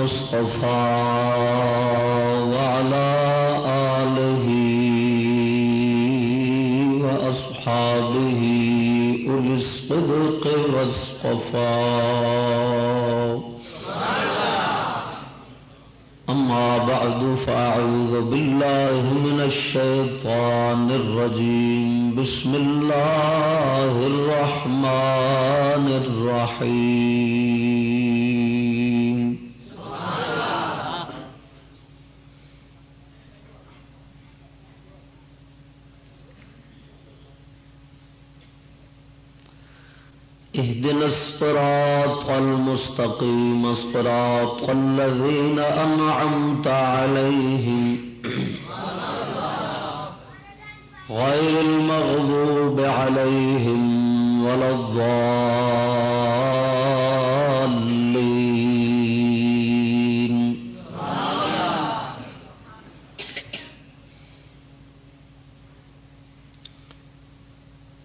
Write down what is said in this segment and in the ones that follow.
المصطفى وعلى آله وأصحابه أولي الصدق والصفاء. أما بعد، فأعوذ بالله من الشيطان الرجيم. بسم الله الرحمن الرحيم. اهدنا الصراط المستقيم صراط الذين أنعمت عليهم. غير المغضوب عليهم ولا الضالين.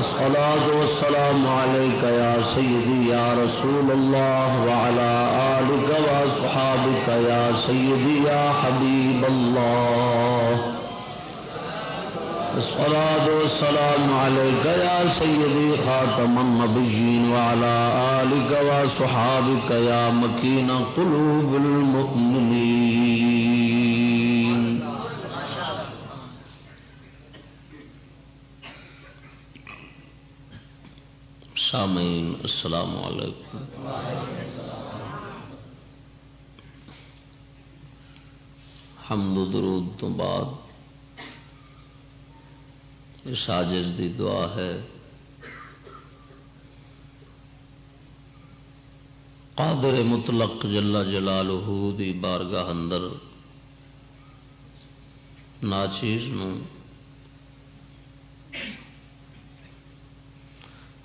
الصلاة والسلام عليك يا سيدي يا رسول الله وعلى آلك وأصحابك يا سيدي يا حبيب الله. الصلاة والسلام عليك يا سيدي خاتم النبيين وعلى آلك وصحابك يا مكين قلوب المؤمنين. سامعين السلام عليكم حمد و درود تو بعد اس آجز دی دعا ہے۔ قادر مطلق جلا جلالہ دی بارگاہ اندر ناچیز نو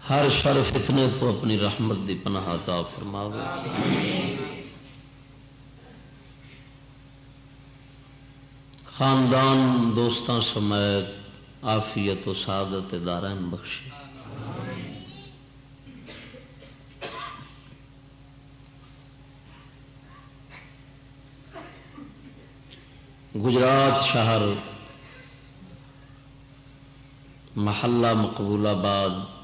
ہر شر فتنے تو اپنی رحمت دی پناہ عطا فرماوے۔ خاندان دوستان سمیت آفیت و سعادت دارائن بخشی گجرات شہر محلہ مقبول آباد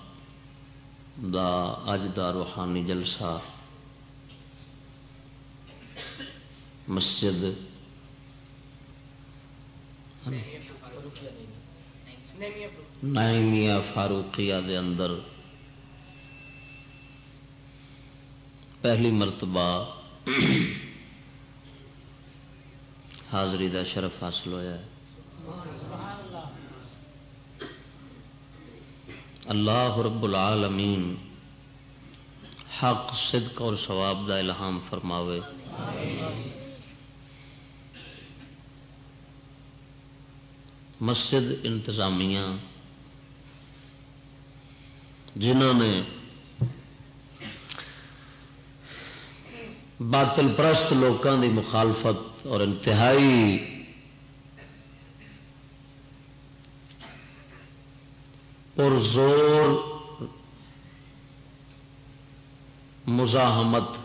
دا اج دا روحانی جلسہ مسجد نائمیا فاروقیہ دے اندر پہلی مرتبہ حاضری دا شرف حاصل ہوا ہے۔ اللہ رب العالمین حق، صدق اور ثواب دا الہام فرماوے۔ مسجد انتظامیہ، جنہوں نے باطل پرست لوگوں کی مخالفت اور انتہائی پرزور مزاحمت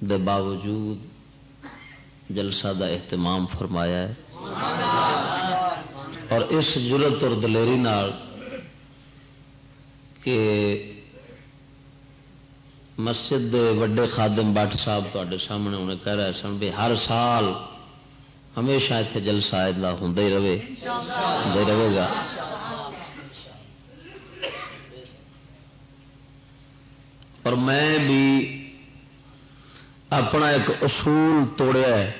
دے باوجود جلسہ دا اہتمام فرمایا ہے۔ اور اس جرت اور دلیری نال کہ مسجد دے وڈے خادم بٹ صاحب تے سامنے انہیں کہہ رہے سن بھی ہر سال ہمیشہ اتنے جلسہ ہوں ہی رہے ہوں رہے گا۔ اور میں بھی اپنا ایک اصول توڑیا ہے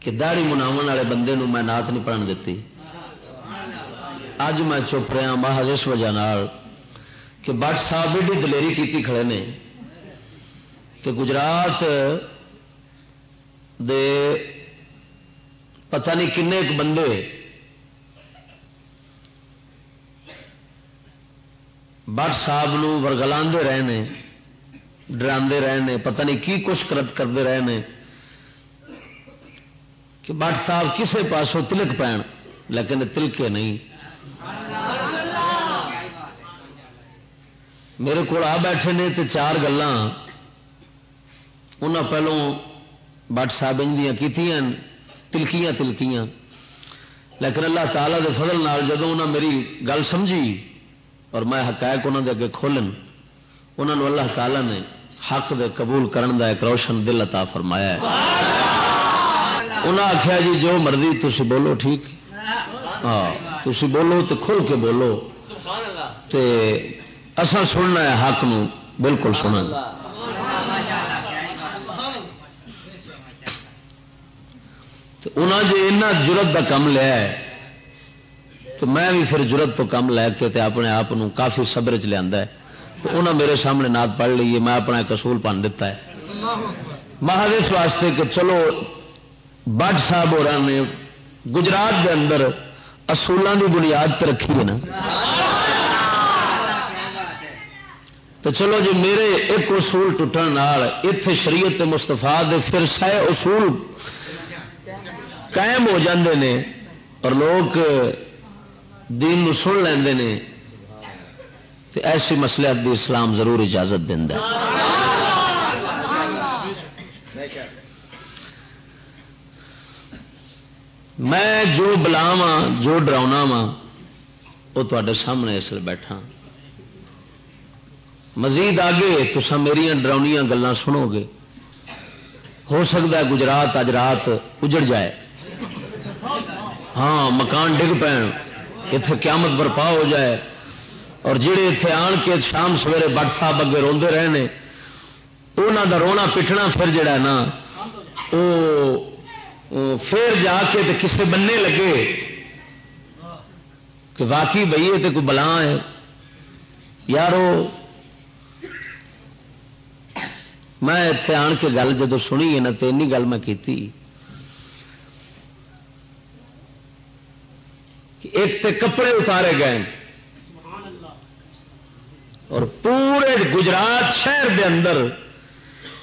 کہ داڑی مناو والے بندے نو میں نات نہیں پڑھن دیتی۔ اج میں چپ رہا ہاں، محض اس وجہ کہ بٹ صاحب ایڈی دلیری کی کھڑے نے کہ گجرات دے پتہ نہیں کنے ایک بندے بٹ صاحب ورگلا رہے ہیں ڈرا رہے ہیں پتہ نہیں کی کچھ کرت کرتے رہے ہیں کہ بٹ صاحب کسے پاسوں تلک پین لیکن تلکے نہیں۔ میرے کو آ بیٹھے نے تو چار گلان پہلوں بٹ صاحب کی تلکیاں تلکیاں۔ لیکن اللہ تعالی دے فضل نال جدو انہوں میری گل سمجھی اور میں حقائق انہوں دے اگے کھولن انہوں نے اللہ تعالی نے حق دے قبول کرن دا ایک روشن دل عطا فرمایا ہے۔ انہوں آخیا جی جو مرضی تھی بولو ٹھیک؟ ہاں تھی بولو تو کھل کے بولو۔ تے اصل سننا ہے حق نو بالکل سننا انہوں جی اینا جرت کا کم لیا ہے تو میں بھی پھر جرت تو کم لے کے تے اپنے آپ کافی صبر چ لیا تو انہوں میرے سامنے نات پڑھ لی ہے میں اپنا ایک اصول پن دتا ہے۔ مہادیش واسطے کہ چلو، بٹ صاحب ہو نے گجرات کے اندر اصولوں کی بنیاد رکھی ہے نا۔ تو چلو جی میرے ایک اصول ٹوٹن اتے شریعت مستفا دے پھر سہ اصول قائم ہو جاندے نے، اور لوگ دین نو سن لیندے نے تو ایسی مسئلے دی اسلام ضرور اجازت دینا میں جو بلاوا جو ڈراؤنا وا وہ تے سامنے اس لیے بیٹھا۔ مزید آگے تو سب میرا ڈراؤنیا گلان سنو گے۔ ہو سکتا ہے گجرات اج رات اجڑ جائے۔ ہاں مکان ڈگ پین۔ اتے قیامت برپا ہو جائے۔ اور جڑے اتے آن کے شام سویرے بٹ صاحب اگے روندے رہے ہیں انہوں دا رونا پٹنا پھر جڑا نا وہ پھر جا کے کسے بننے لگے۔ کہ واقعی بھائی یہ کوئی بلا ہے۔ یارو، میں اتے آن کے گل جدو سنی ہے نا تو این گل میں کی ایک تے کپڑے اتارے گئے۔ اور پورے گجرات شہر دے اندر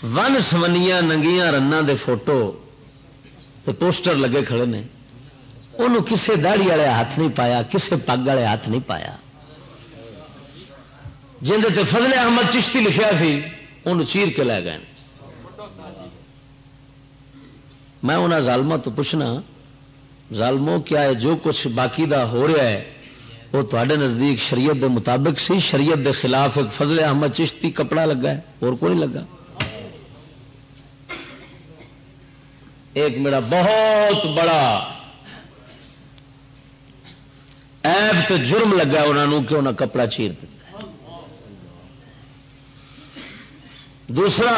ون سمنیا ننگیاں رن دے فوٹو تے پوسٹر لگے کھڑے نے۔ انہوں کسے داڑی والے ہاتھ نہیں پایا، کسے پگ والے ہاتھ نہیں پایا۔ تے فضل احمد چشتی لکھا سی ان چیر کے لے گئے۔ میں انہوں ظالموں تو پوچھنا ظالموں کیا ہے؟ جو کچھ باقی دا ہو رہا ہے، وہ تے نزدیک شریعت دے مطابق سی۔ شریعت دے خلاف ایک فضل احمد چشتی کپڑا لگا ہے، اور کوئی لگا۔ ایک میرا بہت بڑا ایب تو جرم لگا انہوں کہ انہیں کپڑا چیر دیتا دوسرا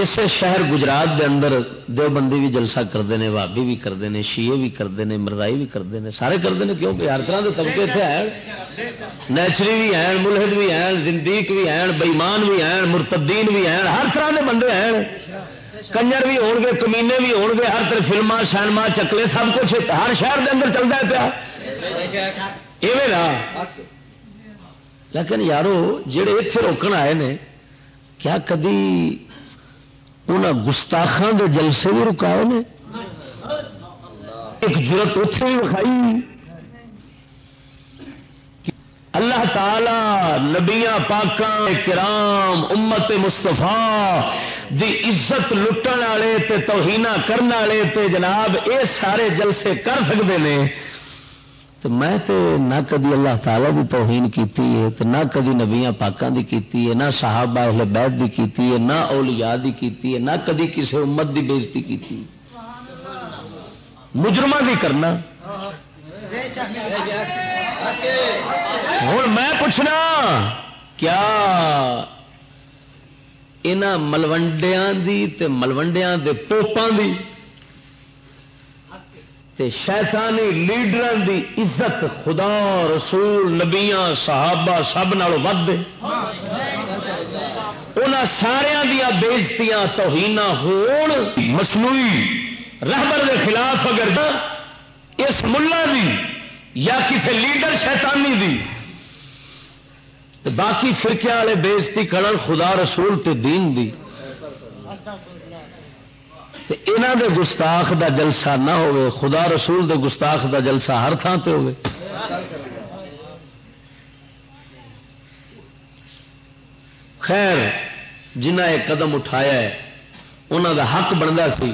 اس شہر گجرات دے اندر دیوبندی بھی جلسہ کرتے ہیں بھابی بھی کرتے ہیں شیے بھی کرتے ہیں مردائی بھی کرتے ہیں سارے کرتے ہیں کیونکہ ہر طرح کے طبقے اتنے ہیں۔ نیچری بھی ہیں، ملحد بھی ہیں، زندیق بھی ہیں، بئیمان بھی ہیں، مرتدین بھی ہیں، ہر طرح کے بندے ہیں۔ کنجر بھی ہو گے، کمینے بھی ہو گے، ہر طرح فلما سینما چکلے، سب کچھ ہر شہر کے اندر چلتا ہے پیا۔ لیکن یارو، جڑے اتنے روکن آئے نے، کیا کدی انہیں گستاخان دے جلسے بھی رکائے نے۔ ایک ضرورت اتے بھی رکھائی اللہ تعالی نبیا پاک کرام، امت مستفا دی عزت لٹن والے توہین کرنے والے تے جناب، اے سارے جلسے کر سکتے ہیں تو میں تے نہ کدی اللہ تعالی کی توہین کیتی ہے تو نہ کدی نبیاں پاکوں کی کیتی ہے، نہ صحابہ اہل بیت دی کیتی ہے، نہ اولیاء دی کیتی ہے، نہ کدی کسی امت دی بےزتی کیتی مجرمہ بھی کرنا۔ ہوں میں پوچھنا، کیا یہاں ملوڈیا ملوڈیا کے پوپان کی تے شیطانی لیڈر دی عزت خدا، رسول، نبیاں، صحابہ سب نال ود ان سارا دیا بےزتیاں توہین ہون مصنوعی رہبر کے خلاف اگر اس ملا دی یا کسی لیڈر شیطانی دی۔ باقی فرقے والے بےزتی کرن خدا، رسول تے دین دی۔ یہاں دے گستاخ دا جلسہ نہ ہو خدا رسول دے گستاخ دا جلسہ ہر تھان سے ہو خیر جنہ ایک قدم اٹھایا ہے انہوں دا حق بنتا سی۔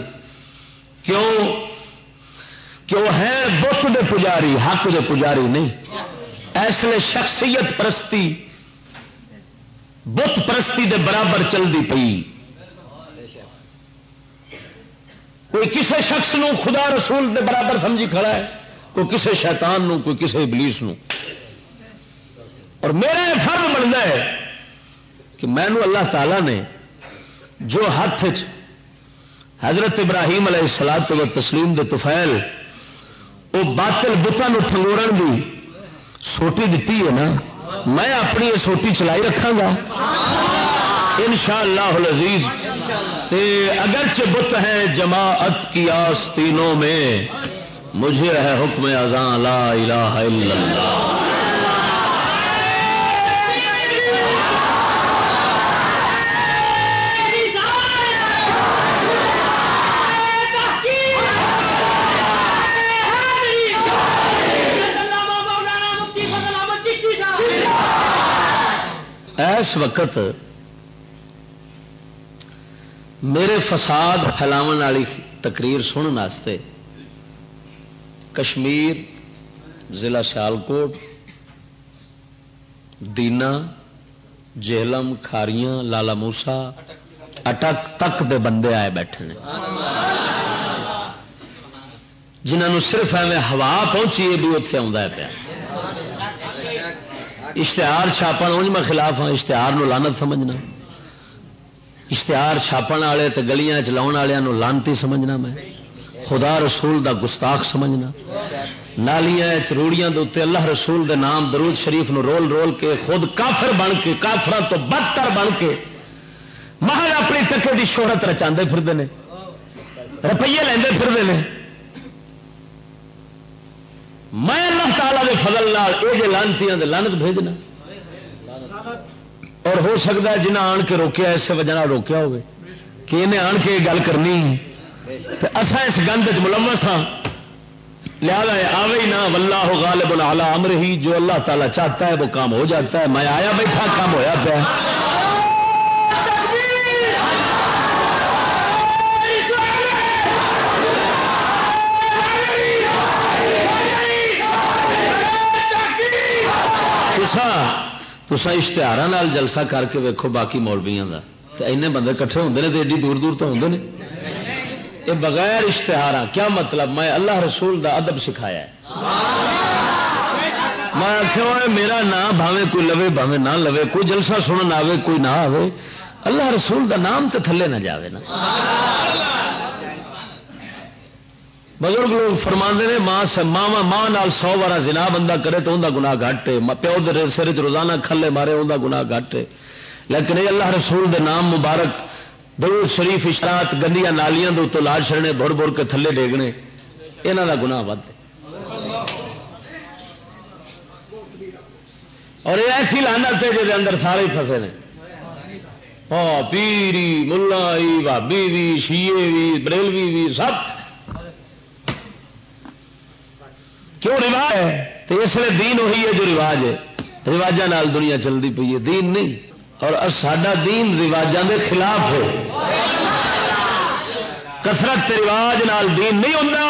کیوں؟ کہ وہ ہے بت دے پجاری، حق دے پجاری نہیں۔ ایسے شخصیت پرستی، بت پرستی دے برابر چلتی پئی۔ کوئی کسی شخص نو خدا رسول دے برابر سمجھی کھڑا ہے، کوئی کسی شیطان نو، کوئی کسی ابلیس نو۔ اور میرا یہ فرض بنتا ہے کہ میں اللہ تعالی نے جو ہاتھ حضرت ابراہیم علیہ السلام و تسلیم دے توفیل وہ باطل بتان ٹنگوڑ دی سوٹی دیتی ہے نا، میں اپنی یہ سوٹی چلائی رکھا گا۔ ان شاء اللہ عزیز اگرچہ بت ہے جماعت کی آستینوں میں مجھے ہے حکم ازاں لا الہ الا اللہ۔ اس وقت میرے فساد پھیلاو والی تقریر سننے کشمیر، ضلع سیالکوٹ، دینا، جہلم، کھاریاں، لالا موسا، اٹک تک دے بندے آئے بیٹھے ہیں جنہوں صرف ایویں ہوا پہنچی ہے بھی اتے آ پیا۔ اشتہار چھاپن انج میں خلاف ہاں اشتہار لانت سمجھنا۔ اشتہار چھاپن والے تو گلیاں چلاؤ والوں لانتی سمجھنا میں، خدا رسول دا گستاخ سمجھنا۔ نالیاں چروڑیاں دے اللہ رسول دے نام درود شریف نو رول رول کے خود کافر بن کے کافر تو بدتر بن کے محل اپنی ٹکے دی شہرت رچا پھرتے ہیں روپیے لیندے پھرتے ہیں میں اللہ تعالی دے فضل لال یہ لانتی لانت بھیجنا۔ اور ہو سکتا ہے جنہیں آن کے روکیا، اس وجہ روکیا ہوگی کہ انہیں آن کے گل کرنی اصا اس گند چ ملوث ہاں۔ لیا آوے ہی نہ ولہ ہو غالب العلا امر ہی جو اللہ تعالیٰ چاہتا ہے وہ کام ہو جاتا ہے۔ میں آیا بیٹھا، کام ہویا پیا۔ تسا اشتہار جلسہ کر کے ویکو باقی مولویا کا این بندے کٹھے ہوتے ہیں تو ایڈی دور دور تو ہوتے ہیں یہ بغیر اشتہار کیا مطلب؟ میں اللہ رسول دا ادب سکھایا ہے۔ میں آخر میرا نام بھاوے کوئی لوے، بھاوے نہ لوے، کوئی جلسہ سنن آوے، کوئی نہ آوے۔ اللہ رسول دا نام تو تھلے نہ جاوے نا۔ بزرگ لوگ فرما نے، ماں ماوا ماں نال سو بارہ زنا بندہ کرے تو انہیں گنا گھٹ ہے پیو دے سر چ روزانہ کھلے مارے انہیں گنا گھٹ ہے لیکن یہ اللہ رسول دے نام مبارک، درود شریف اشرات گندیا نالیاں دے لاڑ چڑنے بڑ بڑ کے تھلے ڈیگنے۔ یہاں کا گنا ود اور یہ ایسی لانت ہے جی اندر سارے فسے نے۔ ہاں پیری ملا بھابی بھی شیے بھی، بریلوی بھی، سب۔ کیوں رواج ہے؟ تو اس لیے دین وہی ہے جو رواج ہے۔ رواجوں دنیا چلتی پی ہے۔ دین نہیں۔ اور سڈا دین رواجوں کے خلاف ہے کسرت رواج نال دین نہیں ہوتا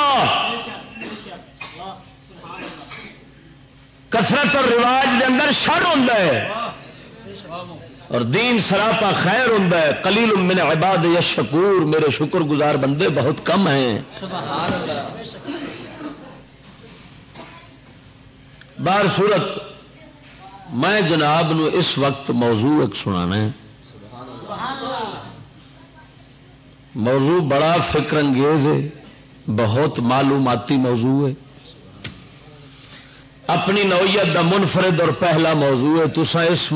کثرت اور رواج دے اندر شر ہوں اور دین سراپا خیر ہوں کلیل من عباد یا شکور میرے شکر گزار بندے بہت کم ہیں۔ بار صورت، میں جناب نو اس وقت موضوع ایک سنا موضوع بڑا فکر انگیز ہے، بہت معلوماتی موضوع ہے۔ اپنی نوعیت کا منفرد اور پہلا موضوع ہے تسا اس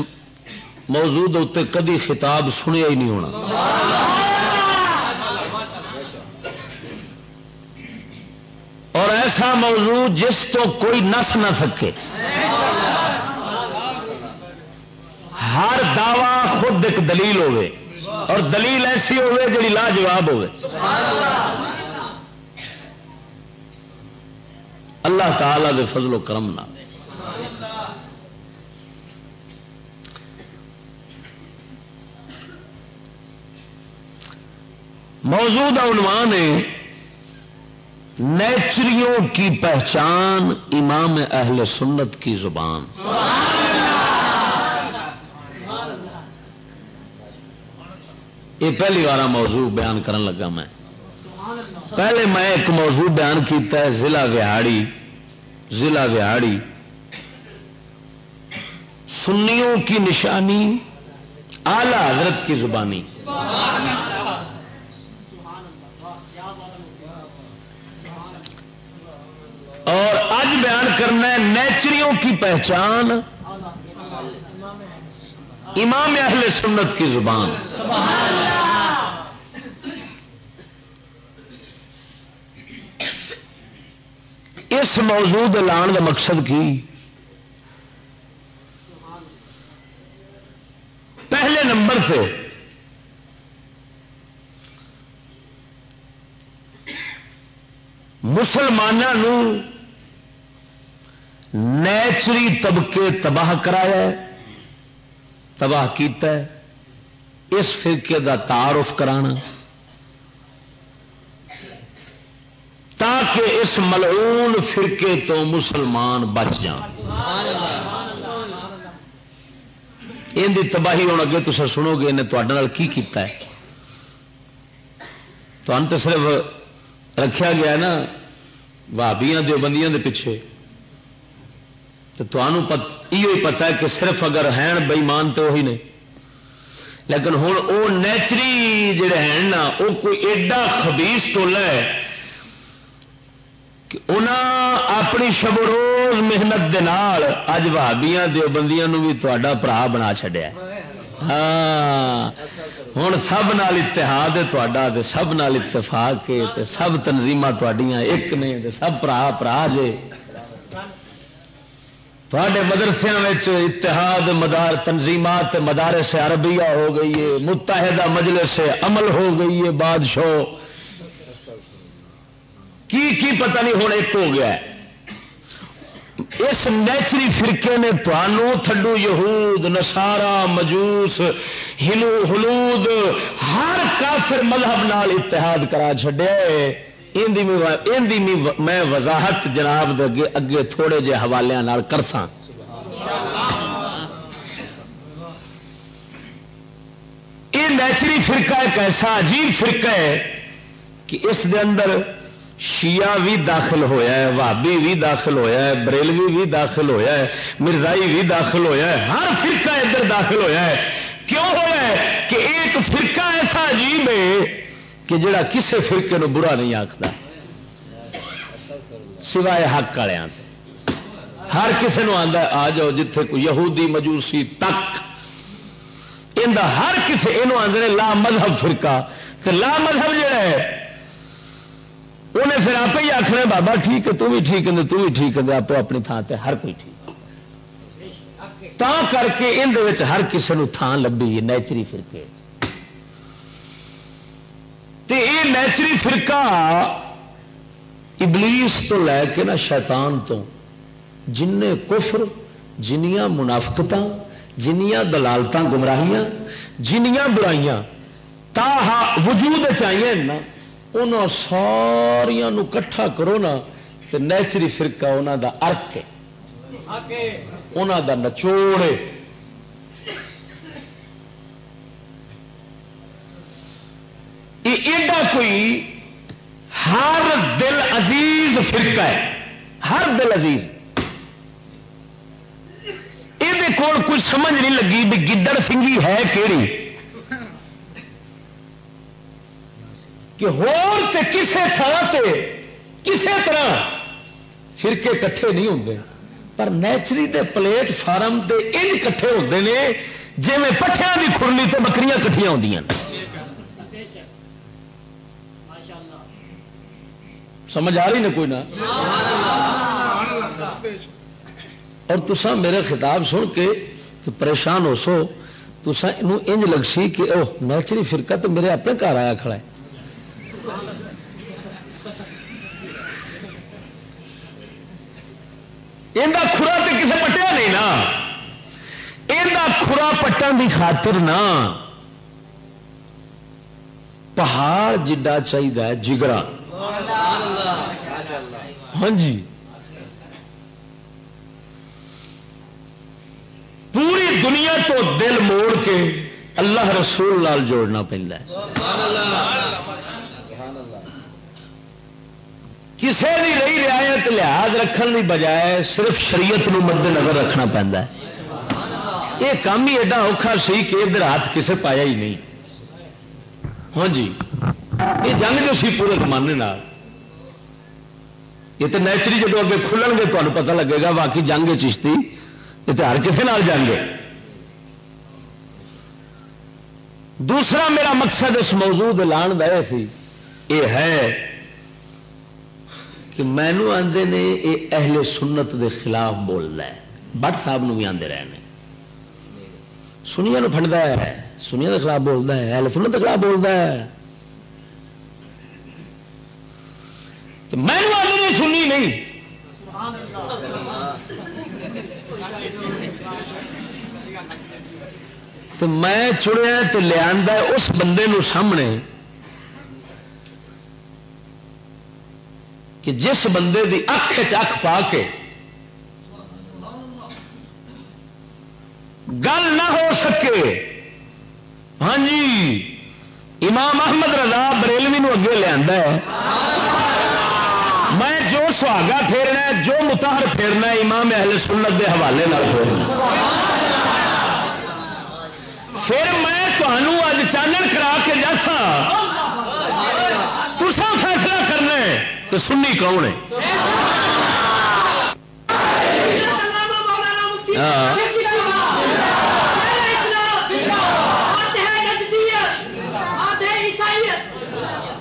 موضوع اتنے کدی خطاب سنیا ہی نہیں ہونا۔ اور ایسا موضوع جس تو کوئی نس نہ سکے۔ ہر دعوی خود ایک دلیل ہوے اور دلیل ایسی ہوے جی لاجواب ہوے اللہ تعالی دے فضل و کرم نہ موجود عنوان ہے نیچریوں کی پہچان امام اہل سنت کی زبان۔ یہ پہلی بار موضوع بیان کرن لگا میں۔ پہلے میں ایک موضوع بیان کیتا ہے، ضلع وہاڑی ضلع وہاڑی سنیوں کی نشانی اعلی حضرت کی زبانی۔ اور اج بیان کرنا ہے، نیچریوں کی پہچان، امام اہل سنت کی زبان۔ اس موضوع لان کا مقصد کی؟ پہلے نمبر سے مسلمانوں نیچری طبقے تباہ کرایا تباہ کیتا ہے، اس فرقے کا تعارف کرانا۔ تاکہ اس ملعون فرقے تو مسلمان بچ جان۔ ان کی تباہی ہونے اگے تو سنو گے انہیں تے کی کیتا ہے۔ تو صرف رکھا گیا نا بھابیاں دیوبندیاں دے پیچھے۔ تو تمہوں یہ پتا ہے کہ صرف اگر ہیں بئیمان تو وہی نے۔ لیکن ہوں وہ نیچری جڑے ہیں نا وہ کوئی ایڈا خبیس تولا ہے کہ انہاں اپنی شب روز محنت دے نال اج بھابیاں دیوبندیاں نو بھی تا برا بنا چڈیا ہاں۔ ہوں سب نال اتحاد ہے تا سب نال اتفاق ہے سب تنظیم ایک نے سب برا برا جے۔ تھوڑے مدرسے اتحاد مدار تنظیمات مدارس عربیہ ہو گئی ہے متحدہ مجلس عمل ہو گئی ہے بادشاہ کی کی پتہ نہیں ہوں ایک ہو گیا اس نیچری فرقے نے تنوع تھڈو یہود نسارا مجوس ہلو ہلود ہر کافر مذہب نال اتحاد کرا چڈیا میں وضاحت جناب دے اگے تھوڑے جے حوالے کرساں۔ یہ نیچری فرقہ ایک ایسا عجیب فرقہ ہے کہ اس دے اندر شیعہ بھی داخل ہویا ہے وابی بھی داخل ہویا ہے، بریلوی بھی داخل ہویا ہے، مرزائی بھی داخل ہویا ہے، ہر فرقہ ادھر داخل ہویا ہے۔ کیوں ہوا ہے کہ ایک فرقہ ایسا عجیب ہے کہ جڑا کسے فرقے نو برا نہیں آخر سوائے حق والے ہر کسی نو آتا آ جاؤ جتھے کوئی یہودی مجوسی تک۔ ان ہر کسی یہ آدھے لا مذہب فرقہ۔ تو لا مذہب جڑا ہے، انہیں پھر آپ ہی آخنا بابا ٹھیک ہے، تو بھی ٹھیک ہے، تو بھی ٹھیک ہے، آپ اپنی تھان سے ہر کوئی ٹھیک۔ تا کر کے اندر ہر کسی نو تھان لبھی ہے نیچری فرقے۔ یہ نیچری فرقہ ابلیس تو لے کے نا شیطان تو۔ جن کفر جنیاں منافقت جنیاں دلالت گمراہیاں جنیاں برائیاں تا وجود چاہیے نا ان ساریا کٹھا کرو نا تو نیچری فرقہ انہوں دا ارک ہے۔ انہوں کا نچوڑ ایڈا کوئی ہر دل عزیز فرقہ ہے، ہر دل عزیز۔ یہ کول کچھ سمجھ نہیں لگی بھی گدڑ سنگھی ہے کہڑی کہ ہور تے کسے تھان تے کسے طرح فرقے کٹھے نہیں ہوتے پر نیچری تے پلیٹ فارم تے ان کٹھے ہوتے ہیں جی میں پٹھیا کی کھرلی تے بکریاں کٹھیاں ہوتی سمجھ آ رہی نا کوئی نہ اور تسا میرے خطاب سن کے تو پریشان ہو سو تسا انج لگ سی کہ اوہ نیچری فرقہ تو میرے اپنے گھر آیا کھڑا ہے۔ یہ تو کسے پٹیا نہیں نا۔ یہ خورا پٹن کی خاطر نا پہاڑ جڈا چاہیے جگرا۔ ہاں جی۔ پوری دنیا تو دل موڑ کے اللہ رسول لال جوڑنا پہنتا کسی بھی رہی رعایت لحاظ رکھنے کی بجائے صرف شریعت نو مد نظر رکھنا پہنتا ہے۔ یہ کام ہی ایڈا اوکھا سی کہ ادھر ہاتھ کسے پایا ہی نہیں۔ ہاں جی۔ یہ جنگ جو سی پورے زمانے یہ تو نیچری جب اگے کھلن گے تمہیں پتہ لگے گا باقی جنگ چشتی، یہ تو ہر کسی جنگ گے دوسرا میرا مقصد اس موضوع لان دیا سی، یہ ہے کہ مینو آدھے نے یہ اہل سنت دے خلاف بولتا ہے۔ بٹ صاحب بھی آتے رہے ہیں سنیا فنڈا ہے سنیا کے خلاف بولتا ہے، اہل سنت کے خلاف بولتا ہے۔ میں نے سنی نہیں۔ تو میں چڑیا تو لیا اس بندے نو سامنے کہ جس بندے دی اکھ چکھ پا کے گل نہ ہو سکے۔ ہاں جی امام احمد رضا بریلوی نو اگے لیا سہاگا پھیرنا جو متحر پھیرنا امام اہل سنت کے حوالے پھر میں تمہوں اج چانن کرا کے جسا تسا فیصلہ کرنا تو سنی کون ہے ہاں۔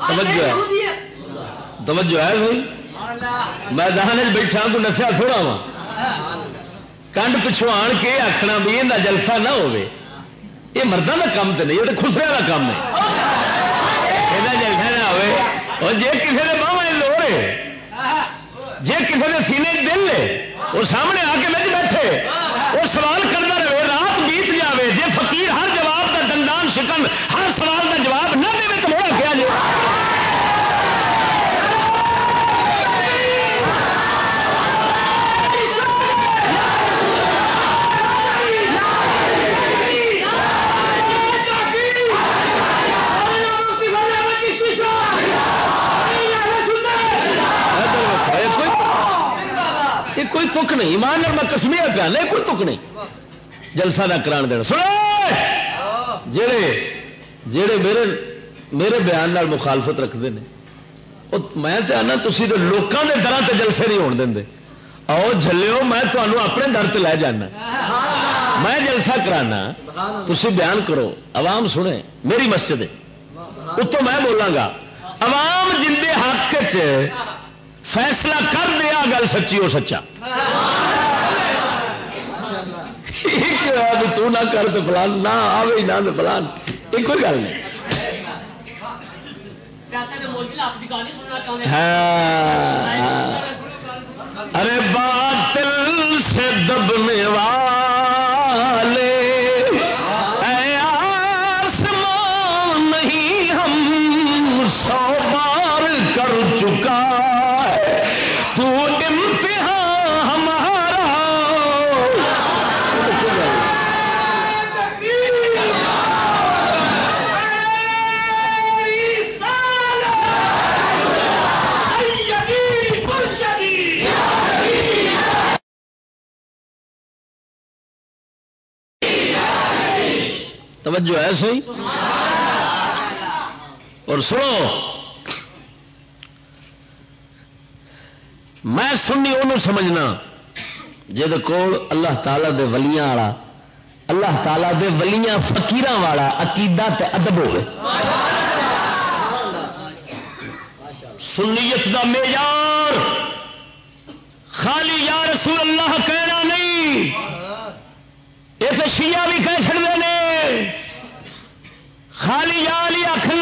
توجہ ہے توجہ ہے بھائی میں دہان بیٹھا کو نسیا تھوڑا ہاں۔ وا کنڈ پچھو آن کے آخنا بھی یہ جلسہ نہ ہو مردوں کا کام تو نہیں، یہ خسرے کا کام ہے۔ یہ جلسہ نہ ہو اور جی کسی نے باہر لوڑ جی کسی نے سینے دل ہے، وہ سامنے آ کے بچ بیٹھے۔ وہ سوال کرتا رہے، رات بیت جائے جی فقیر ہر جواب کا دندان شکن، ہر سوال کا جواب نہ تک نہیں ایمان میں کسمیا پیا نہیں کوئی تک نہیں۔ جلسہ نہ کران دینا۔ سنو۔ جڑے جڑے میرے میرے بیان نال مخالفت رکھتے ہیں میں تو آنا تھی تو لوگوں کے درا تے جلسے نہیں ہون دیں آؤ جلو میں تمہوں اپنے در تے لے جانا۔ میں جلسہ کرانا تھی بیان کرو۔ عوام سنے میری مسجد اتوں میں بولاں گا عوام جن حق چ فیصلہ کر دیا گل سچی ہو سچا۔ تو نہ کر تو فلان، نہ آئے نہ تو فلان۔ یہ کوئی گل نہیں۔ ہاں, ہاں۔ ارے بات توجہ ہے سی اور سنو، میں سننی انہوں سمجھنا، جہد کول اللہ تعالی دے ولیاں والا، اللہ تعالی دے ولیاں فقیر والا عقیدہ تے ادب ہوئے۔ سنیت دا معیار، خالی یا رسول اللہ کہنا نہیں، یہ تو شیعہ بھی کہہ چڑتے ہیں خالی یا علی آخر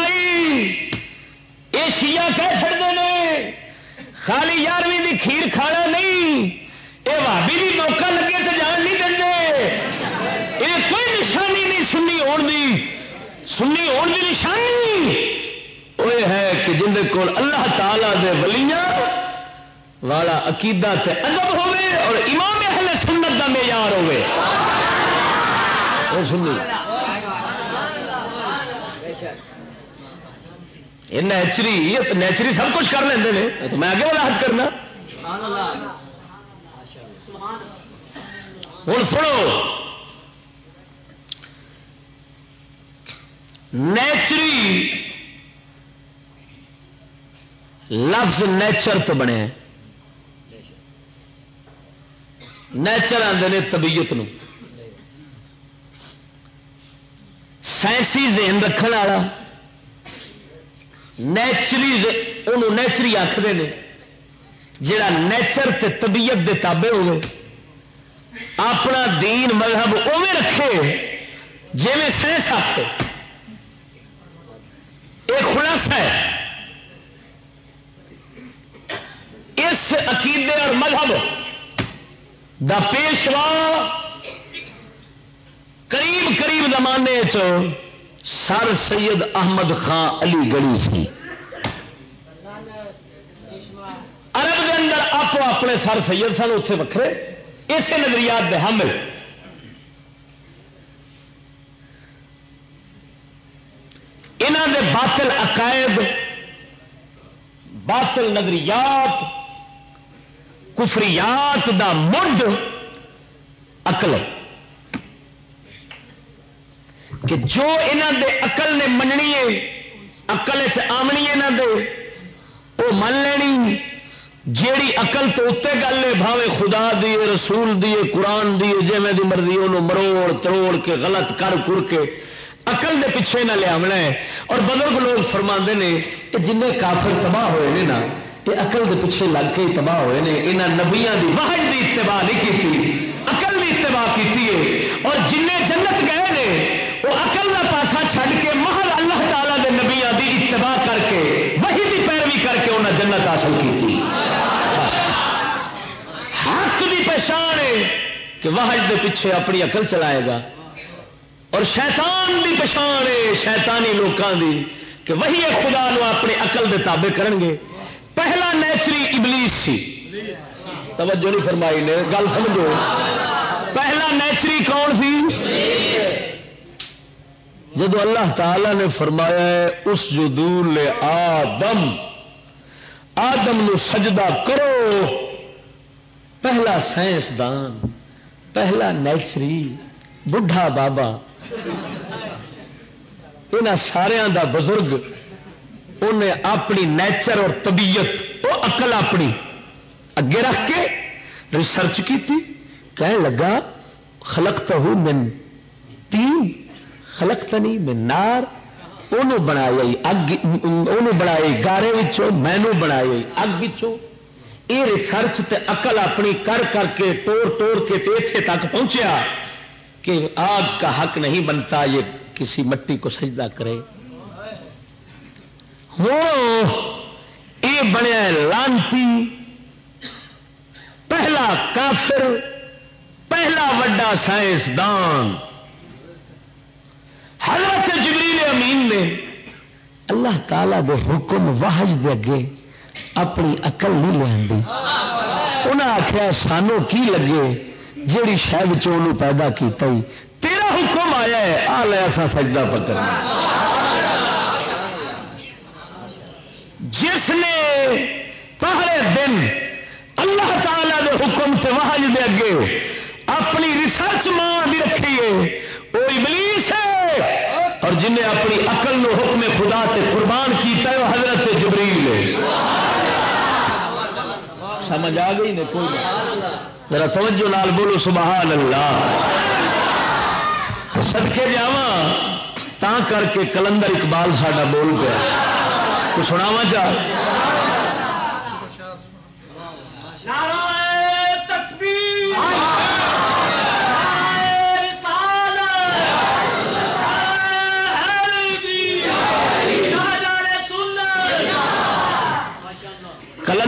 یہ شیعہ کہہ چڑتے ہیں خالی یارویں دی کھیر کھانا نہیں یہ بھابی بھی موقع لگے تو جان نہیں دیں یہ کوئی نشانی نہیں سنی ہونے سنی ہونے کی نشانی۔ وہ ہے کہ جن کو اللہ تعالی دے ولیاں والا عقیدہ تے ادب ہوے اور امام اہل سنت کا معیار ہوے سنی۔ یہ نیچری یہ نیچری سب کچھ کر لیں تو میں آگے وضاحت کرنا۔ ہوں سنو۔ نیچری لفظ نیچر تو بنے نیچر آتے ہیں طبیعت سائنسی ذہن رکھنے والا۔ نیچری انہوں نیچری آخر نے جڑا نیچر تے طبیعت دے تابے ہوئے اپنا دین مذہب اوے رکھے جی میں سائنس آتے یہ خلاصہ ہے اس عقیدے اور مذہب دا پیشوا قریب قریب زمانے چ سر سید احمد خان علی گڑی سی۔ عرب کے اندر آپ اپنے سر سید سن اتے وکھرے۔ اسی نظریات دے حامل۔ انہوں دے باطل عقائد، باطل نظریات، کفریات دا مڈ اقل کہ جو انہوں دے اقل نے مننی ہے اقل چمنی یہاں دے وہ من لینی۔ جیڑی اقل تو اتنے گل ہے، بھاوے خدا دی رسول دی قرآن دی جی میں مرضی وہ مروڑ، تروڑ کے، غلط کر کر کے اقل دے پیچھے نہ لیا ہے۔ اور بزرگ لوگ فرما نے کہ جن کافر تباہ ہوئے ہیں نا، یہ اقل کے پیچھے لگ کے تباہ ہوئے ہیں یہاں نبیا کی واحد کی اتباع نہیں کی اقل کی اتباع کی اور جن جنت گئے نے وہ اقل کا پاسا چھڈ کے محل اللہ تعالیٰ کے نبیا کی اتباع کر کے وہی کی پیروی کر کے انہیں جنت حاصل کی حق کی پہچان ہے کہ واحد کے پیچھے اپنی اقل چلائے گا۔ اور شیطان کی پچھان ہے، شیطانی لوگوں کی کہ وہی خدا نو اپنے اقل کے تابے کرن گے۔ پہلا نیچری ابلیس سی۔ توجہ نہیں فرمائی نے، گل سمجھو۔ پہلا نیچری کون سی؟ جب اللہ تعالی نے فرمایا ہے، اس جدول آدم آدم نو سجدہ کرو۔ پہلا سائنسدان پہلا نیچری، بڈھا بابا۔ یہاں سارا دا بزرگ، انہیں اپنی نیچر اور طبیعت، وہ اقل اپنی۔ اگے رکھ کے ریسرچ کی کہنے لگا خلق تو من تین خلق تنی من نار۔ انہوں بنایا اگ انہوں بنایا گارے مینو بنایا اگ یہ ریسرچ تے اقل اپنی کر کر کے توڑ توڑ کے اتے تک پہنچیا کہ آگ کا حق نہیں بنتا، یہ کسی مٹی کو سجدہ کرے۔ یہ بنیا لانتی، پہلا کافر، پہلا وڈا سائنسدان۔ حضرت جبریل امین نے اللہ تعالی دے حکم واہج دے اگے اپنی اقل نہیں لین انہیں آخیا سانو کی لگے جیڑی شہر پیدا کیتا ہی؟ تیرا حکم آیا ہے، آ لیا سا سجدہ پکڑ۔ جس نے پہلے دن اللہ تعالی دے حکم سے وہاں دے اگے اپنی ریسرچ ماں بھی رکھیے وہ ابلیس ہے۔ اور جنہیں اپنی عقل نو حکم خدا سے قربان کیتا ہے، وہ حضرت جبریل ہے۔ سمجھ آ گئی نے کوئی ذرا توجہ نال بولو سبحان اللہ سدکے جا کر کے کلندر اقبال ساڈا بول پیا۔ تو سناوا چاہ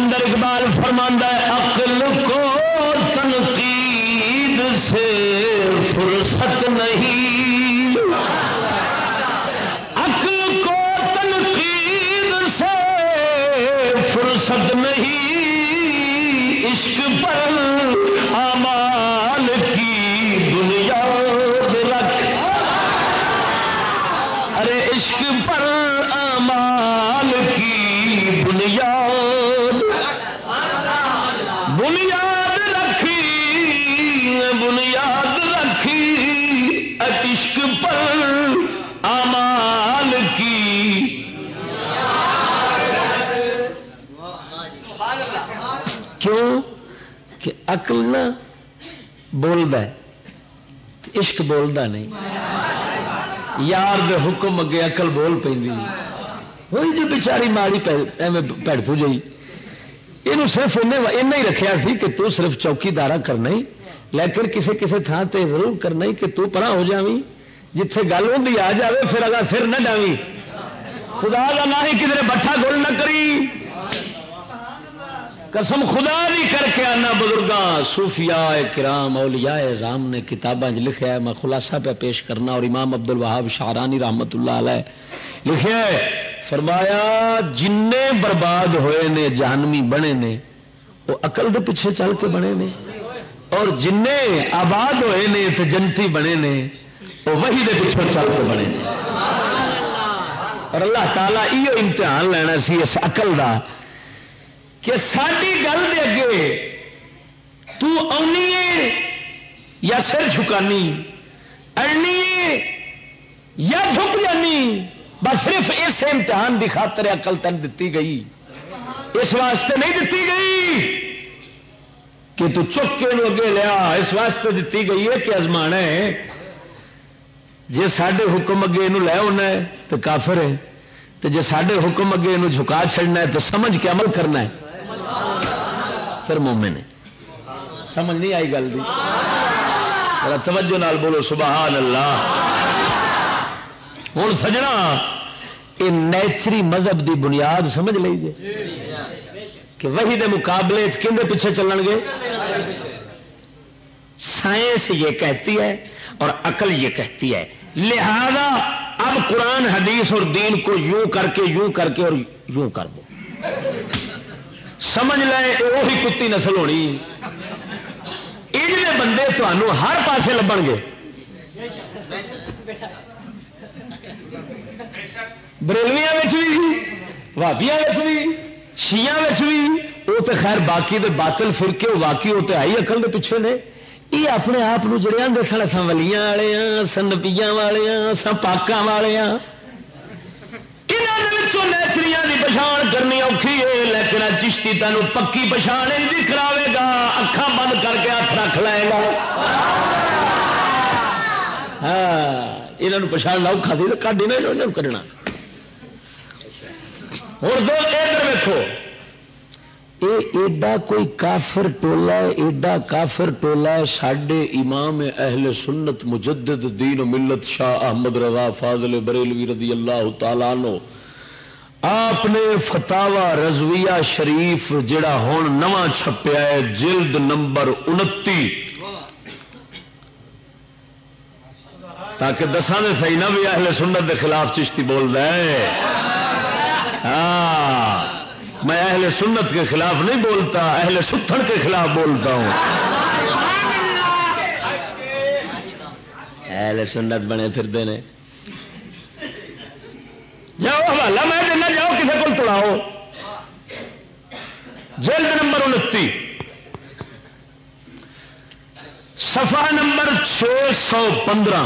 کلندر اقبال فرماندہ عقل نہ بولتا ہے عشق بولتا نہیں۔ یار دے حکم اگے عقل بول پی ہوئی جی بچاری ماڑی پیڑ جی یہ صرف انہیں ہی رکھا سی کہ تو صرف چوکیدارا کرنا ہی، لیکن کسی کسی تھان تے ضرور کرنا ہی کہ تو پرا ہو جاوی جتھے گل ہوں آ جائے پھر اگر سر نہ ڈاوی خدا کا نہ ہی کدھر بٹھا گول نہ کری۔ قسم خدا بھی کر کے آنا بزرگاں، صوفیاء کرام، اولیاء اعظام نے کتابیں لکھا ہے میں خلاصہ پہ پیش کرنا اور امام عبد الوہاب شاہرانی رحمت اللہ علیہ لکھے فرمایا جن برباد ہوئے نے، جہنمی بنے نے، وہ اقل دے پیچھے چل کے بنے نے، اور جن آباد ہوئے نے تو جنتی بنے نے، وہ وہی دے پیچھے چل کے بنے نے۔ اور اللہ تعالیٰ یہ امتحان لینا سی، اس اقل کا کہ ساری گل دے اگے تو آنی ہے یا سر جھکانی، اڑنی یا جھک جانی، بس صرف اس امتحان کی خاطر اقل تن دیتی گئی۔ اس واسطے نہیں دیتی گئی کہ تو چک کے اگے لیا۔ اس واسطے دیتی گئی ہے کہ ازمان ہے۔ جی سڈے حکم اگے یہ لے ہونا ہے تو کافر ہے۔ تو جی سڈے حکم اگے یہ جھکا چڑنا ہے تو سمجھ کے عمل کرنا ہے۔ پھر مومن ہے سمجھ نہیں آئی گل دی۔ توجہ نال بولو، سبحان اللہ۔ ہوں سجنا، یہ نیچری مذہب دی بنیاد سمجھ لیجیے کہ وہی دے مقابلے کھے پیچھے چلن گے؟ سائنس یہ کہتی ہے اور عقل یہ کہتی ہے۔ لہذا اب قرآن، حدیث اور دین کو یوں کر کے، یوں کر کے اور یوں کر دو۔ سمجھ لے وہی کتی نسل ہونی۔ یہ بندے تمہوں ہر پاسے لبن گے۔ بریلویا بھی وابیا بھی شیا بھی وہ تو خیر باقی دے باطل فرقے واقعی وہ تو آئی اکل دے پیچھے نے۔ یہ اپنے آپ جڑے آدھے سن اصل ولیاں والے ہاں سنبیا والے ہاں سن پاکوں والے ہاں نیچری کی پچھان کرنی اوکھی ہے، لیکن چشتی تین پکی پچھان بھی کراوے گا۔ اکھان بند کر کے ہاتھ رکھ لے گا۔ ہاں یہ پچھاڑنا اوکھا سی تو کڈ ہی کھڈنا ہوں دو، ادھر ویکو یہ ایڈا کوئی کافر ٹولا ہے، ایڈا کافر ٹولا ہے سڈے امام اہل سنت مجدد دین و ملت شاہ احمد رضا فاضل بریلوی رضی اللہ تعالی نو آپ نے فتوا رضویہ شریف جڑا ہوں نواں چھپیا ہے، جلد نمبر انتی۔ تاکہ دساں دے صحیح نہ بھی اہل سنت دے خلاف چشتی بول رہا ہے ہاں میں اہل سنت کے خلاف نہیں بولتا، اہل ستھڑ کے خلاف بولتا ہوں۔ اہل سنت بنے پھرتے ہیں جاؤ، حوالہ میں دینا جلد نمبر انتی۔ سفا نمبر چھ سو پندرہ۔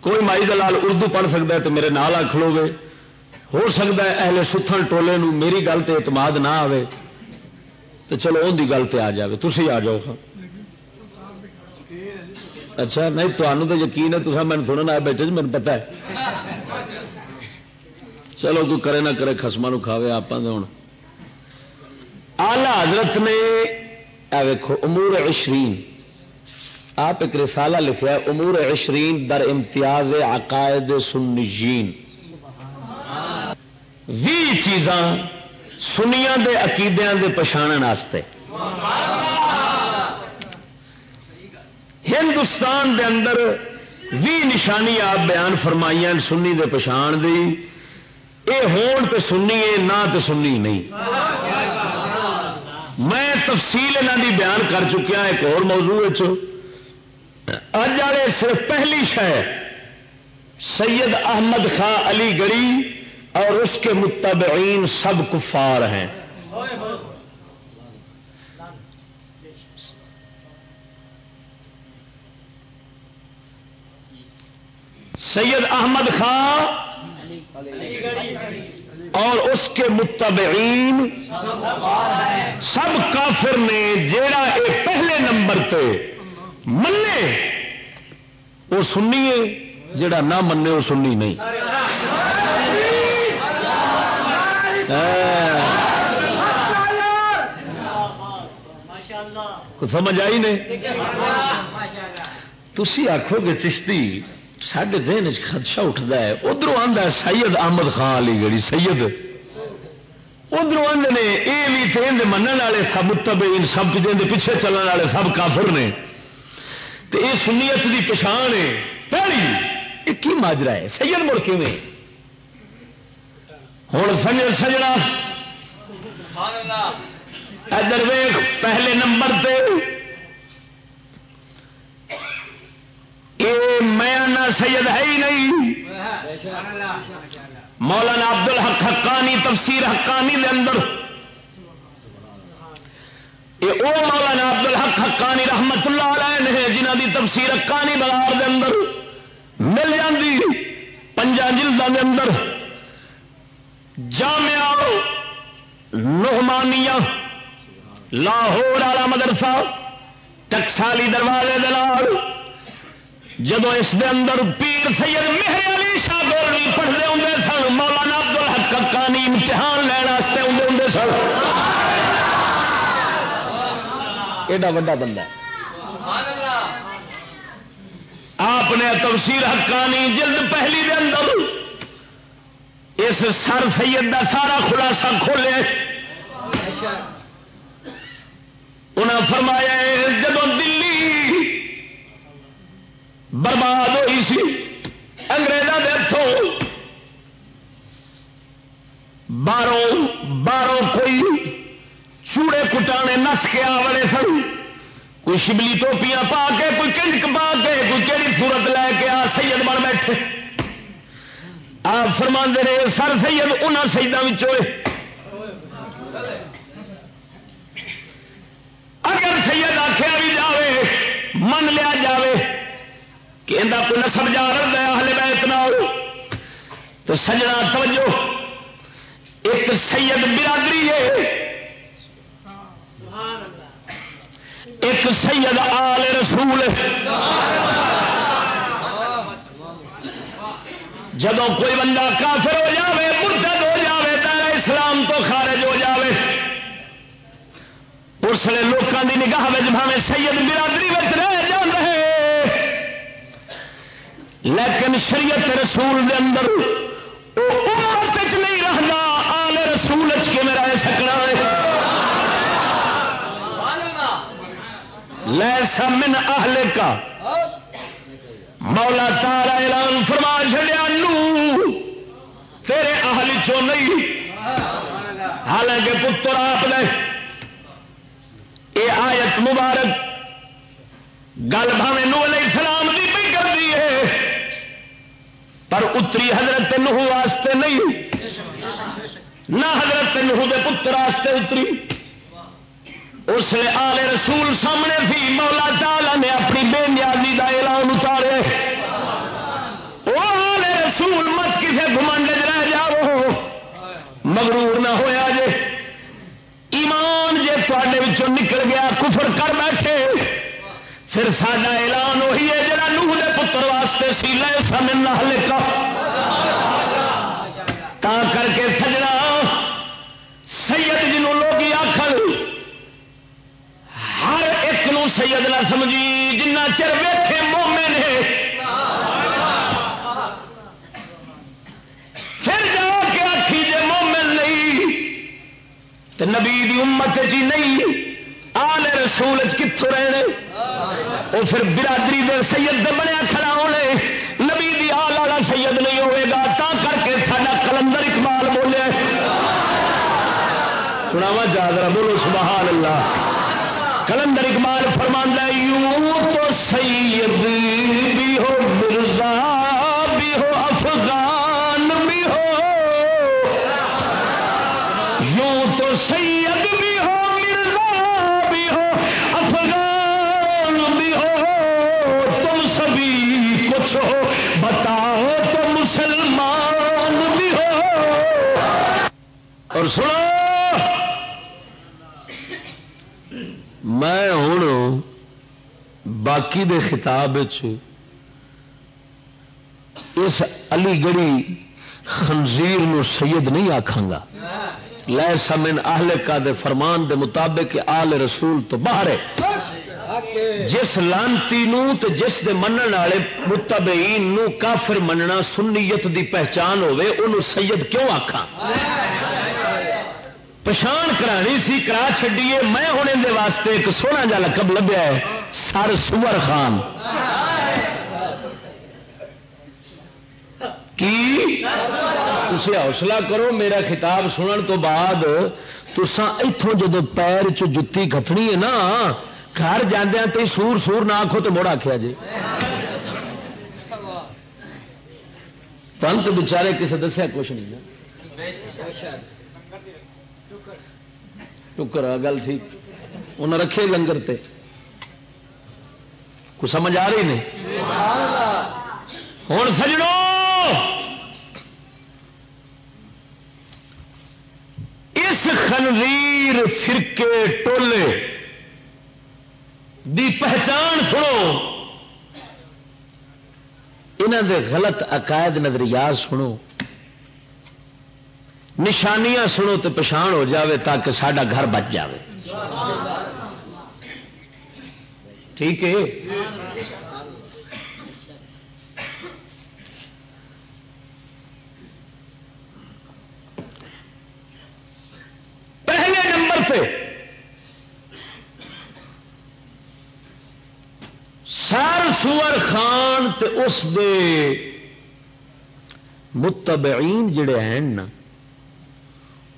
کوئی مائی دلال اردو پڑھ سکتا ہے تو میرے نال آ کھلو گے۔ ہو سکتا ہے اہل ستھن ٹولے نو میری گل تے اعتماد نہ آئے تو چلو ان کی گل تے آ جائے تھی آ جاؤ۔ اچھا نہیں تمہوں تو یقین ہے تو میں سننا بیٹھے جی مجھے پتا ہے۔ چلو، کوئی کرے نہ کرے خسما کھاوے آپ ہوں آلہ حضرت نے ویکو امور عشرین۔ آپ ایک رسالہ لکھا امور عشرین در امتیاز عقائد سنجین بھی چیزاں سنیا دے عقیدے دے پچھاڑ ہندوستان دے اندر بھی نشانی آپ بیان فرمائی سنی دے پچھان دی۔ اے ہون تے سنی ہے نہ تے سنی نہیں۔ میں تفصیل یہاں دی بیان کر چکیا ایک اور موضوع اج والے صرف پہلی شہ سید احمد خان علی گڑھی اور اس کے متبعین سب کفار ہیں۔ سید احمد خان اور اس کے متبعین سب کافر نے جیڑا اے پہلے نمبر تے منے وہ سنیے جڑا نہ منے وہ سنی نہیں۔ سمجھ آئی نہیں؟ تھی آخو گے چشتی سڈے دن خدشہ اٹھتا ہے ادھر آتا سید احمد خان علی گڑی سید۔ ادھر آدھے نے یہ بھی تین من والے سب متبین سب جن پیچھے چلنے والے سب کافر نے۔ تو یہ سنیت کی پچھان ہے۔ پہلی یہ کی ماجرا ہے؟ سید مڑ کی ہوں سجن سجنا۔ ادھر ویخ پہلے نمبر پہ میں سید ہے ہی نہیں۔ مولانا عبد الحق حقانی، تفسیر حقانی دے اندر۔ یہ او مولانا عبد الحق حقانی رحمت اللہ علیہ نے جنہ دی تفسیر حقانی بازار دے اندر مل جاندی پنجا جلدوں دے اندر۔ جامعہ نہمانیہ لاہور والا مدرسہ، ٹکسالی دروازے دلال جدو اس دے اندر پیر سید مہر علی شاہ گولوی پڑھتے ہوں سن، مولانا ابد الحق کانی امتحان لینا آتے ہوں سن۔ ایڈا وا بندہ آپ نے تفسیر حقانی جلد پہلی دے اندر اس سر سید کا سارا خلاصہ کھولے۔ انہیں فرمایا جب برباد ہوئی سی۔ انگریزوں کے ہاتھوں باہروں باہروں کوئی چوڑے کٹانے نس کے آ سن۔ کوئی شبلی ٹوپیاں پا کے، کوئی کنک پا کے، کوئی کہڑی سورت لے کے آ سید بن بیٹھے۔ آپ فرما رہے، سر سید ان شہیدوں اگر سید آخیا بھی جائے من لیا جائے کہ اندر کوئی نسب جا رہا ہے ہلے میں اتنا تو سجنا توجہ، ایک سید برادری ہے۔ ایک سید آل رسول جب کوئی بندہ کافر ہو جاوے، مرتد ہو جاوے دائرہ اسلام تو خارج ہو جاوے۔ اس لیے لوگوں کی نگاہ میں بھاوے سید برادری میں رہ جان رہے لیکن شریعت رسول دے اندر وہ امت نہیں رہنا آل رسول کے رہ سکنا ہے؟ لے من اہل کا۔ مولا تارا اعلان فرما چڑیا نو، تیرے اہل چو نہیں۔ حالانکہ پتر آپ نے یہ آیت مبارک، گل بھاوے نو پر اتری حضرت نوح واسطے نہیں، نہ حضرت نوح دے پتر واسطے اتری۔ اس نے آل رسول سامنے تھی، مولا تعالی نے اپنی بے نیازی کا اعلان اتارے وہ آل رسول، مت کسی گمنڈ رہ جاؤ۔ مغرور نہ ہویا جے۔ ایمان جے تے نکل گیا، کفر کر بیٹھے۔ پھر ساڈا اعلان وہی ہے پتر واسطے سی لے سمن نہ کا تا کر کے سجنا۔ سید جنوں لوگ آخر ہر ایک نو سید نہ سمجھی، جنہ چر ویٹے مومے نے پھر جا کے آخی جے مومن نہیں تو نبی دی امت جی نہیں۔ آل رسول کتوں رہنے؟ وہ پھر برادری دے سید دے بنیا کھڑا ہونے۔ نبی دی آل والا سید نہیں ہوئے گا، تا کر کے سارا کلندر اقبال بولے۔ سناوا جادرا بولو سبحان اللہ۔ کلندر اقبال فرماندہ یوں تو سید بھی ہو مرزا۔ اور سنو۔ میں ہوں باقی دے خطاب اس علی گڑھی خنزیر نو سید نہیں آخا گا۔ لے سمن اہل کا دے فرمان دے مطابق آل رسول تو باہر ہے۔ جس لانتی نو تے جس دے منن والے متبعین نو کافر مننا سنیت دی پہچان ہوے انہوں سید کیوں آکھاں؟ پچھان کرانی سی، کرا چڈیے میں ہوں اندر واسطے ایک سونا جا لقب لبیا ہے، سر سور خان۔ کی؟ تھی حوصلہ کرو، میرا خطاب سنن تو بعد تسا اتوں جدو پیر چ جتی ہے نا، گھر جاندیا تے سور سور نہ آخو تو مڑ آخیا جی۔ پنت بچارے کسی دسیا کچھ نہیں نا۔ ٹکر گل ٹھیک انہیں رکھے لنگر تے۔ کو سمجھ آ رہی نہیں؟ ہوں سجڑو۔ اس خنویر فرقے ٹولے دی پہچان سنو۔ انہوں دے غلط عقائد نظریات سنو۔ نشانیاں سنو تو پچھان ہو جاوے تاکہ سڈا گھر بچ جاوے۔ ٹھیک ہے؟ پہلے نمبر پہ سر سور خان تے اس دے متبعین جڑے ہیں نا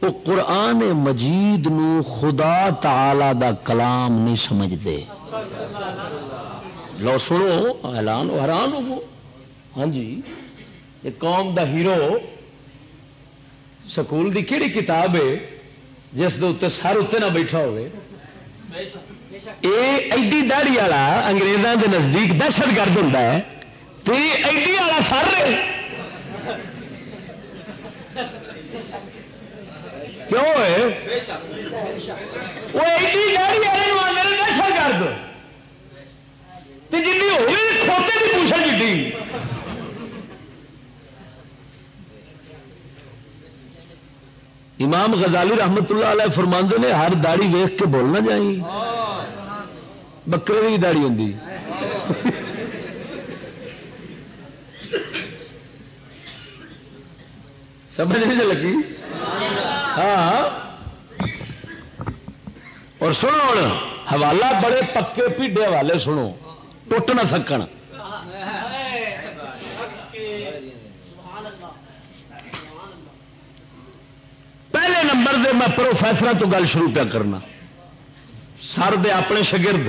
وہ قرآن مجید نو خدا تعالی دا کلام نہیں سمجھتے۔ لو سنو، اعلان، حیران ہو ہاں جی یہ قوم دا ہیرو۔ سکول دی کہڑی کتاب ہے، جس دے اتنے سر اتنے نہ بیٹھا ہوئے۔ یہ ایڈی دہڑی والا انگریزوں کے نزدیک دہشت گرد ہوں تو یہ ایڈی والا سر کیوں ہے؟ وہ ایڈی گاڑی والے دہشت گرد جی ہوگی کھوتے کی پوچھا جی امام غزالی رحمت اللہ علیہ فرماندے نے، ہر داڑی ویخ کے بولنا جائیں۔ بکرے کی داڑی ہوں سمجھ نہیں لگی؟ ہاں۔ اور سنو ہوں حوالہ بڑے پکے پیڈے والے سنو، ٹوٹ نہ سکن۔ پہلے نمبر دے میں پروفیسر تو گل شروع پیا کرنا۔ سر دے اپنے شگرد۔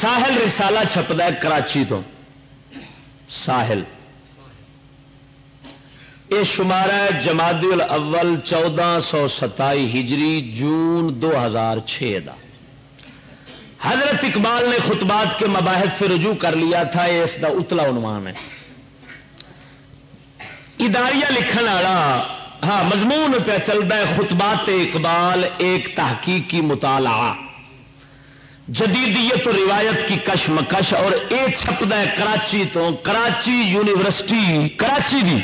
ساحل رسالہ چھپتا ہے کراچی تو۔ ساحل۔ یہ شمار ہے جماعت الاول چودہ سو ستائی ہجری جون دو ہزار چھ دا۔ حضرت اقبال نے خطبات کے مباحث سے رجوع کر لیا تھا، یہ اس کا اتلا عنوان ہے۔ اداریہ لکھن والا ہاں مضمون پہ چلتا ہے خطبات اقبال ایک تحقیقی مطالعہ۔ جدیدیت و روایت کی کش مکش اور یہ چھپتا ہے کراچی تو، کراچی یونیورسٹی، کراچی دی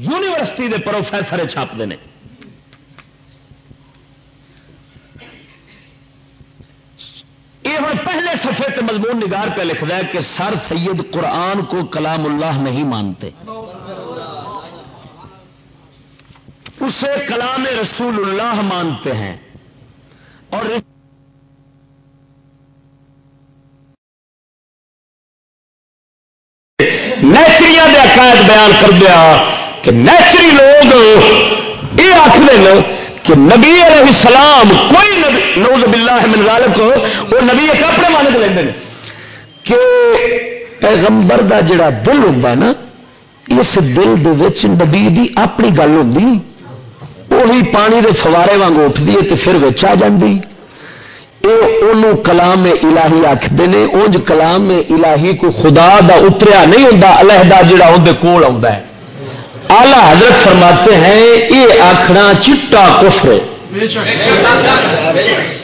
یونیورسٹی دے پروفیسر چھاپتے ہیں یہ ہوں پہلے سفے سے مضمون نگار پہ لکھتا ہے کہ سر سید قرآن کو کلام اللہ نہیں مانتے۔ اسے کلام رسول اللہ مانتے ہیں۔ اور نیچری عقائد بیان کر دیا۔ کہ نیچری لوگ یہ آخر کہ نبی علیہ السلام کوئی نبی نوز باللہ من ذالک وہ نبی ایک اپنے مانے لے کہ پیغمبر دا جڑا دل ہوتا نا، اس دل دے نبی دی اپنی گل ہوتی وہی پانی دے فوارے وانگ اٹھتی ہے تو پھر وچ آ جاتی یہ کلام الہی آخر انج کلام الہی کو خدا دا اتریا نہیں ہوں علیحدہ جڑا اندر کول آ آلہ حضرت فرماتے ہیں، یہ آخنا چٹا کفر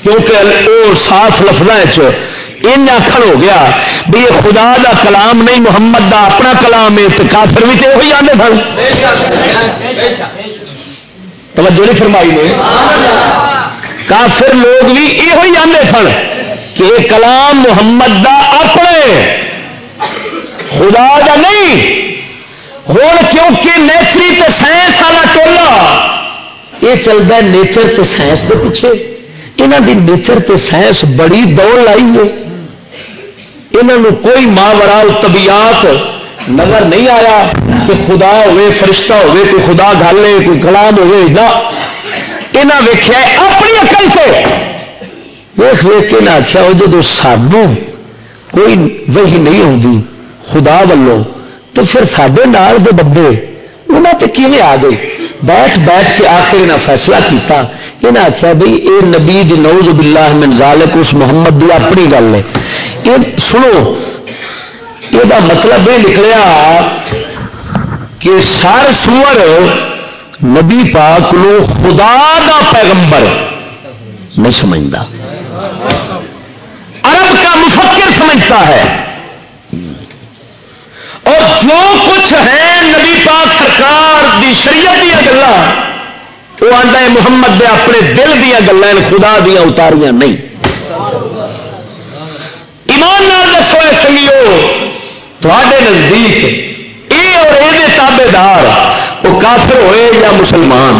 کیونکہ وہ صاف لفظ ان آخر ہو گیا بھی یہ خدا دا کلام نہیں، محمد دا اپنا کلام ہے تو کافر بھی تو وہی آتے سن۔ توجہ نہیں فرمائی نے۔ کافر لوگ بھی یہ آتے سن کہ کلام محمد دا اپنے خدا دا نہیں۔ ہوں کیونکہ نیچری تو سائنس والا ٹولا یہ چلتا ہے نیچر تو سائنس کے پیچھے۔ یہاں کی نیچر تو سائنس بڑی دوڑ لائی ہے۔ یہاں کوئی ماں طبیعت نظر نہیں آیا کہ خدا ہوے فرشتہ ہوے کوئی خدا گل ہے کوئی کلام ہوے نہ۔ یہاں ویخیا اپنی اکل سے ویخ ویخ کے نہ آخیا وہ جب سانو کوئی وہی نہیں آتی خدا والوں تو پھر سڈے نال دے بندے انہوں نے کیونیں آ گئے؟ بیٹھ بیٹھ کے آخر انہیں فیصلہ کیتا۔ انہیں آخیا بھائی یہ نبی دی نوز باللہ من ذالک، اس محمد دی اپنی گل ہے۔ یہ سنو یہ مطلب یہ نکلیا کہ سر سور نبی پاک لو خدا دا پیغمبر نہیں سمجھتا۔ عرب کا مفکر سمجھتا ہے۔ اور جو کچھ ہے نبی پاک سرکار دی شریعت دیا گلا، وہ آتا ہے محمد دے اپنے دل دیا گلا یعنی خدا دیا اتاریاں نہیں۔ ایمان نال دسو سنگیو تھے نزدیک اے اور یہ تابے دار وہ کافر ہوئے یا مسلمان؟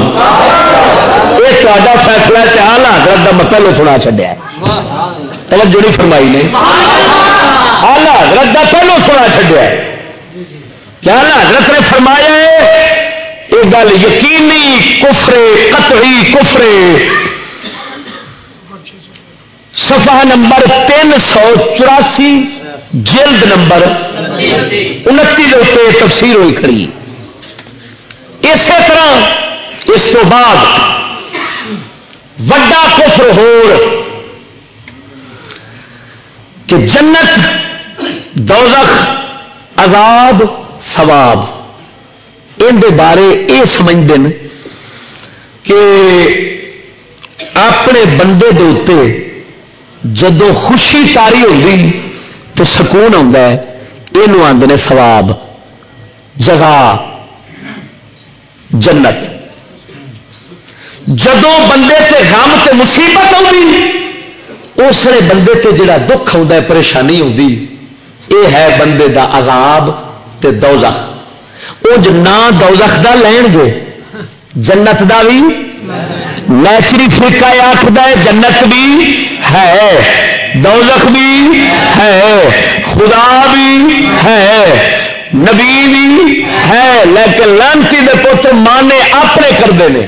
یہ تا فیصلہ چاہ حضرت کا مطلب سنا چڈیا توجہ نہیں فرمائی نے۔ آلہ حضرت کا پہلو مطلب سنا چڈیا کیا حضرت نے فرمایا ہے، یہ گل یقینی کفرے، قطعی کفرے۔ سفا نمبر تین سو چوراسی، جلد نمبر انتی کے تفسیر ہوئی کھڑی۔ اسی طرح اس کو بعد وڈا کفر ہو کہ جنت، دوزخ، عذاب سواب ان بارے یہ سمجھتے ہیں کہ اپنے بندے دے جدو خوشی تاری ہوگی تو سکون آتا ہے یہ آدھے سواب جزا۔ جنت۔ جدو بندے تے غم تے مصیبت آئی اس نے بندے تے جڑا دکھ آتا پریشانی آتی یہ ہے بندے دا عذاب۔ تے دوزخ۔ اج نہ دوزخ دا لین گے۔ جنت دا بھی؟ نیچری فرقہ آخر جنت بھی ہے۔ دوزخ بھی ہے۔ خدا بھی ہے۔ نبی بھی ہے۔ لیکن لانتی دے پوتر مانے اپنے کرتے ہیں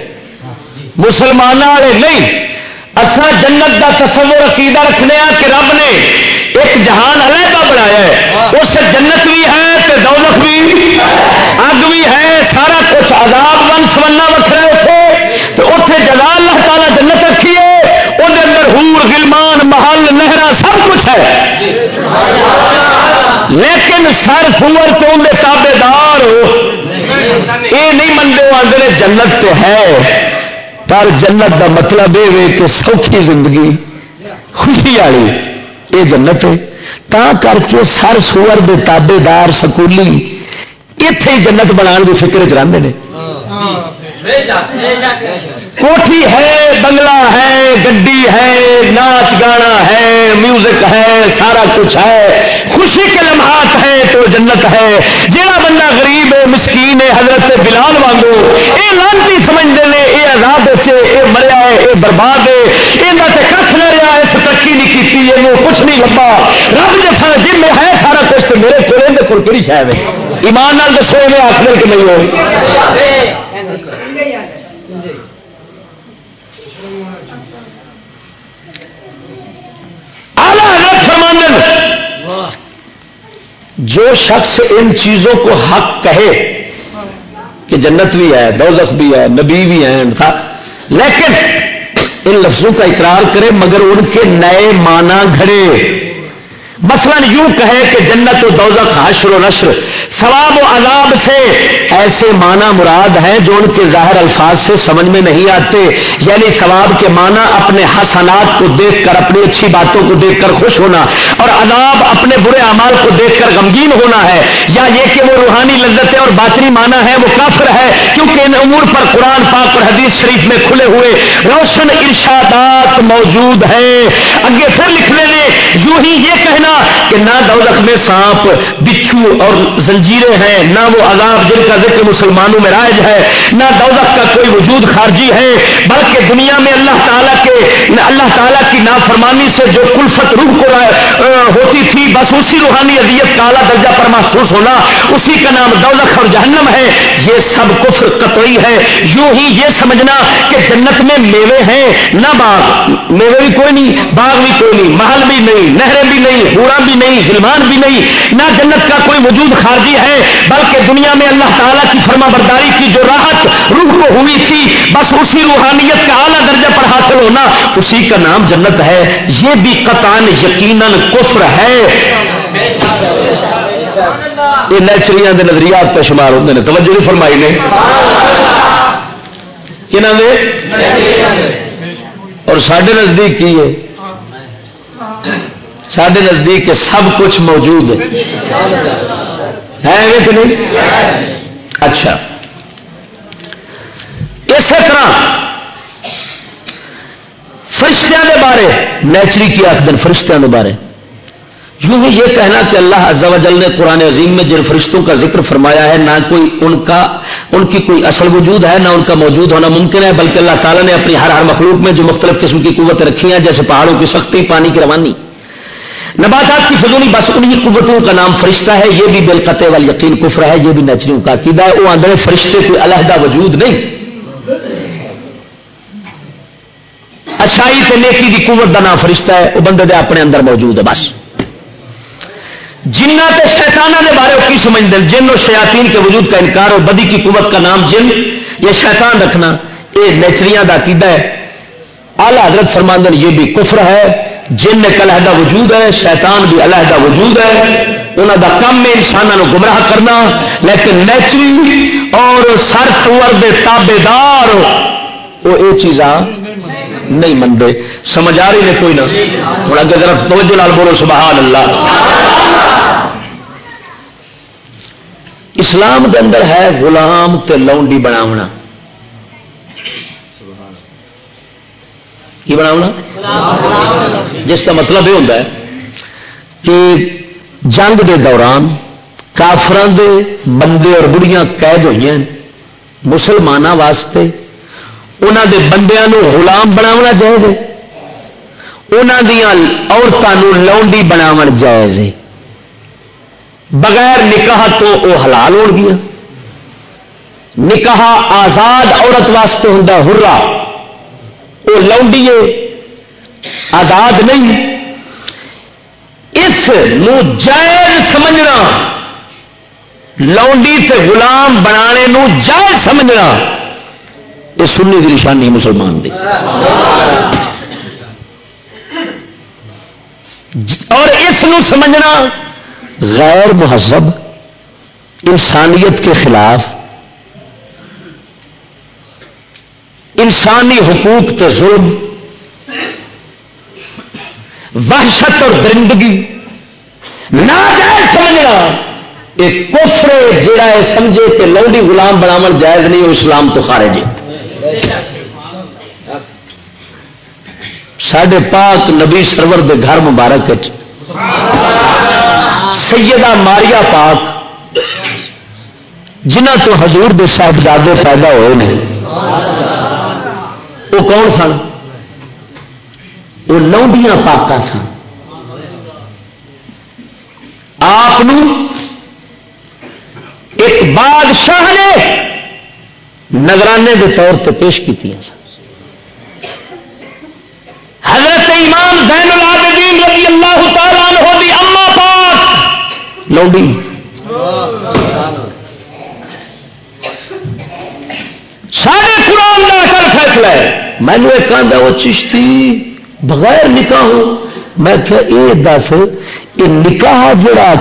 مسلمان والے نہیں۔ اصا جنت دا تصور عقیدہ رکھنے کہ رب نے ایک جہان علیحدہ بنایا ہے۔ اس جنت بھی ہے دولت بھی اگ بھی ہے، سارا کچھ آزاد ون سمنا وکرے اتنے تو اتنے جگہ اللہ تعالیٰ جنت رکھی ہے وہ اندر ہور گلمان محل، نہرا سب کچھ ہے۔ لیکن سر سور تو اندر تابے دار یہ نہیں منگے آدھے جنت تو ہے، پر جنت کا مطلب یہ کہ سوکھی زندگی، خوشی والی یہ جنت ہے۔ تا کر کے سر سور دے تابے دار سکولی اتے جنت بنا کی فکر چ رہتے ہیں کوٹھی ہے، بنگلہ ہے، گڈی ہے، ناچ گانا ہے، میوزک ہے، سارا کچھ ہے۔ خوشی کے لمحات ہے تو جنت ہے۔ جہاں بندہ غریب ہے مسکین ہے حضرت بلال وانگو یہ لانتی سمجھتے ہیں یہ آزاد بچے یہ مریا ہے یہ برباد ہے یہ کھ نہ رہا اس ترقی نہیں کی یہ کچھ نہیں لبا رب جیسا جن میں ہے سارا کچھ تو میرے کو کہڑی شاید ہے؟ ایمان نال دسو میں آخر کہ نہیں ہوئی؟ جو شخص ان چیزوں کو حق کہے کہ جنت بھی ہے، دوزخ بھی ہے، نبی بھی ہے لیکن ان لفظوں کا اقرار کرے مگر ان کے نئے معنی گھڑے۔ مثلا یوں کہے کہ جنت و دوزخ، حشر و نشر، ثواب و عذاب سے ایسے معنی مراد ہیں جو ان کے ظاہر الفاظ سے سمجھ میں نہیں آتے۔ یعنی ثواب کے معنی اپنے حسنات کو دیکھ کر، اپنی اچھی باتوں کو دیکھ کر خوش ہونا، اور عذاب اپنے برے اعمال کو دیکھ کر غمگین ہونا ہے۔ یا یہ کہ وہ روحانی لذتیں اور باطنی معنی ہے وہ کافر ہے کیونکہ ان امور پر قرآن، پاک اور حدیث شریف میں کھلے ہوئے روشن ارشادات موجود ہیں۔ اگے پھر لکھنے میں، یوں ہی یہ کہنا کہ نہ دولت میں سانپ، بچھو اور زنجیریں ہیں، نہ وہ عذاب جن کا ذکر مسلمانوں میں رائج ہے، نہ دولت کا کوئی وجود خارجی ہے، بلکہ دنیا میں اللہ تعالیٰ کے اللہ تعالیٰ کی نافرمانی سے جو کلفت روح کو ہوتی تھی، بس اسی روحانی اذیت کا اعلیٰ درجہ پر محسوس ہونا، اسی کا نام دولت اور جہنم ہے۔ یہ سب کفر قطعی ہے۔ یوں ہی یہ سمجھنا کہ جنت میں میوے ہیں، نہ باغ، میوے بھی کوئی نہیں، باغ بھی کوئی نہیں، محل بھی نہیں، نہریں بھی نہیں پورا بھی نہیں ظلمان بھی نہیں، نہ جنت کا کوئی وجود خارجی ہے، بلکہ دنیا میں اللہ تعالیٰ کی فرما برداری کی جو راحت روح کو ہوئی تھی، بس اسی روحانیت کا اعلیٰ درجہ پر حاصل ہونا اسی کا نام جنت ہے۔ یہ بھی قطان یقیناً کفر ہے۔ یہ نیچریاں کے نظریات پہ شمار ہوتے ہیں توجہ نہیں فرمائی نے۔ اور سڈے نزدیک کی ہے؟ سڈے نزدیک سب کچھ موجود ہے۔ کہ نہیں؟ اچھا۔ اسی طرح فرشتیاں دے بارے نیچری کی آخدن فرشتیاں دے بارے۔ یوں ہی یہ کہنا کہ اللہ عز و جل نے قرآن عظیم میں جن فرشتوں کا ذکر فرمایا ہے، نہ کوئی ان کا، ان کی کوئی اصل وجود ہے، نہ ان کا موجود ہونا ممکن ہے، بلکہ اللہ تعالیٰ نے اپنی ہر ہر مخلوق میں جو مختلف قسم کی قوتیں رکھی ہیں، جیسے پہاڑوں کی سختی، پانی کی روانی۔ نباتات کی فضولی بس انہیں قوتوں کا نام فرشتہ ہے، یہ بھی بالقطع وال یقین کفر ہے، یہ بھی نیچریوں کا عقیدہ ہے۔ وہ اندر فرشتے کوئی علیحدہ وجود نہیں۔ اچھائی تے نیکی کی قوت کا نام فرشتہ ہے، وہ بندے دے اپنے اندر موجود ہے، بس۔ جنہ تے شیطانہ دے بارے کی سمجھتے ہیں، جن اور شیاطین کے وجود کا انکار اور بدی کی قوت کا نام جن یہ شیطان رکھنا، یہ نیچریاں کا عقیدہ ہے۔ آلہ حضرت فرماندن یہ بھی کفر ہے۔ جن ایک علیحدہ وجود ہے، شیطان بھی علیحدہ وجود ہے۔ انہوں کا کم ہے انسانوں گمراہ کرنا، لیکن نیچری اور سر دے تابے دار وہ یہ چیزاں نہیں منگے سمجھ آ رہی نے کوئی نہ؟ ہوں اگر ذرا توجہ لال بولو سبحان اللہ اسلام کے اندر ہے غلام تے لونڈی بناونا۔ کی بنا جس کا مطلب یہ ہوتا ہے کہ جنگ دے دوران کافران دے بندے اور بڑیاں قید ہوئی ہیں مسلمانوں واسطے انہوں دے بندیاں غلام بناونا چاہیے انہوں دیا عورتوں لونڈی بناو جائز ہے۔ بغیر نکاح تو وہ حلال ہو گیا۔ نکاح آزاد عورت واسطے ہوں ہرا وہ لونڈیے آزاد نہیں۔ اس جائز سمجھنا، لونڈی تے غلام بنانے نو جائز سمجھنا، یہ سنی کی نشانی مسلمان دی۔ اور اس نو سمجھنا غیر مہذب، انسانیت کے خلاف۔ انسانی حقوق تے ظلم وحشت اور درندگی۔ نہ جائز سمجھنا ایک کوفرے جڑا ہے سمجھے کہ لوڈی غلام بناو جائز نہیں وہ اسلام تو خارج ہے۔ سڈے پاک نبی سرور دے گھر مبارک سیدہ ماریا پاک جنہ تو حضور دے صاحبزادے پیدا ہوئے ہیں وہ کون سن؟ وہ لوڈیاں پاک سن۔ آپ ایک بادشاہ نے نگرانے کے طور پہ پیش کی سن۔ حضرت امام زین العابدین رضی اللہ تعالیٰ عنہ دی اما پاک۔ لوڈی سارے قرآن کا اثر فیصلہ ہے۔ میں نے ایک آدھا وہ چشتی بغیر نکاح ہو میں کیا یہ دس، یہ نکاح جڑا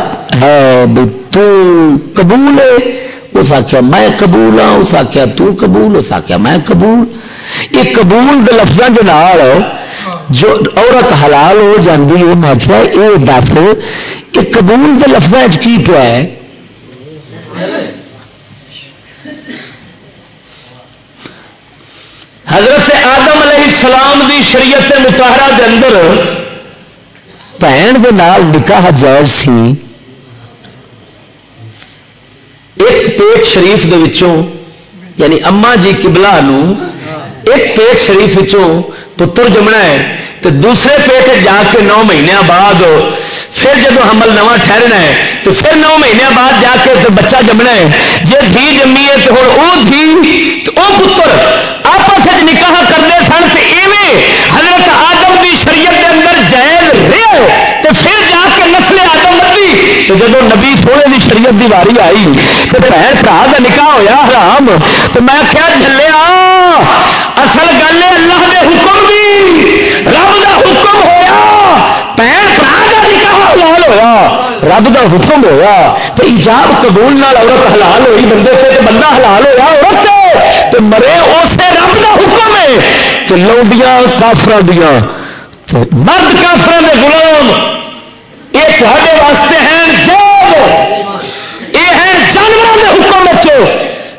ہے تو قبول ہے؟ اس آخیا میں قبول ہاں اس آخیا تو قبول، اس آخیا میں قبول۔ یہ قبول کے لفظوں کے نال جو عورت حلال ہو جاتی ہے، میں آخیا یہ دس، یہ قبول کے لفظ کی پیا ہے حضرت آدم علیہ السلام دی شریعت متحرہ دے اندر بھن نکاح جائز سی۔ ایک پیٹ شریف دے وچوں یعنی اما جی کبلا ایک پیٹ شریف وچوں پتر جمنا ہے تو دوسرے پیٹ جا کے نو مہینے بعد پھر جب حمل نواں ٹھہرنا ہے تو پھر نو مہینے بعد جا کے تو بچہ جمنا ہے۔ جی دھی جمی ہے تو ہوں وہ دھی تو وہ پتر آپس نکاح کرتے سن تو ایویں حضرت آدم کی شریعت کے اندر جائز رہے تو پھر جا کے نسل آدم بدی تو جب نبی سونے کی شریعت کی واری آئی تو بھن برا کا نکاح ہوا حرام تو میں کیا چلیا اصل گل ہے اللہ کے حکم بھی رب کا حکم ہوا بھن برا کا نکاح حلال ہوا رب کا حکم ہوا تو ایجاب قبول نال عورت حلال ہوئی، بندے سے بندہ حلال ہوا عورت تو مرے اسے حکم ہے کہ لوڈیاں کافر دیا مرد کافر کے غلام، یہ تے واسطے ہیں جو یہ ہیں جانوروں کے حکم بچو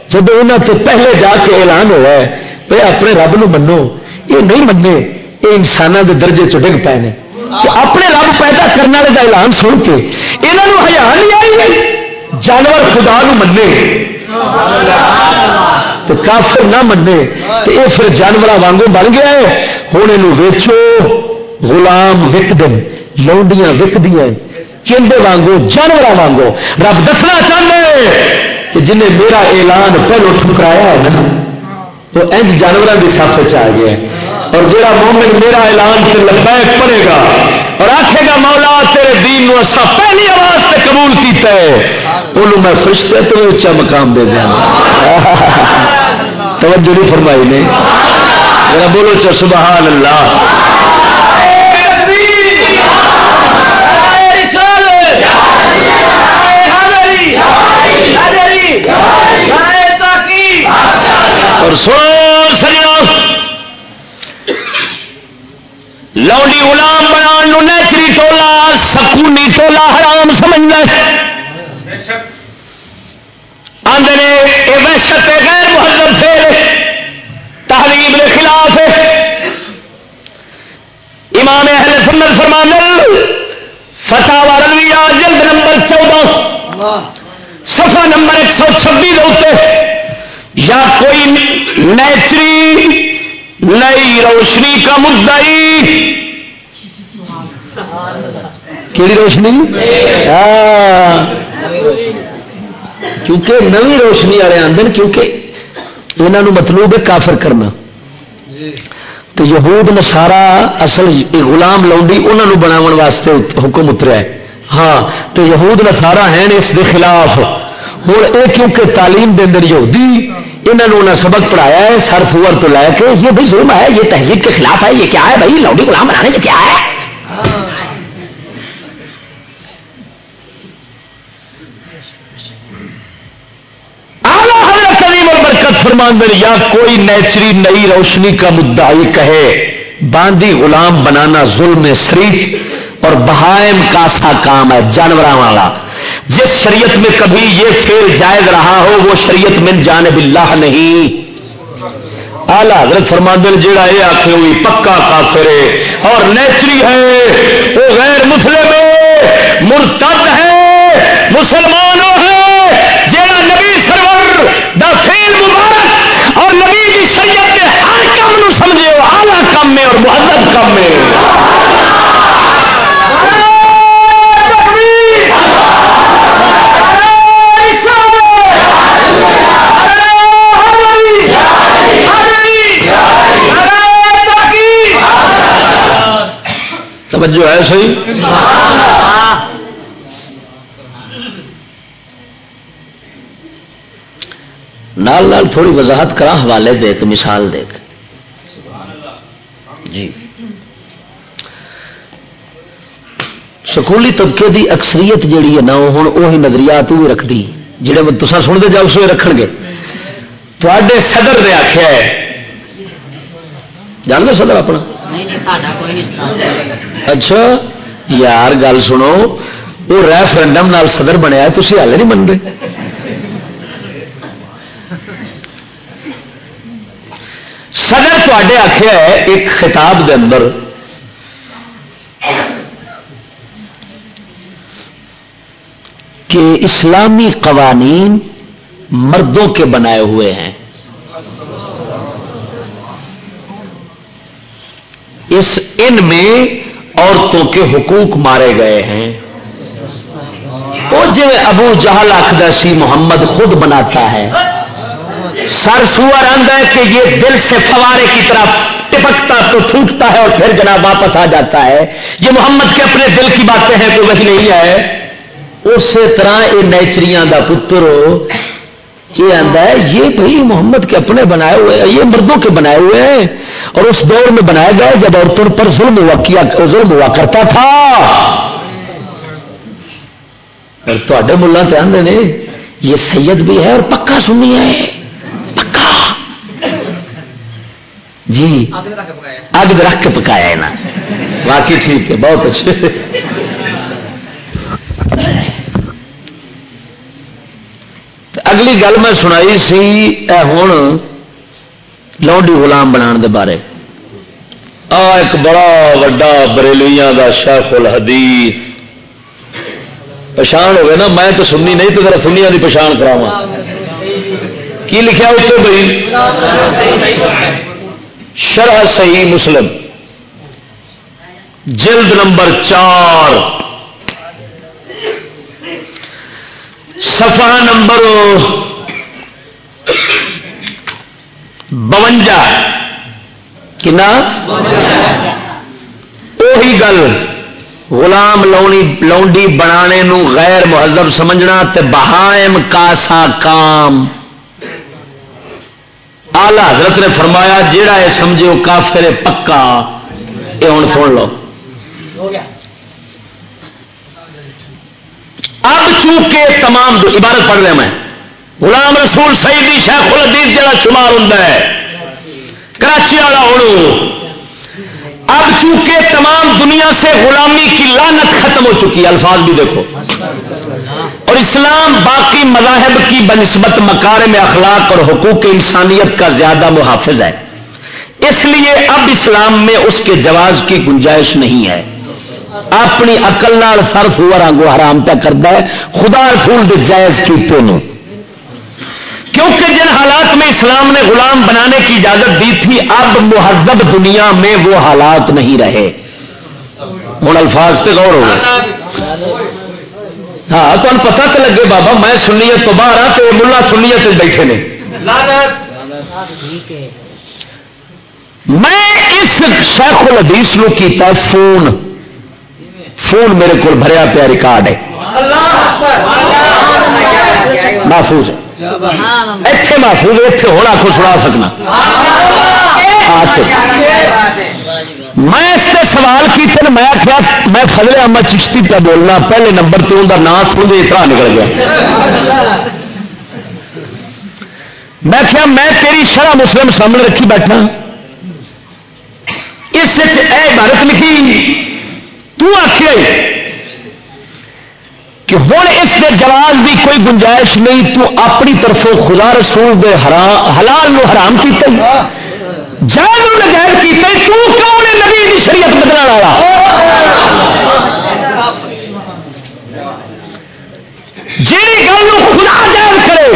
جب انہوں سے پہلے جا کے اعلان ہوا ہے بھائی اپنے رب نو منو۔ یہ نہیں منے یہ انسانوں کے درجے چ ڈگ پے نے۔ اپنے رب پیدا کرنے والے کا اعلان سن کے یہاں ہزار نہیں آئی جانور خدا نو منے تو کافر نہ منے تو یہ پھر جانور وانگو بن گیا ہے۔ ہوں یہ ویچو، غلام وک دن لونڈیاں وک دیا چندے وانگو جانور وانگو رب دسنا چاہتے کہ جنہیں میرا اعلان پہلو ٹھکرایا ہے نا، وہ انج جانوروں کی سف آ گیا ہے اور جڑا مومن میرا اعلان سے لبیک پڑے گا اور آخے گا، مولا تیرے دین نو اصا پہلی آواز سے قبول کیتا ہے۔ انہوں میں فرشتے تو اچا مقام دے دیا۔ توجہ نہیں فرمائی نے۔ میرا بولو چا سبحان اللہ اور سو سجنا۔ لوڈی غلام بنا نیچری ٹولا سکونی ٹولا حرام سمجھنا۔ آدھے یہ وحشت غیر مہذب سے تعلیم کے خلاف امام اہل سنت فرمان فتح والا جلد نمبر چودہ سفا نمبر ایک سو چھبی یا کوئی نیچری نئی روشنی کا مدعی. کیڑی روشنی؟ ہاں۔ کیونکہ نوی روشنی والے آدھے کیونکہ یہاں مطلوب ہے کافر کرنا۔ تو یہود نسارا اصل غلام لاؤنڈی انہوں بناو واسطے حکم اتریا ہے۔ ہاں تو یہود نسارا ہیں اس کے خلاف۔ ہوں یہ کیونکہ تعلیم دے اندر یہودی انہوں نے سبق پڑھایا ہے سر فور تو لے کے یہ بھائی ظلم ہے یہ تہذیب کے خلاف ہے یہ کیا ہے بھائی لاؤڈی غلام بنانے سے کیا ہے؟ برکت یا کوئی نیچری نئی روشنی کا مدعا کہے باندھی غلام بنانا ظلم شریف اور بہائم کا سا کام ہے جانور والا۔ جس شریعت میں کبھی یہ فیل جائز رہا ہو، وہ شریعت میں جانب اللہ نہیں۔ آلہ حضرت فرماندل جیڑا یہ آخر ہوئی، پکا کافر ہے اور نیچری ہے، وہ غیر مسلم ہے، مرتد ہے مسلمانوں ہے جیڑا نبی سرور دا فیل مبارک اور نبی کی شریعت کے ہر کام سمجھے وہ آلہ کام میں اور مہذب کام میں۔ توجہ ہے صحیح؟ نال نال تھوڑی وضاحت کرا حوالے دیکھ مثال دیکھ جی۔ سکولی طبقے دی اکثریت جیڑی ہے نا ہوں وہی نظریات بھی رکھتی جہے تصا سنتے جاؤ سو رکھ گے۔ تے صدر نے آخیا ہے۔ جان گے صدر اپنا؟ اچھا یار گل سنو۔ وہ ریفرنڈم صدر بنیا تھی ہل نہیں منگے صدر آخیا ہے، ایک خطاب دے اندر۔ کہ اسلامی قوانین مردوں کے بنائے ہوئے ہیں۔ اس ان میں عورتوں کے حقوق مارے گئے ہیں۔ وہ جی ابو جہل آخر سی، محمد خود بناتا ہے۔ سر سور آدھا ہے کہ یہ دل سے فوارے کی طرح ٹپکتا تو ٹوٹتا ہے اور پھر جناب واپس آ جاتا ہے۔ یہ محمد کے اپنے دل کی باتیں ہیں تو وہی نہیں ہے۔ اسی طرح یہ نیچریاں کا پتر، یہ آتا ہے، یہ بھائی محمد کے اپنے بنائے ہوئے یہ مردوں کے بنائے ہوئے ہیں۔ اور اس دور میں بنایا گیا جب عورتوں پر ظلم ہوا، کیا ظلم ہوا کرتا تھا۔ تے ملا تو آدھے نے، یہ سید بھی ہے اور پکا سنی ہے پکا جی۔ اگ رکھ کے پکایا ہے نا۔ باقی ٹھیک ہے بہت اچھے۔ اگلی گل میں سنائی سی اے ہوں لوڈی غلام بنا دے بارے۔ آ ایک بڑا وڈا بریلویاں دا شیخ الحدیث۔ پچھان ہوگی نا میں تو سننی نہیں تو ذرا سنیا کی پچھان کراوا کی لکھا اتنے بھائی؟ شرح صحیح مسلم، جلد نمبر چار سفا نمبر بونجا، کنا؟ وہی گل، غلام لونی لونڈی بنانے نو غیر مہذب سمجھنا تے بہائم کاسا کام۔ آلہ حضرت نے فرمایا، جیڑا ہے سمجھو کافر پکا۔ یہ ہوں سن لو۔ اب چونکہ تمام عبارت پڑھ رہا میں، غلام رسول سیدی شیخ الدیز جڑا شمار ہوں کراچی والا ہوں اب چونکہ تمام دنیا سے غلامی کی لانت ختم ہو چکی ہے، الفاظ بھی دیکھو۔ اسلام باقی مذاہب کی بنسبت مکار میں اخلاق اور حقوق انسانیت کا زیادہ محافظ ہے۔ اس لیے اب اسلام میں اس کے جواز کی گنجائش نہیں ہے۔ اپنی اقل سرف ہوا رنگو حرام پہ کرتا ہے۔ خدا رسول جائز کی تینوں کیونکہ جن حالات میں اسلام نے غلام بنانے کی اجازت دی تھی، اب مہذب دنیا میں وہ حالات نہیں رہے۔ ہوں الفاظ سے غور ہو۔ ہاں تو پتا تو لگے بابا میں سنیت تو باہر ہاں تو ملا سنیت بیٹھے نے۔ میں اس شیخ الحدیث نو کیتا فون۔ فون میرے کو بھریا پیا ریکارڈ ہے۔ محفوظ ہے۔ اتے محفوظ اتنے ہونا کو سنا سکنا۔ آتے میں اس سے سوال کیتے میں کیا میں فضل احمد چشتی پہ بولنا، پہلے نمبر تو ان کا نام سن دے اتنا نکل گیا۔ میں کیا میں تیری شرح مسلم سامنے رکھی بیٹھا۔ اس اے عبارت لکھی کہ ہوں اس کے جواز بھی کوئی گنجائش نہیں، تو اپنی طرفوں خدا رسول دے حرام حلال نو حرام کیتے۔ جائز نجائز کیتے، تو کون ہے نبی کی شریعت بدلنے والا؟ جی گل خدا جائز کرے،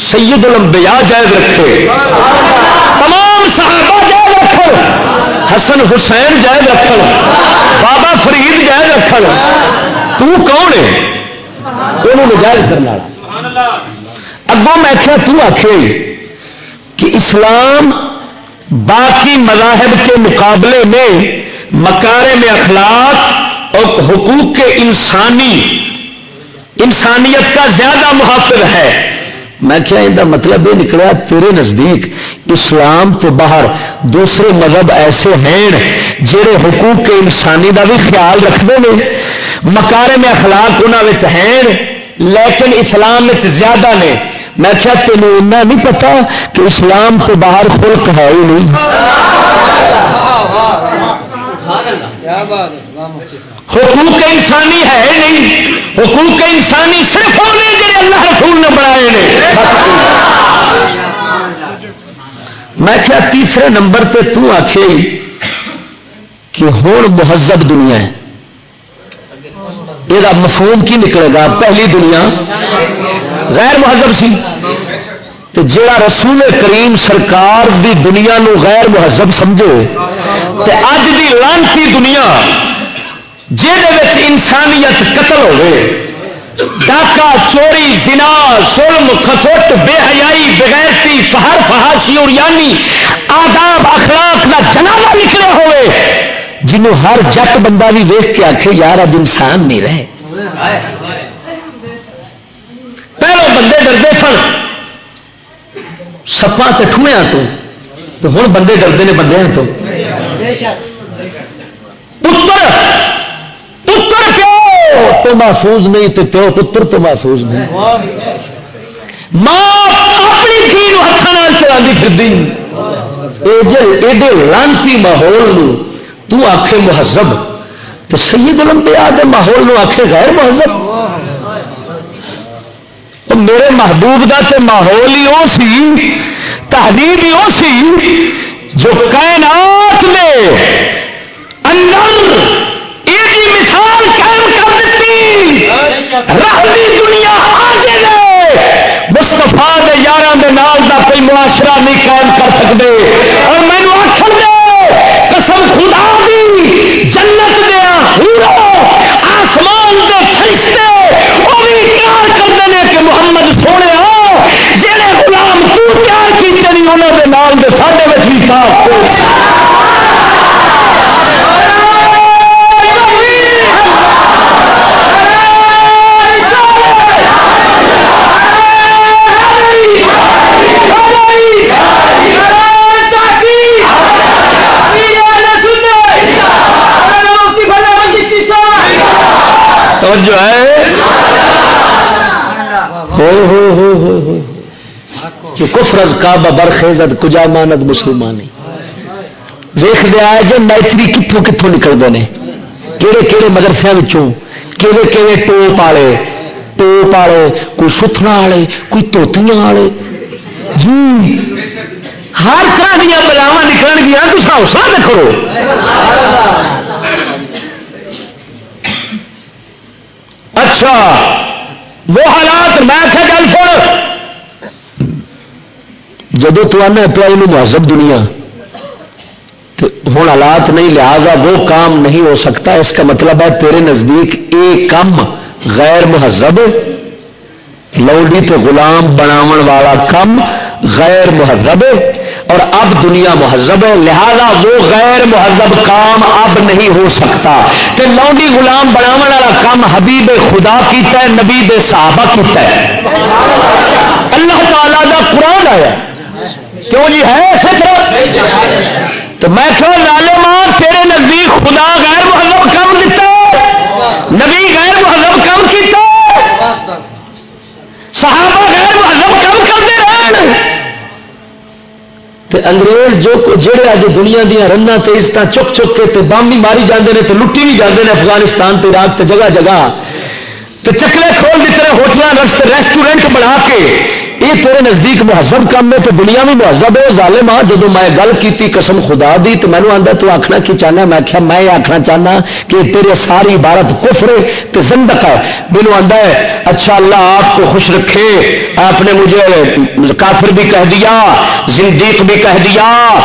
سید الانبیاء جائز رکھے، تمام صحابہ جائز رکھ حسن حسین جائز رکھ بابا فرید جائز رکھ کون ہے نجائز کرنے والا۔ اگوں میں کیا تک کہ اسلام باقی مذاہب کے مقابلے میں مکارے میں اخلاق اور حقوق کے انسانی انسانیت کا زیادہ محافظ ہے۔ میں کیا ان مطلب یہ نکلا تیرے نزدیک۔ اسلام تو باہر دوسرے مذہب ایسے ہیں جہے حقوق کے انسانی کا بھی خیال رکھتے ہیں۔ مکارے میں اخلاق انہوں ہیں، لیکن اسلام زیادہ نے۔ میں کیا تینوں نہیں پتا کہ اسلام تو باہر خلق ہے ہی نہیں۔ حقوق انسانی ہے ہی نہیں۔ حقوق انسانی صرف ہونے جڑے اللہ رسول نے بنائے نے۔ میں کیا تیسرے نمبر پہ تو آخے کہ ہوں مہذب دنیا ہے۔ یہ مفہوم کی نکلے گا۔ پہلی دنیا غیر مہذب سی۔ تو جڑا رسول کریم سرکار دی دنیا نو غیر مہذب سمجھے تو اج دی لانتی دنیا جہد انسانیت قتل ہوئے ڈاکا چوری، زنا سلم خسوٹ بے حیائی، بغیرتی، فہر فہاشی اور یعنی آداب، اخلاق کا جنازہ نکلے ہوئے جنوں ہر جٹ بندہ بھی ویخ کے آخے یار اب انسان نہیں رہے۔ بندے ڈردے سن۔ سپا ٹھویا تو۔ ہوں بندے ڈرتے ہیں ہاں بندے ہاں تو۔ پتر! پتر پیو! تو محفوظ نہیں تو پیو پتر تو محفوظ نہیں۔ ماں اپنی تھی ہاتھوں چلا پھر ایڈے لانتی ماحول تو آخے مہذب۔ تو سید الانبیاء دے ماحول نو آخے غیر مہذب۔ میرے محبوب دا تے ماحول ہی وہ سی تحریر ہی وہ سی، جو کائنات میں اندر ایک ہی مثال قائم کر دیتی۔ رہی دنیا آگے گئے مستفا دے یار دے نال دا کوئی معاشرہ نہیں قائم کر سکتے اور مینو آخر دے قسم خدا دی جنت دیا آسمان دے فرشتے وہ بھی پیار کرتے ہیں کہ محمد سونے جہے غلام تو پیار کیتے نہیں دے ساڈے بھی صاف توجہ ہے؟ ہو ہو ہو ہو ہو۔ کہ کفرز کا برخیزت کجا مانت مسلمانی؟ ویخ دیا ہے جو میتری کتوں کتوں نکلتے ہیں کہڑے کہڑے مدرسے کہڑے کہڑے ٹوپ والے ٹوپ والے کوئی ستنا والے کوئی توتیاں والے جی۔ ہر طرح دیا بلاوا نکل گیا تو حوصلہ کرو۔ اچھا وہ حالات میں گل سن۔ جدو تو آنا پیا مہذب دنیا ہوں حالات نہیں، لہذا وہ کام نہیں ہو سکتا۔ اس کا مطلب ہے تیرے نزدیک ایک کم غیر مہذب لوڈی تو غلام بناو والا کم غیر مہذب، اور اب دنیا مہذب ہے۔ لہذا وہ غیر مہذب کام اب نہیں ہو سکتا۔ کہ لونڈی غلام بناو والا کام حبیب خدا کیتا ہے نبی صحابہ کیتا ہے اللہ تعالی دا قرآن آیا۔ کیوں جی؟ ہے تو میں کہ لالے ماں تیرے نزدیک خدا غیر مہذب کام دیتا نبی غیر مہذب کام کیتا صحابہ غیر مہذب کام کرتے رہے انگریز جو جہے اج دنیا دیا رنگ تے عزت چک چک کے تے بم بھی ماری جاندے نے تے لٹی بھی جاندے نے افغانستان تے عراق تے جگہ جگہ۔ تے چکلے کھول دیتے ہیں ہوٹل ریسٹورینٹ بنا کے۔ یہ تیرے نزدیک مہذب کام ہے، تو دنیا میں مہذب ہے، ظالم آ جب میں گل کی قسم خدا دی، تو مینو آتا تو آخنا کی چاہنا؟ میں آخیا میں آخنا چاہنا کہ تیرے ساری عبارت کفر تو زندق ہے مینو آتا ہے اچھا اللہ، آپ کو خوش رکھے۔ آپ نے مجھے کافر بھی کہہ دیا، زندیق بھی کہہ دیا۔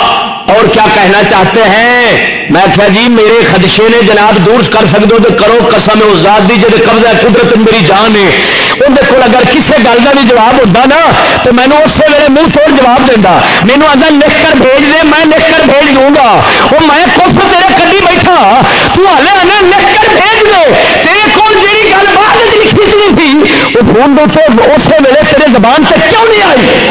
اور کیا کہنا چاہتے ہیں؟ میں کہا جی میرے خدشے نے جناب دور کر سکتے ہو، تو کرو قسم اس ذات دی جی قبضہ قدرت میری جان ہے۔ اندر کو اگر کسی گل کا بھی جواب ہوتا نا، تو مینو اسی ویلے منہ توڑ جواب دینا مینو آتا لکھ کر بھیج دے، میں لکھ کر بھیج دوں گا۔ وہ میں کف تیرے کدی بیٹھا؟ تو ہلے آنا لکھ کر بھیج دے۔ تیرے کو جی گل بعد لکھی تھی، وہ فون دے اسی ویلے تیرے زبان سے کیوں نہیں آئی؟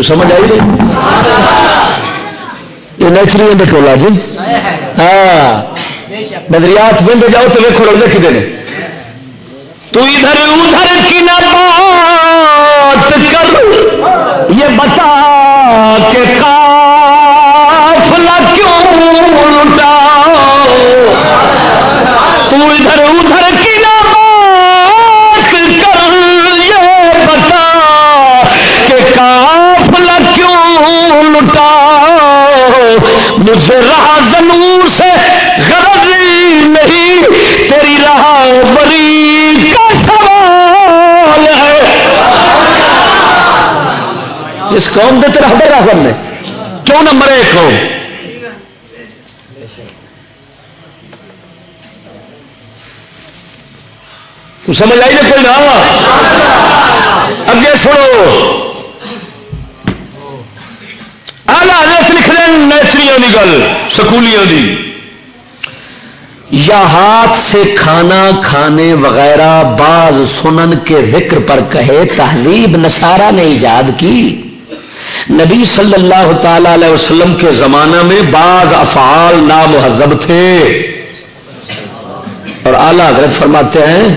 تو سمجھ آئی نہیں؟ یہ نیچری اندر ٹولا جی۔ ہاں۔ بدریات بند جاؤ تو ویکو لوگ لکھ ہیں۔ تو ادھر ادھر کی نہ بات کر۔ یہ بتا کہ کا زنور سے، غرض نہیں، تیری رہا بری کا سوال ہے۔ اس قوم کے طرح بڑا ہم نے کیوں نمبر ایک ہو سمجھ آئی نا کوئی نہ۔ اگے سنو۔ حضرت لکھ رہے نیچریوں کی گل۔ سکولیوں کی یا ہاتھ سے کھانا کھانے وغیرہ بعض سنن کے ذکر پر کہے، تہذیب نسارا نے ایجاد کی۔ نبی صلی اللہ تعالی علیہ وسلم کے زمانہ میں بعض افعال نامہذب تھے۔ اور اعلی حضرت فرماتے ہیں،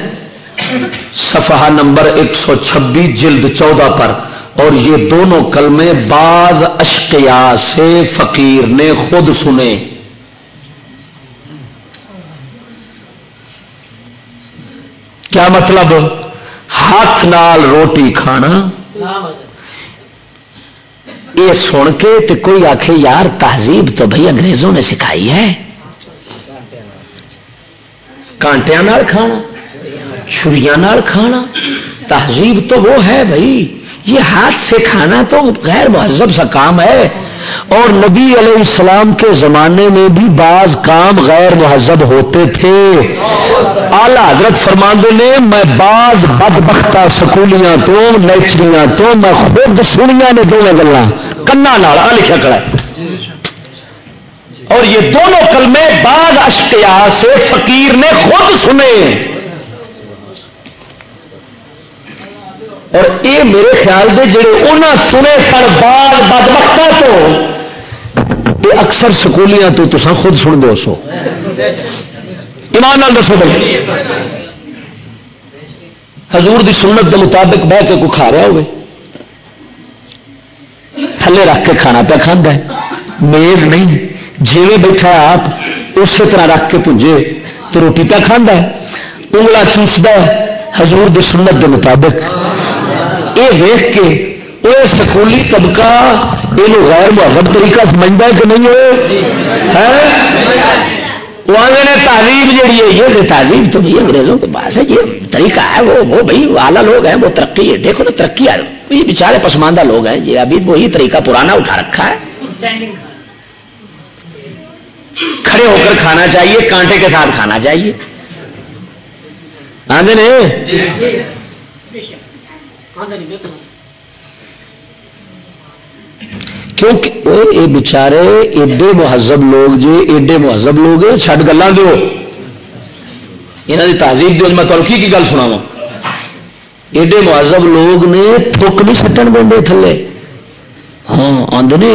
صفحہ نمبر ایک سو چھبیس، جلد چودہ پر۔ اور یہ دونوں کلمے بعض اشکیا سے فقیر نے خود سنے۔ کیا مطلب؟ ہاتھ نال روٹی کھانا۔ یہ سن کے تو کوئی آخ یار تہذیب تو بھائی انگریزوں نے سکھائی ہے۔ کانٹیا کھانا چھری کھانا۔ تہذیب تو وہ ہے بھائی یہ ہاتھ سے کھانا تو غیر مہذب سا کام ہے۔ اور نبی علیہ السلام کے زمانے میں بھی بعض کام غیر مہذب ہوتے تھے۔ آلہ حضرت فرماندے نے، میں بعض بد بختہ سکولیاں تو، نیچریاں تو، میں خود سنیا نے دونوں گلا کنا لکھا کرا اور یہ دونوں کلمے بعض اشکیا سے فقیر نے خود سنے۔ اور یہ میرے خیال دے جڑے انہاں سنے سن بال بد وقت تو یہ اکثر سکولیاں تو تصا خود سن دو سو۔ ایمان نال دسو بھائی۔ حضور دی سنت دے مطابق بہ کے کوئی کھا رہا ہوئے۔ تھلے رکھ کے کھانا پہ کھانا ہے۔ میز نہیں۔ جیویں بیٹھا ہے آپ، اسی طرح رکھ کے پوجے تو روٹی پہ کھانا ہے۔ انگلا چوستا ہے۔ حضور دی سنت دے مطابق۔ یہ ویخ کے وہ سکولی طبقہ یہ غیر مہذب طریقہ سمجھتا ہے کہ نہیں وہ آگے تعلیم جہی ہے یہ تعلیم تو بھی انگریزوں کے پاس ہے یہ طریقہ ہے وہ وہ بھائی اعلیٰ لوگ ہیں وہ ترقی ہے دیکھو نا ترقی ہے یہ بےچارے پسماندہ لوگ ہیں یہ ابھی وہی طریقہ پرانا اٹھا رکھا ہے کھڑے ہو کر کھانا چاہیے کانٹے کے ساتھ کھانا چاہیے آدھے کیونکہ یہ بچارے ایڈے مہذب لوگ جی ایڈے مہذب لوگ چڈ گلا دو یہاں کی تہذیب دو میں تلکی کی گل سنا ایڈے مہذب لوگ نے تھوک نہیں سٹن دے تھلے۔ ہاں آدھے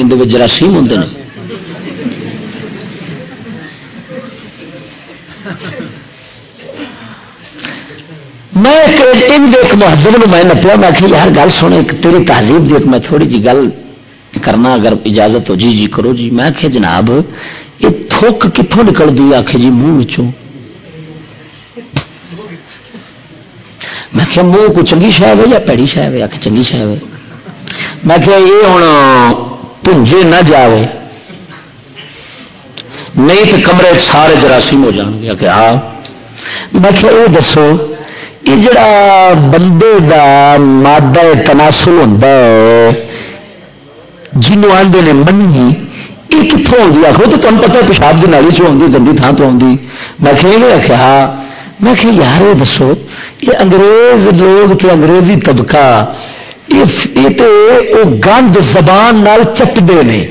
اندر جراثیم ہوں نے۔ میں ایک مہذب نو میں نپیا میں کہ یار گل سن ایک تیری تہذیب دی میں تھوڑی جی گل کرنا، اگر اجازت ہو جی جی کرو جی۔ میں کہ جناب، یہ تھوک کتوں نکلتی آخ جی منہ میں کہ منہ کو چنگی شہ ہے یا پیڑی شہ ہے؟ آخ چنگی شہ ہے۔ میں کہ یہ ہوں پنجے نہ جاوے۔ نہیں تو کمرے سارے جراثیم ہو جان گے۔ کہ ہاں۔ میں کہ یہ دسو یہ جڑا بندے دا مادہ تناسل ہوتا ہے آدھے نے منی یہ کتوں آتی آخو تو تمہیں پتا پیشاب کی نالی چ گندی تھان تو آتی میں کہ یہ آخیا ہاں۔ میں کہ یار یہ دسو، یہ انگریز لوگ تو انگریزی طبقہ، یہ گند زبان چٹتے ہیں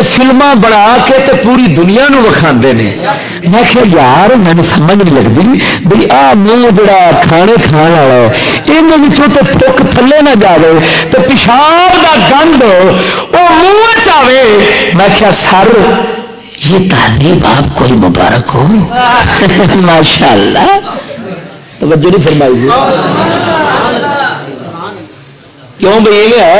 تو فلما بنا کے تے پوری دنیا نو وکھا میں کہ یار مجھے سمجھ نہیں لگتی بھائی آ منہ جڑا کھانے کھان والا یہ تو تک تھلے نہ جائے تو پیشاب کا گند وہ منہ چاہے میں کیا سر یہ تعلیم آپ کو ہی مبارک ہو؟ ماشاء اللہ توجہ نہیں فرمائی کیوں بھائی ہے؟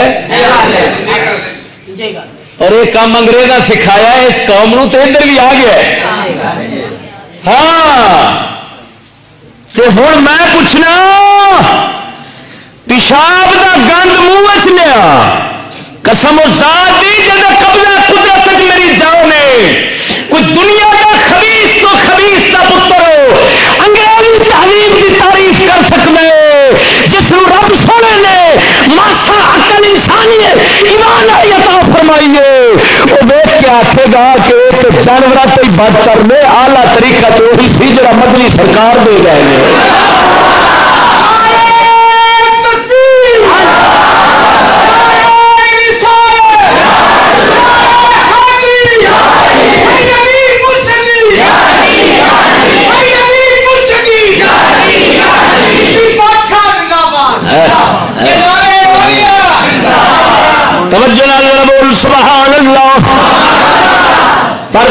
اور یہ کام انگریزا سکھایا اس قوم تو ادھر بھی آ گیا ہاں۔ ہوں میں پوچھنا، پیشاب کا گند منہ لیا۔ قسم و ساتھ جب قبضہ قدرت میری جاؤ نے کوئی دنیا کا خبیص تو خبیص کا پتر ہو انگریزی تعلیم کی تعریف کر سکتے جس رب سونے نے ماسا اکل فرمائیے، ایمان آئی عطا فرمائیے؟ وہ دیکھ کے آخے گا کہ ایک جانور تو بد کرنے آلہ طریقہ تو وہی سی جا مدنی سرکار دے گئے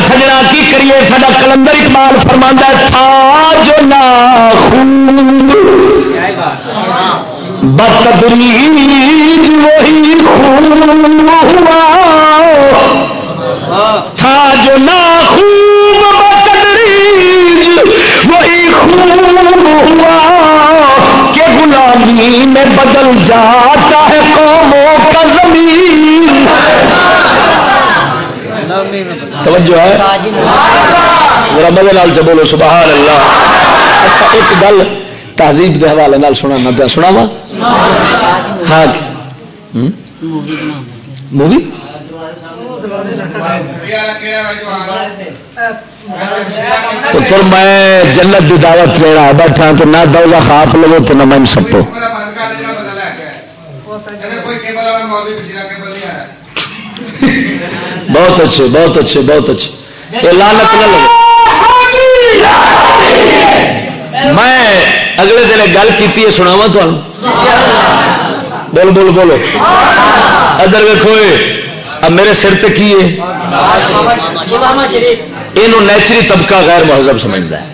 سجنا کی کریے؟ سا کلندر اقبال فرما تھا جو نا بتدریج وہی خون۔ توجہ ہے میرا مزے لال سے بولو سبحان اللہ اچھا ایک گل تہذیب کے حوالے نال سنا نہ پیا سنا وا ہاں جی۔ مووی؟ پھر میں جنت کی دعوت لینا بیٹھا تو نہ دو خاپ لو تو نہ میں سپو بہت اچھے بہت اچھے بہت اچھے۔ یہ لالت نہ لگے۔ میں اگلے دن گل کی سناوا بول بول بولو۔ ادھر ویکو اب میرے سر تے کی ہے یہ نیچری طبقہ غیر مہذب سمجھتا ہے۔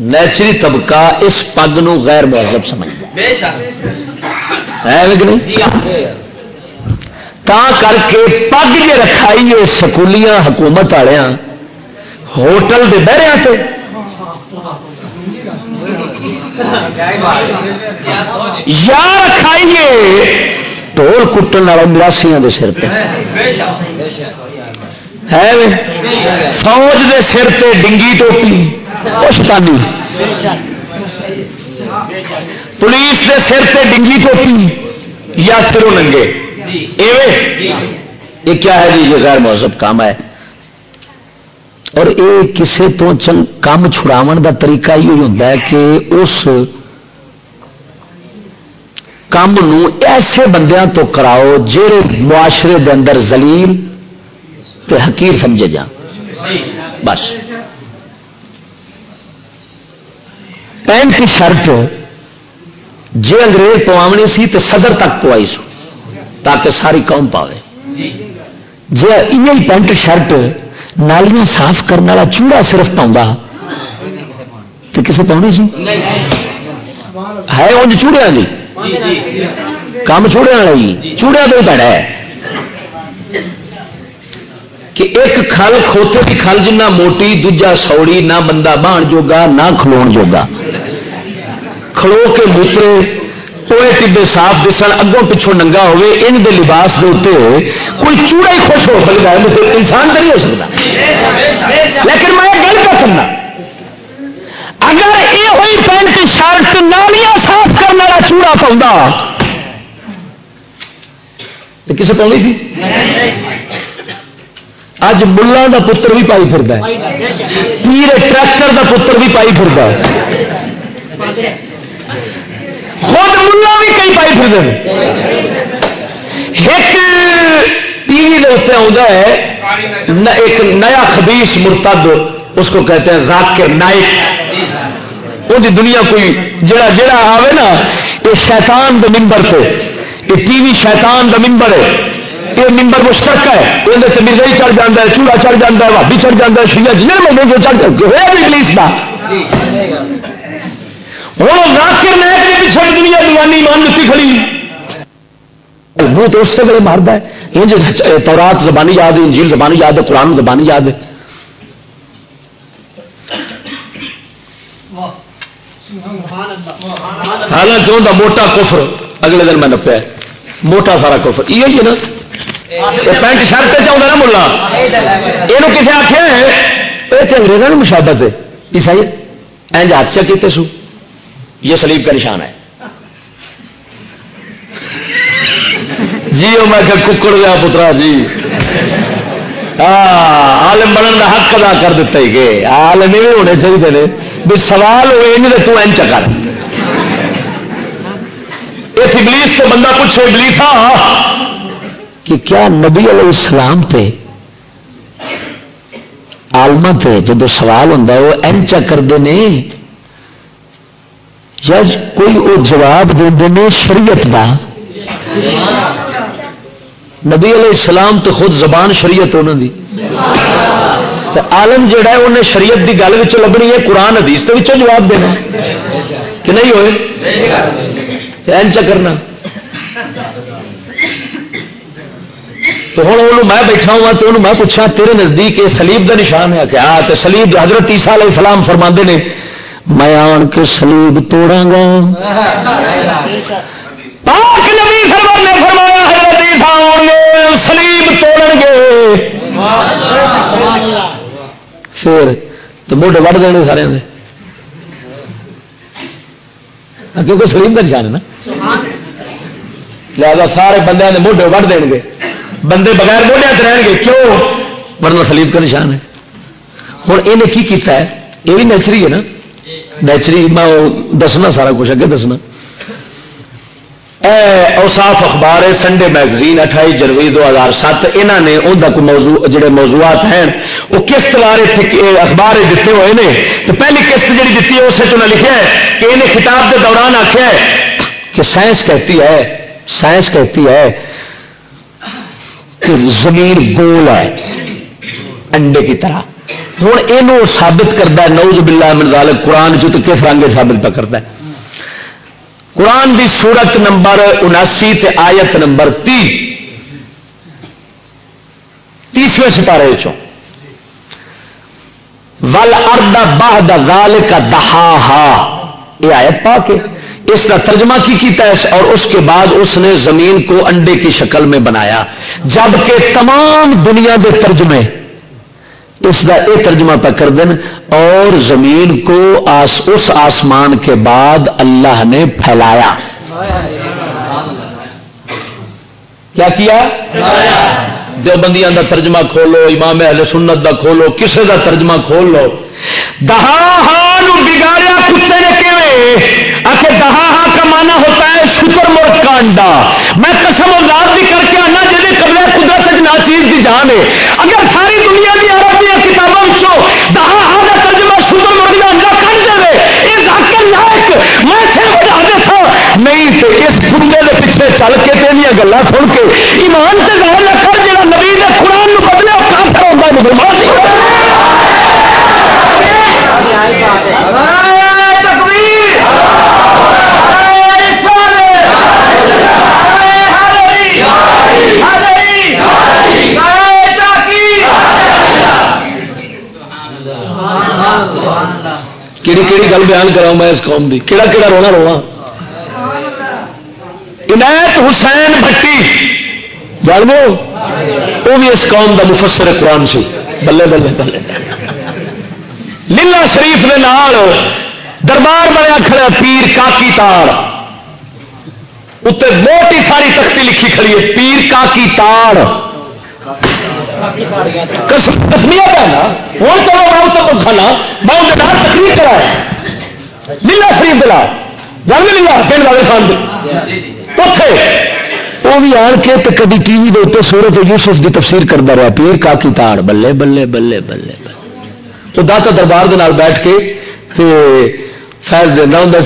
نیچری طبقہ اس پگ نو غیر مہذب سمجھتا ہے۔ تا کر کے پگ جی رکھائی سکولیاں حکومت والے ہوٹل کے بہریا سے یا رکھائیے ٹول کٹن والے مراسیا کے سر پہ ہے فوج دے سر تے ڈنگی ٹوپی پشتانی پولیس دے سر تے ڈنگی ٹوپی، یا سروں ننگے۔ یہ کیا ہے جی؟ یہ غیر مہذب کام ہے۔ اور یہ کسے تو چل کام چھڑاو دا طریقہ یہ ہوتا ہے کہ اس کام ایسے بندیاں تو کراؤ جہے معاشرے دے اندر زلیل تے حقیر سمجھے جان بس۔ پینٹ شرٹ جی انگریز پوامنی سی تو صدر تک پوائی سو۔ تاکہ ساری قوم پاوے۔ جی یہ پینٹ شرٹ نالیاں صاف کرنے والا چوڑا صرف پاؤں تو کسے پاؤنی سی؟ ہے انج چوڑیا جی کام چوڑیا والا ہی۔ چوڑیا تو پیڑا ہے۔ کہ ایک کھل کھوتے کی کھل جنہ موٹی، دوجا سوڑی، نہ بندہ بان جوگا، نہ کھلو جوگا۔ کھلو کے موترے ٹوئے ٹبے صاف دسن، اگوں پچھوں ننگا ہوئے ان دے لباس دے اتنے ہوئے کوئی چوڑا ہی خوش ہو سکتا ہے مطلب انسان تو نہیں ہو سکتا لیکن میں گل کر کرنا اگر یہ ہوئی پینٹ شرٹ نالیاں صاف کرنے والا چوڑا پاؤں کسے پاؤنی سی؟ اج ملان کا پتر بھی پائی پھر پیر ٹریکٹر کا پتر بھی پائی پھر خود ملا بھی کئی پائی پھر ایک ٹی وی دوست اتنے آ ایک نیا خبیش مرتد، اس کو کہتے ہیں راکر نائک۔ وہ دنیا کوئی جڑا جڑا آئے نا، یہ شیطان دے ممبر سے یہ ٹی وی شیطان دا ممبر ہے۔ یہ ممبر مشترک ہے۔ یہ مرزا چڑھ جاتا ہے، چوڑا چڑھ جاتا ہے بھابی چڑھ جاتا ہے شیعہ جنہیں مہینے جو چڑھ جاتے ہوا بھی پولیس کا ہوں ذاکر نیک کے پیچھے دنیا دیوانی مان لتی کھڑی۔ وہ تو اس سے بڑے مارتا ہے انج تورات زبانی یاد ہے، انجیل زبانی یاد ہے، قرآن زبانی یاد ہے۔ حالانکہ ان کا موٹا کفر، اگلے دن میں نپیا۔ موٹا سارا کفر۔ یہ نا۔ پینٹ شرٹ چاہتا نا ملا۔ یہ کسی آخیا ہے؟ یہ انگریزوں مشابت ہے۔ عیسائی اینج حادثہ کیتے سو۔ یہ سلیب کا نشان ہے۔ جی وہ میں ککڑ گیا پترا جی۔ ہاں، عالم بننے کا حق ادا کر دیتا ہی کہ عالم بھی ہونے چاہیے بھی سوال ہوئے نہیں تو این چکر۔ اس ابلیس سے بندہ پوچھو ابلیس کہ کیا نبی علیہ السلام پہ آلما پہ جب سوال ہوں وہ این چکرتے ہیں یا کوئی وہ جواب دے شریعت کا نبی علیہ السلام تو خود زبان شریعت انہوں دی۔ تو عالم جہا ہے انہیں شریعت کی گل لبنی ہے، قرآن، حدیث کے جواب دینا۔ کہ نہیں ہوئے؟ این چکرنا تو ہوں وہ میں بیٹھا ہوا تو انہوں میں پوچھا تیرے نزدیک یہ سلیب کا نشان ہے۔ کہ ہاں سلیب حضرت عیسیٰ علیہ السلام فرما نے میں آن کے سلیب توڑا گا۔ پاک نبی سرور نے فرمایا حضرت عیسیٰ گے سلیب توڑ گے۔ پھر تو موڈے وڑ دینے سارے نے ہاں، کیونکہ سلیم کا نشان ہے نا۔ لہذا سارے بندے نے موڈے وڑ دیں گے۔ بندے بغیر موڈیا رہن گے، کیوں؟ ورنہ سلیب کا نشان ہے۔ ہوں یہ کی کیتا ہے؟ یہ بھی نیچری ہے نا۔ نیچری، میں دسنا سارا کچھ، اگے دسنا۔ اوساف اخبار ہے سنڈے میگزین اٹھائی جنوری دو ہزار سات یہاں نے ان کو موضوع، جڑے موضوعات ہیں، وہ قسط بارے اخبار دیتے ہوئے نے؟ تو پہلی قسط جی دیتی ہے، اسے تو لکھا ہے کہ انہیں کتاب کے دوران آخیا ہے کہ سائنس کہتی ہے، سائنس کہتی ہے کہ زمین گول ہے، انڈے کی طرح۔ ہوں یہ ثابت کرتا ہے نوز بلا منظال قرآن جو تو کس رنگ ثابت پہ کرتا ہے۔ قرآن دی سورت نمبر اناسی تے آیت نمبر تی۔ تیسویں سپارے چو ول اردا باہ دال کا دہا یہ آیت پا کے اس کا ترجمہ کی کیتا ہے اور اس کے بعد اس نے زمین کو انڈے کی شکل میں بنایا۔ جبکہ تمام دنیا کے ترجمے اس کا یہ ترجمہ پہ کر دیں اور زمین کو آس، اس آسمان کے بعد اللہ نے پھیلایا۔ کیا کیا؟ دیوبندیاں کا ترجمہ کھولو، امام اہل سنت کا کھولو، کسے کا ترجمہ کھول لو۔ دہا بگاڑیا کتے نے کیویں؟ آخر دہا کا مانا ہوتا ہے شکر مرغ کا انڈا میں قسم اور کر کے آنا جی قبل قدرت ناچیز کی جان ہے۔ اگر کے اس کتے کے پیچھے چل کے تیریا گلا سن کے ایمان سے ظاہر رکھا جا نبی نے قرآن بدلے کافر ہوتا ہے مسلمان کہڑی کیڑی گل بیان کراؤں میں اس قوم دی؟ کیڑا کیڑا رونا رواں عنایت حسین بھٹی۔ جان لو وہ بھی اس قوم کا مفسر قرآن سی۔ بلے بلے بلے۔ لیلا شریف کے نال دربار بڑا کھڑا پیر کاکی تار۔ اتنے موٹی ساری تختی لکھی کھڑی ہے، پیر کاکی تار۔ کسمیا پہنا ہوں چلو میں اتنے کھانا۔ میں ان تقریر کرا لیلا شریف دلا جان لیلا پنڈ والے خان اتے وہ بھی آن کے تو کبھی ٹی وی اتنے سورت یوسف کی تفسیر کرتا رہا، پیر کاکی تاڑ، بلے بلے بلے بلے بلے۔ تو داتا دربار دے بیٹھ کے فیض دینا ہوں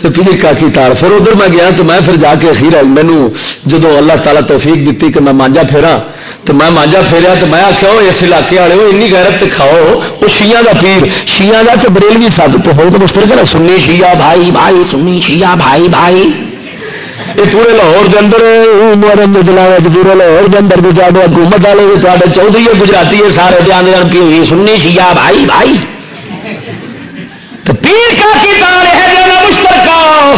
سی پیر کاکی تاڑ۔ پھر ادھر میں گیا تو میں پھر جا کے اخیر مینو جدو اللہ تعالیٰ توفیق دیتی کہ میں مانجا پھیرا، تو میں مانجا پھیریا تو میں آخیا اس علاقے والے وہ این غیرت کھاؤ وہ شیعہ دا پیر، شیعہ دا تو بریلوی سب تو ہو، تو مشکل سنی شیعہ بھائی بھائی، سنی شیعہ بھائی بھائی۔ یہ پورے لاہور کے اندر پورے لاہور کے اندر حکومت والے چودھری گجراتی ہے، سارے دھیان دن کی ہوئی سننی شیا بھائی بھائی۔ تو پیر کا کی تار ہے مشترکہ۔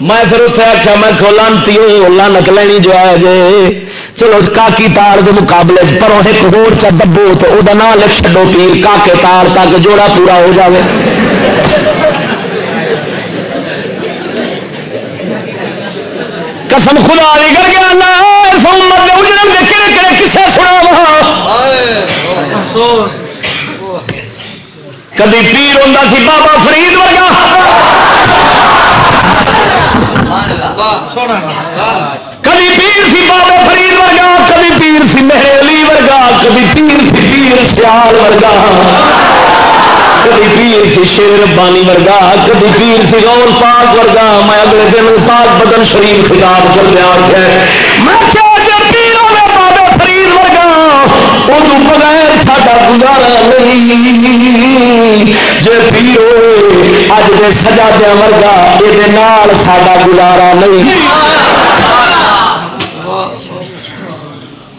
میں پھر اتنے آخیا میں کھولانتی لانت لینی جو ہے جی۔ چلو، کاکی تار کے مقابلے پروں ایک ہور چا دبو، تو وہ نام لکھ چڈو پیر، کاکے تار تک جوڑا پورا ہو جائے قسم خدا نہیں کر کے آنا امت کے اجڑن کے کہڑے کہڑے کسے سنا وہاں کدی پیر ہوں سی بابا فرید ورگا۔ کبھی پیر سی بابا فرید ورگا کبھی پیر سی مہر علی ورگا کبھی پیر سی پیر سیال ورگا۔ کبھی پیر سی شیر بانی ورگا کبھی پیر سی غور پاک ورگا میں اگلے دن پاک بدن شریف خطاب کر دیا میں پیروں میں بابے فرید ورگا ان بغیر ساڈا گزارا نہیں۔ جی پیرو اج دے سجا دیا ورگا یہ ساڈا گزارا نہیں۔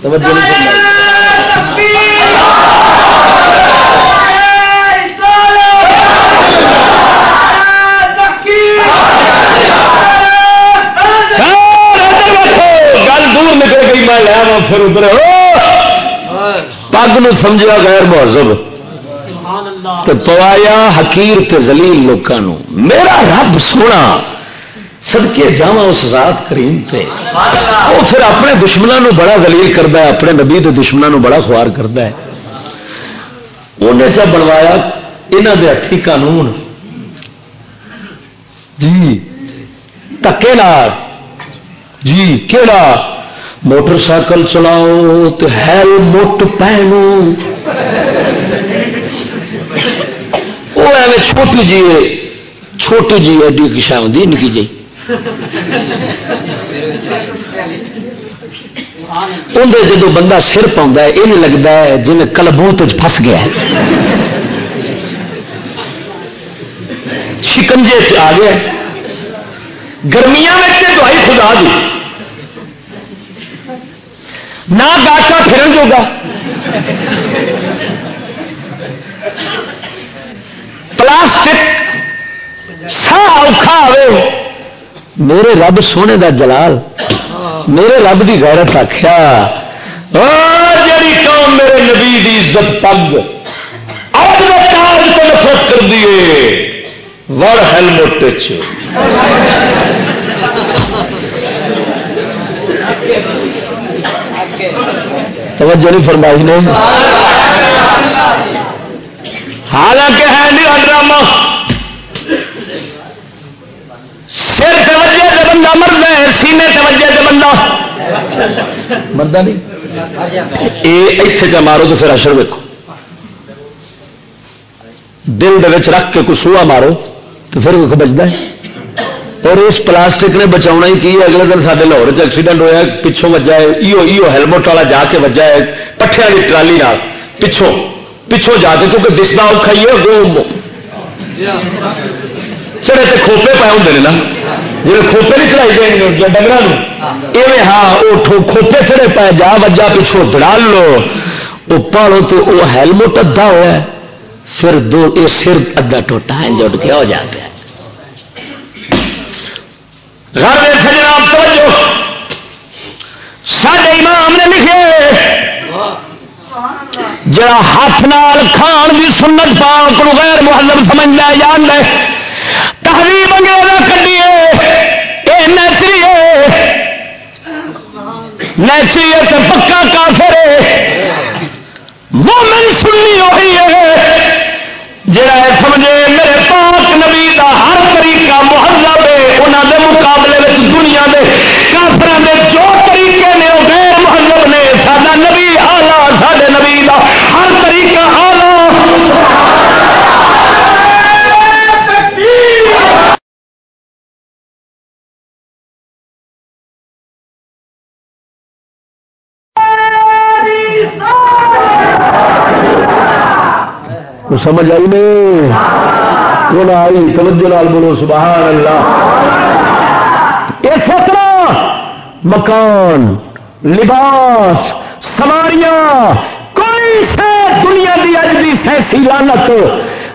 توجہ نہیں میں لیا پھر ادھر۔ پگ سمجھا غیر مہذب۔ تو پوایا حکیر تے زلیل لوگوں میرا رب سونا سدکے جا اس ذات کریم تے۔ وہ پھر اپنے دشمنوں بڑا دلیل کرتا ہے اپنے نبی کے دشمنوں بڑا خوار کرتا ہے۔ انہیں سب بنوایا یہاں دے ہاتھی قانون۔ جی تکے جی کہڑا موٹر سائیکل چلاؤ تو ہیلمٹ پہنو۔ وہ ایویں چھوٹی جی چھوٹی جی ایڈی کشا ہوں نکی جی۔ اندر جدو بندہ سر پاؤں یہ لگتا ہے جن کلبوت فس گیا شکنجے آ گیا گرمیاں میں دوائی خدا دی۔ نہ گاٹا پھرن جوگا۔ پلاسٹک سا اوکھا آئے میرے رب سونے دا جلال، میرے رب دی غیرت آخیا جڑی قوم میرے نبی دی عزت پگ، آج کو نفرت کر دیے وڑ ہیلمٹ توجہ نہیں فرمائی نے۔ حالانکہ ہے نہیں ڈرامہ۔ سر توجہ سے بندہ مرد ہے، سینے توجہ سے بندہ۔ مرد نہیں۔ یہ اتنے چ مارو تو پھر اشر ویکو دل رکھ کے کوئی سوا مارو تو پھر بچتا ہے۔ اور اس پلاسٹک نے بچا ہی کی اگلے دن سارے لاہور ایکسیڈنٹ ہوا پچھوں وجہ ہے ایو ہیلمٹ والا جا کے وجہ ہے، پٹھے والی ٹرالی نال پچھوں پچھوں جا کے، کیونکہ دسنا اوکھا ہی ہے گو چڑے تو کھوپے پائے ہوں نا جی کھوپے نہیں چڑھائی دیں ڈنگر ایویں ہاں وہ کھوپے چڑے پائے، جا وجہ پچھوں دڑال لو۔ وہ پالو تو وہ ہیلمٹ ادھا ہوا پھر دو یہ سر ادا ٹوٹا ہے جٹ کے ہو جاتا ہے۔ توجہ۔ سڈے امام نے لکھے جڑا ہاتھ نال کھان بھی سنت پاک کو غیر محلم سمجھنا جان لے تحریم انگریزا کڈیے اے نیچری ہے۔ نیچری ہے تو پکا کافر ہے۔ مومن سننی وہی ہے، جڑا سمجھے، میرے پاک نبی دا ہر طریقہ محلب ہے انہوں دے مقابلے سمجھ آئی نہیں۔ کون آئی۔ توجہ لال بولو، سبحان اللہ۔ اس طرح مکان، لباس، سواریاں، کوئی سے دنیا کی اج بھی سیسی لانت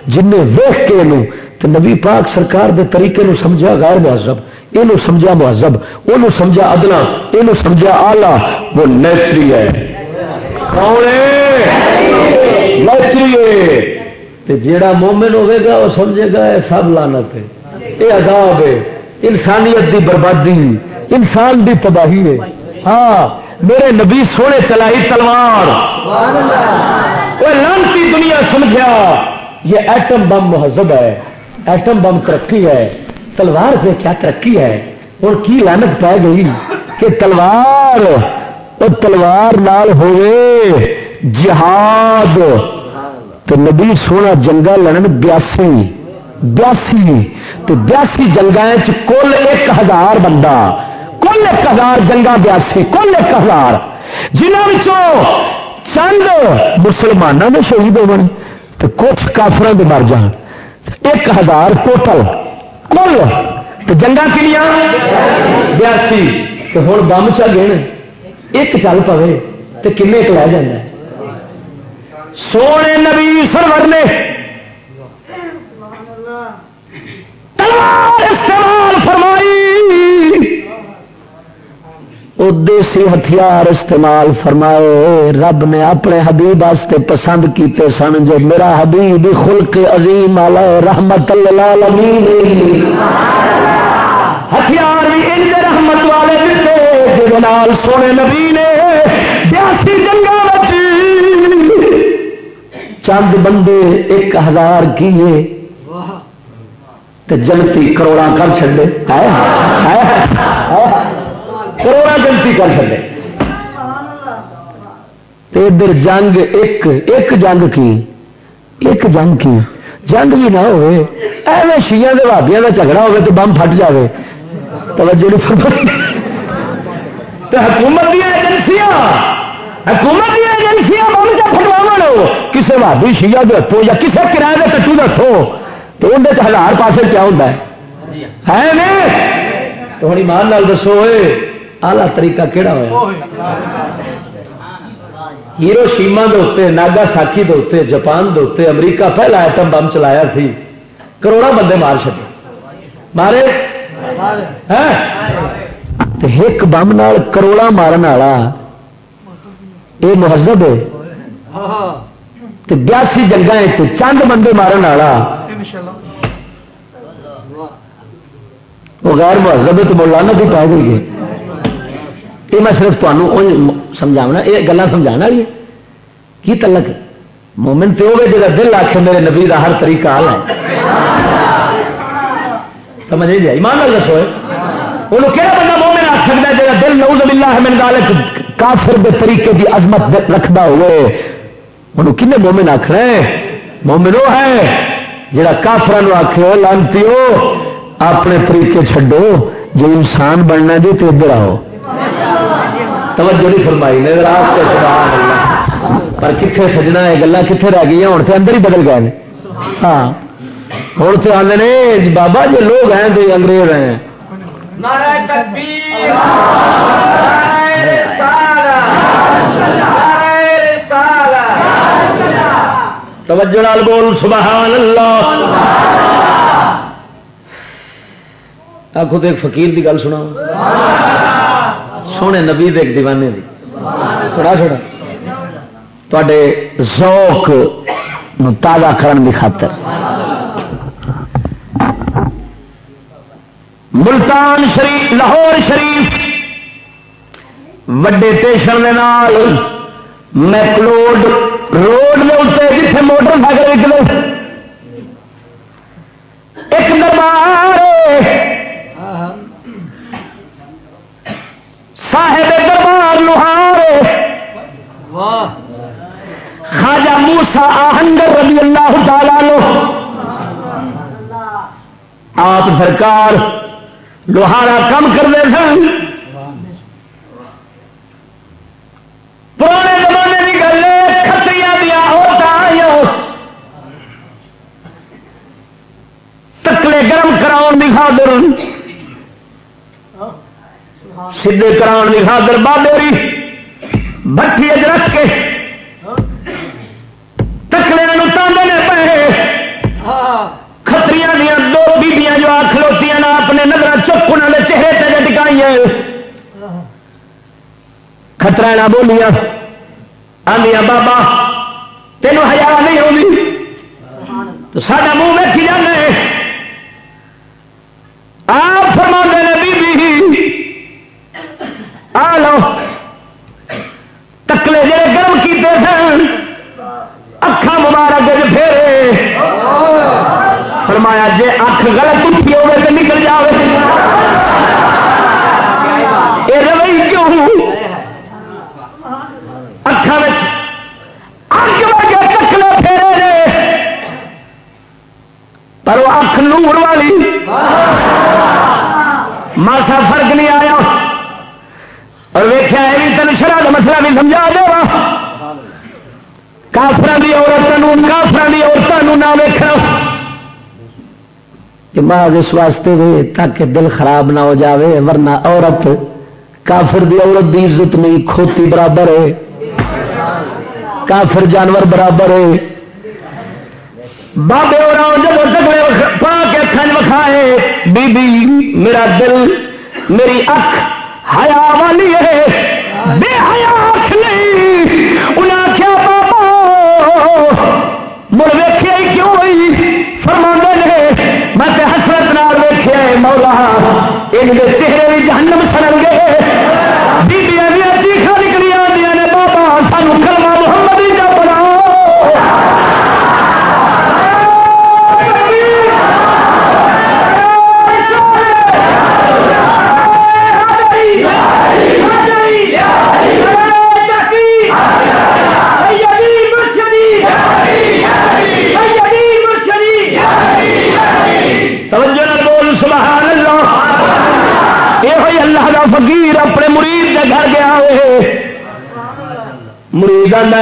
جن ویخ کے نو تو نبی پاک سرکار دے طریقے نو سمجھا، غیر مہذب یہ سمجھا مہذب وہ سمجھا ادنا یہ سمجھا آلہ وہ نیچری ہے۔ نیچری ہے۔ جیڑا مومن ہوے گا وہ سمجھے گا یہ سب لانت ہے۔ یہ عذاب ہے۔ انسانیت دی بربادی، انسان دی تباہی ہے۔ ہاں میرے نبی سونے چلائی تلوار۔ لانتی دنیا سمجھا یہ ایٹم بم مہذب ہے۔ ایٹم بم ترقی ہے۔ تلوار سے کیا ترقی ہے؟ اور کی لانت پی گئی؟ کہ تلوار وہ تلوار نال ہوئے جہاد۔ تو نبی سونا جنگا لڑن بیاسی بیاسی تو بیاسی جنگا کل ایک ہزار بندہ، کل ایک ہزار جنگا بیاسی، کل ایک ہزار۔ جنہوں چند مسلمانوں نے شہید ہو بنے تو کچھ کافر کے مر جان۔ ایک ہزار ٹوٹل، کل۔ تو جنگا کنیا بیاسی۔ تو ہوں بم چل گئے ایک چل پے تو کن ایک لے جانا سونے نبی سرور نے استعمال فرمائی۔ دیسی ہتھیار استعمال فرمائے۔ رب نے اپنے حبیب واسطے پسند کیتے سن جو میرا حبیب خلق عظیم والا رحمت ہتھیار بھی رحمت والے دیتے سونے نبی نے چند بندے ایک ہزار کیے جنتی کروڑا کر چڑے کروڑا جنتی کر چڑے ادھر جنگ ایک ایک جنگ کی؟ ایک جنگ کی؟ جنگ بھی نہ ہوئے۔ ایویں شیا کے بھابیا کا جھگڑا ہوئے تو بم پھٹ جائے توجہ حکومت دیا ایجنسیاں حکومت دیا ایجنسیاں بم چ پھٹوا کسی بھابی شیا کے ہاتھوں یا کسی کرایہ کے کٹو کے ہاتھوں تو اندر ہزار پاسے کیا ہوتا ہے؟ تو ہوں ایمان لال دسو آلہ طریقہ کہڑا ہوا ہیرو شیما دے ناگا ساکی دے جاپان دے امریکہ پہلا آئٹم بم چلایا تھی کروڑا بندے مار چکے مارے؟ ایک بم نال کروڑا مارن والا یہ مہذب ہے۔ بیاسی جنگا چند بندے مارن والا۔ وہ غیر مہذب تو مولانا بھی پا گئی یہ میں صرف تمہیں سمجھاؤنا یہ گلا سمجھا یہ کی تلک مومن تو ہوگی جا دل آخ میرے نبی کا ہر طریقہ حال ہے۔ سمجھ جی ایمان نال دسو وہ کہڑا بندہ مومن آ سکتا ہے جا دل نوز باللہ من ذالک کافر دے طریقے کی عظمت رکھتا ہوئے۔ انہوں کنے مومن آخنا مومن وہ ہے جڑا کافر آخ لانتی ہو اپنے طریقے چڈو جو انسان بننا جی تو ادھر آؤ۔ توجہ نہیں فرمائی نے پر کتنے سجنا یہ گلا کتنے رہ گئی ہوں تو اندر ہی بدل گئے ہاں۔ ہوں تو آدھے جی بابا جی لوگ ہیں، تو انگریز ہیں۔ توجہ توجہ بول، سبحان اللہ۔ آخو تو ایک فقیر کی گل سنا سونے نبی دے ایک دیوانے دی۔ سنا سنا تے ذوق تازہ کرن کی خاطر۔ ملتان شریف، لاہور شریف، وڈے اسٹیشن میکلوڈ روڈ کے اتنے جیسے موٹر سائیکل نکلے ایک دربار صاحب دربار لوہار خاجا موسا آہنگر رضی اللہ تعالی لو آپ سرکار لوہارا کم کرتے سن پرانے زمانے کی گل کتری دیا عورتیں تکلے گرم کراؤ کی خاطر۔ سیدے کراؤ کی خاطر بابے بٹھی اج رکھ کے۔ تکلے تانے پے کتری دیا دو بیبیاں جو آ کھلوتی نا اپنے نظر چپ انہوں نے چہرے پہ ٹکائی خطرہ نہ بولیاں۔ آدیا بابا، تینوں ہزار نہیں ہوگی تو سارا منہ ویکھی جانے آپ فرما نے بی آ لو تکلے جڑے گرم کیتے سن اکھا مبارک پھیرے جی اکھ غلط اٹھی ہوگی تو نکل جائے یہ روئی کیوں اکھان اک وگے چکلے پھیرے پر وہ اکھ نور والی ماسا فرق نہیں آیا اور ویخیا یہ بھی تین شرح کا مسئلہ بھی سمجھا دے کافر کی عورتوں کافر کی عورتوں نہ ویکھنا بعض اس واسطے دے تاکہ دل خراب نہ ہو جاوے، ورنہ عورت، کافر دی عورت دی عزت نہیں، کھوتی برابر ہے۔ کافر جانور برابر ہے۔ بابے اور جب تکڑے پا کے اکھان وکھائے، بی بی، میرا دل، میری اکھ، حیا والی ہے۔ ان کے چہرے بھی جہنم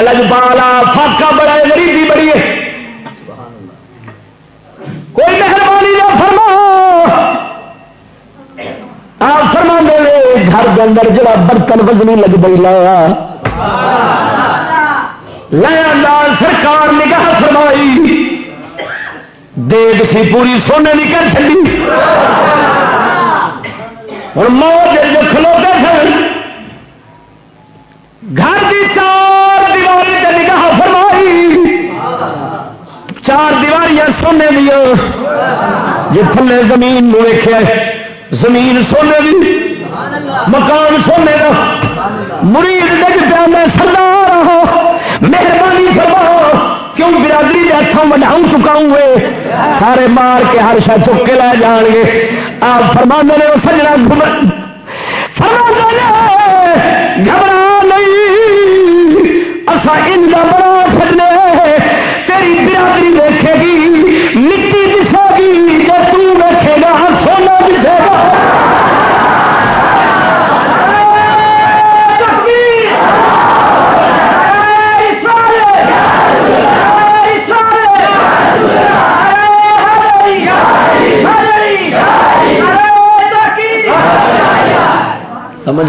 مرید لگ پالا فاقا بڑا ہے غریبی بڑی ہے۔ کوئی مہربانی نہ فرما۔ آپ فرما دے گھر کے اندر جڑا برتن وزنی لگ پی لایا لایا سرکار نگاہ فرمائی۔ دیگ سی پوری سونے کی کر چلی ہوں موج جی تھلے زمین ویخیا زمین سونے دی، مکان سونے کا مرید ڈگ جی پیا میں سردار ہاں، مہربانی فرماؤ، کیوں برادری کے ہاتھوں بڑھاؤں چکاؤں گے سارے مار کے ہر شا چک کے لے جان گے۔ آپ فرما نے سجنا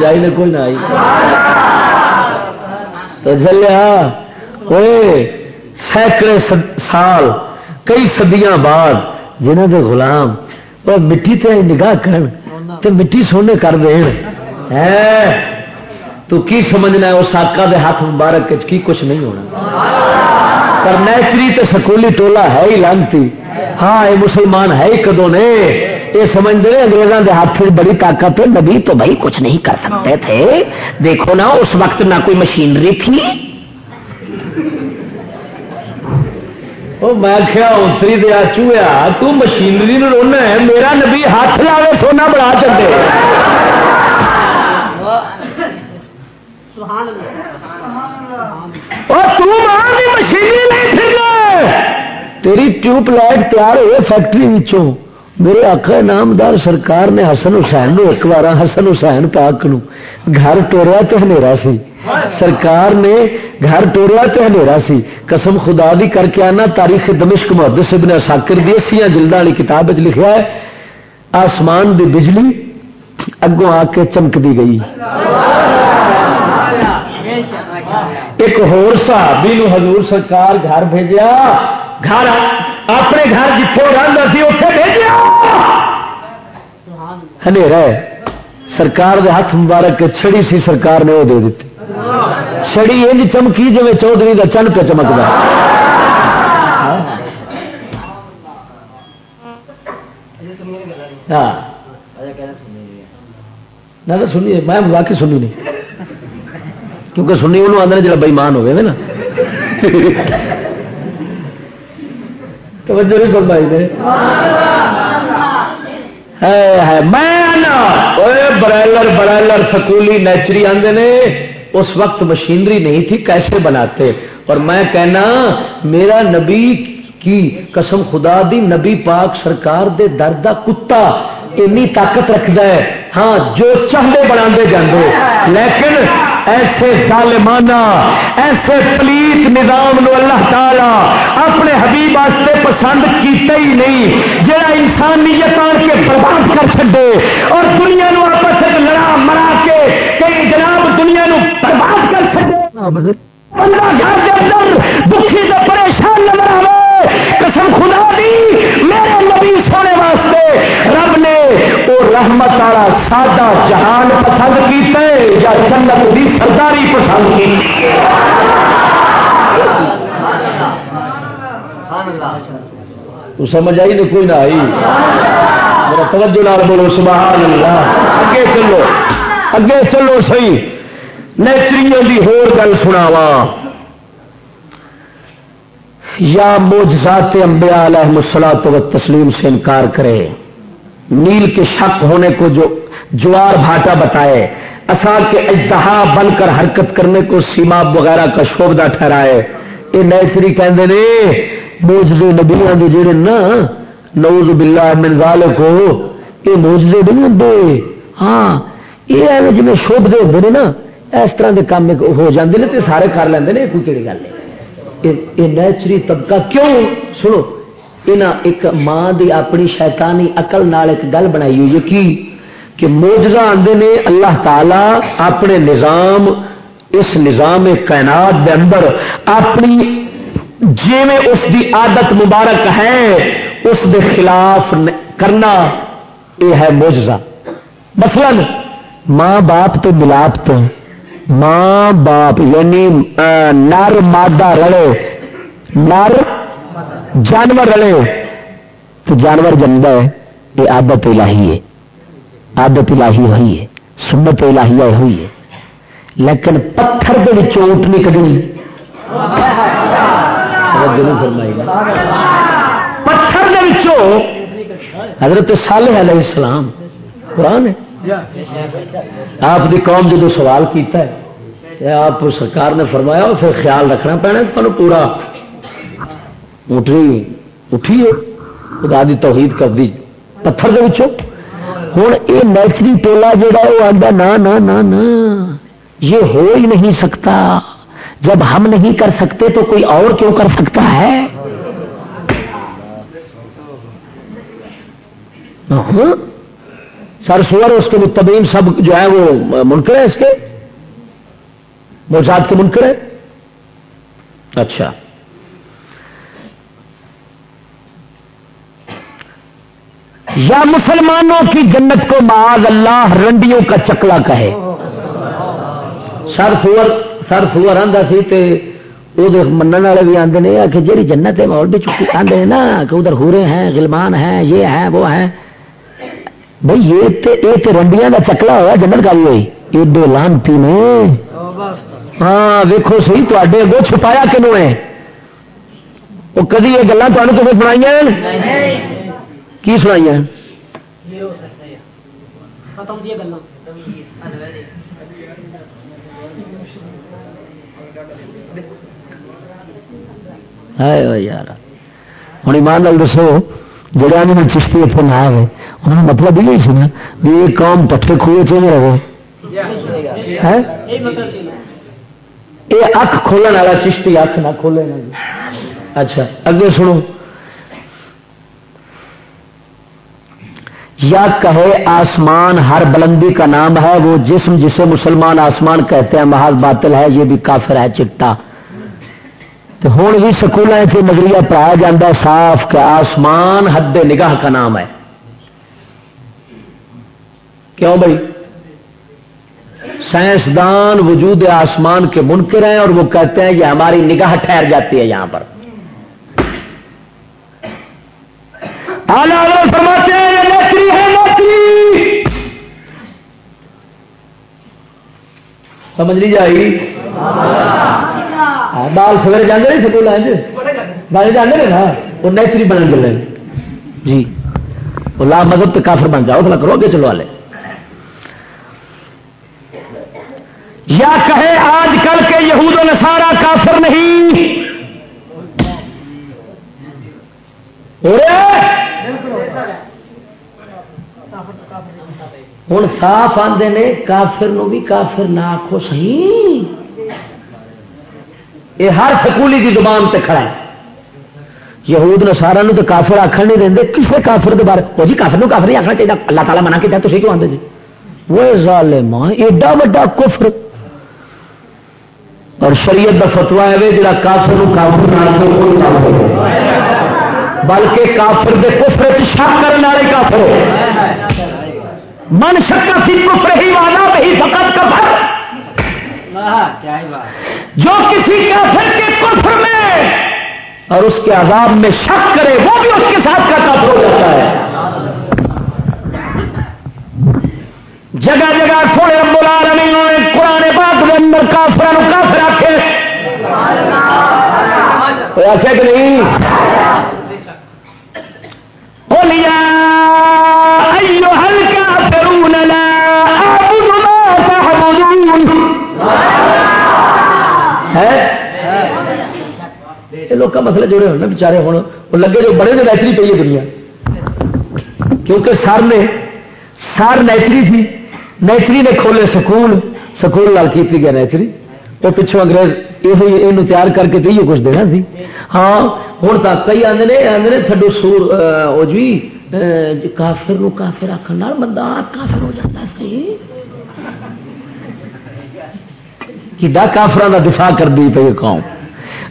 سمجھ آئی نہ کوئی نہ آئی۔ تو جلیا ہاں، اوے سینکڑے سال، کئی صدیاں بعد جنہ دے غلام اور مٹی تے نگاہ کرن تے مٹی سونے کر دین۔ تو کی سمجھنا ہے اس آقا دے ہاتھ مبارک کی کچھ نہیں ہونا؟ پر نیچری تے سکولی ٹولا ہے ہی لانتی۔ ہاں یہ مسلمان ہے ہی کدو نے؟ یہ سمجھتے ہیں انگریزوں کے ہاتھ بڑی طاقت ہے، نبی تو بھائی کچھ نہیں کر سکتے تھے۔ دیکھو نا، اس وقت نہ کوئی مشینری تھی۔ میں کیا اتری دیا چویا تو مشینری رونا ہے، میرا نبی ہاتھ لاوے، سونا بڑا چلے مشینری نہیں تیری ٹیوب لائٹ تیار ہوئے فیکٹری میرے آخر نامدار سرکار نے حسن حسین نو ایک بار حسن حسین پاک نو گھر ٹوریا تو ہنیرا سی۔ سرکار نے گھر ٹوریا تو ہنیرا سی۔ قسم خدا دی کر کے آنا، تاریخ دمشق محدث ابن ساکر دی سیا جلد والی کتاب لکھا ہے، آسمان دی بجلی اگوں آ کے چمک دی گئی۔ ایک ہور صحابی نو حضور سرکار گھر بھیجا گھر اپنے گھر جتوں رہتا سی اتنے بھیجا سرکار دے ہاتھ مبارک چھڑی سی سرکار نے وہ دے دیتی۔ چھڑی یہ چمکی جی چودھری کا چن پہ چمکتا ہاں۔ نہ سنیے، میں واقعی سنی نہیں۔ کیونکہ سنی انہوں آدھے جا بئیمان ہوئے نا۔ توجہ نہیں فرمائی نے۔ برائلر برائلر سکولی نیچری آدھے نے، اس وقت مشینری نہیں تھی، کیسے بناتے؟ اور میں کہنا، میرا نبی کی قسم خدا دی، نبی پاک سرکار دے درد دردہ کتا اینی طاقت رکھتا ہے۔ ہاں جو چاہتے بنا جاندے۔ لیکن ایسے ظالمانہ ایسے پلیت نظام نو اللہ تعالی اپنے حبیب واسطے پسند کیتا ہی نہیں جہاں انسانیت آن کے برباد کر چڈے اور دنیا نو آپس لڑا مرا کے کئی جناب دنیا نو برباد کر چڈے بندہ گھر کے اندر دکھی سے پریشان نظر آئے قسم خدا دی، میرے نبی سونے واسطے رب نے وہ رحمت والا سادہ جہان پسند کیتے یا جنت کی سرداری پسند کی تو سمجھ آئی نہیں کوئی نہ آئی؟ میرا توجہ نال بولو سبحان اللہ اگے چلو اگے چلو سی نیچریوں کی ہور گل سناوا یا موجزات انبیاء علیہ مسلاط و تسلیم سے انکار کرے۔ نیل کے شک ہونے کو جو جوار بھاٹا بتائے۔ اثار کے اجتہا بن کر حرکت کرنے کو سیما وغیرہ کا شوبدہ ٹھہرائے۔ یہ نیچری کہندے نے موجزے نبیاں دے جڑے نا نوز باللہ من ذالک کو یہ موجزے نہیں ہوندے ہاں یہ ایویں جویں شوبدے ہوندے نا اس طرح دے کام ہو جاندے نے تے سارے کر لیندے نے، کوئی کیڑی گل نہیں۔ یہ نیچری طبقہ کیوں؟ سنو یہاں ایک ماں دی اپنی شیطانی اقل نال ایک گل بنائی ہوئی کی؟ کہ موجزہ آدھے نے اللہ تعالی اپنے نظام، اس نظام کائنات دے اندر اپنی جی میں اس دی عادت مبارک ہے، اس دے خلاف کرنا، یہ ہے موجزہ مثلا ماں باپ تو ملاپ تو ماں باپ یعنی نر مادہ رلے۔ نر جانور رلے۔ تو جانور جمد ہے، یہ آدت الہی ہے۔ آدت الہی ہوئی ہے، سنت الہی ہوئی ہے۔ لیکن پتھر کے اونٹ نہیں پتھر حضرت صالح علیہ السلام، قرآن ہے۔ آپ دی قوم جدو سوال کیتا ہے آپ سرکار نے فرمایا پھر خیال رکھنا پینا تمہیں پورا۔ اٹھی اٹھیے خدا دی توحید کر دی۔ پتھر دے ہوں یہ نیچری ٹولا جہا وہ آتا نا نا نا نا۔ یہ ہو ہی نہیں سکتا۔ جب ہم نہیں کر سکتے تو کوئی اور کیوں کر سکتا ہے؟ ہاں۔ سر سور اس کے متبین سب جو ہے وہ منکر ہے اس کے؟ موجاد کے منکر ہے اچھا۔ یا مسلمانوں کی جنت کو معاذ اللہ رنڈیوں کا چکلا کہے۔ سر سور سر سور آندہ سی تے وہ منع والے بھی آتے ہیں کہ جیڑی جنت ہے وہ بھی چکی آتے ہیں نا، کہ ادھر ہورے ہیں، غلمان ہیں، یہ ہیں، وہ ہیں۔ بھائی یہ تے تے رنڈیاں کا چکلا ہوا جنت کا بھی ہوئی ایڈے لانتی نے۔ ہاں ویکو سی تے اگو چھپایا کنو ہے وہ کدی یہ گلان تمہیں کتنے سنائی کی سنائی یار ہوں ایمان لال دسو جڑا نے چشتی اتنے نہ آئے انہوں نے مطلب یہ سی نا بھی یہ قوم پٹھے کھوئے چ رہے یہ اک کھولنے والا چشتی اک نہ کھولے اچھا اگے سنو۔ یا کہے آسمان ہر بلندی کا نام ہے، وہ جسم جسے مسلمان آسمان کہتے ہیں محاذ باطل ہے، یہ بھی کافر ہے، چٹا۔ تو ہوں بھی سکول نظریہ پڑھایا جاتا ہے، صاف کہ آسمان حد نگاہ کا نام ہے۔ کیوں بھائی؟ سائنسدان وجود آسمان کے منکر ہیں اور وہ کہتے ہیں یہ ہماری نگاہ ٹھہر جاتی ہے یہاں پر۔ فرماتے ہیں نوکری ہے نوکری۔ سمجھ نہیں جائی؟ بال سویرے جانے نہیں سکول بال جانے نا؟ وہ نیچری بن گئے جی۔ وہ لا مذہب تو کافر بن جاؤ بلا کرو گے چلو والے۔ یا کہے آج کل کے یہود و نسارا کافر نہیں؟ ہوں صاف آتے نے کافر نو بھی کافر نہ آخو سی یہ ہر سکولی کی زبان تے کھڑا ہے۔ یہود نے سارا تو کافر آخر نہیں دیں کسی کافر کے بارے وہ جی کافر نو کافر نہیں آخنا چاہیے اللہ تعالیٰ منع کیا تھی کیوں آتے جی؟ وہ ظالم ایڈا وا کفر۔ اور شریعت کا فتوا ہے جا کافر کافر بلکہ کافر دے کفر شک کرنے والے کافر من شکا سی کفر ہی والا وہی فقط کفر۔ جو کسی کافر کے کفر میں اور اس کے عذاب میں شک کرے، وہ بھی اس کے ساتھ کا کافر ہو جاتا ہے۔ جگہ جگہ تھوڑے بلا رہے ہیں قرآن پاک کے اندر کافر کافر آخے آخے کہ نہیں؟ بولیا لوگ مسئلے جڑے ہونے بچارے ہوں وہ لگے جو بڑے نے نیچری پی ہے دنیا۔ کیونکہ سر نے، سر نیچری تھی، نیچری نے کھولے سکول سکول لال کی گیا نیچری۔ وہ پچھوں انگریز یہ تیار کر کے تو کچھ دینا سی۔ ہاں ہوں تک کئی آدھے آدھے تھڈو سور وہ جی کافر نو کافر آخر بندہ کافر ہو جاتا سی کڈا کافر کا دفاع کر دی پی قوم؟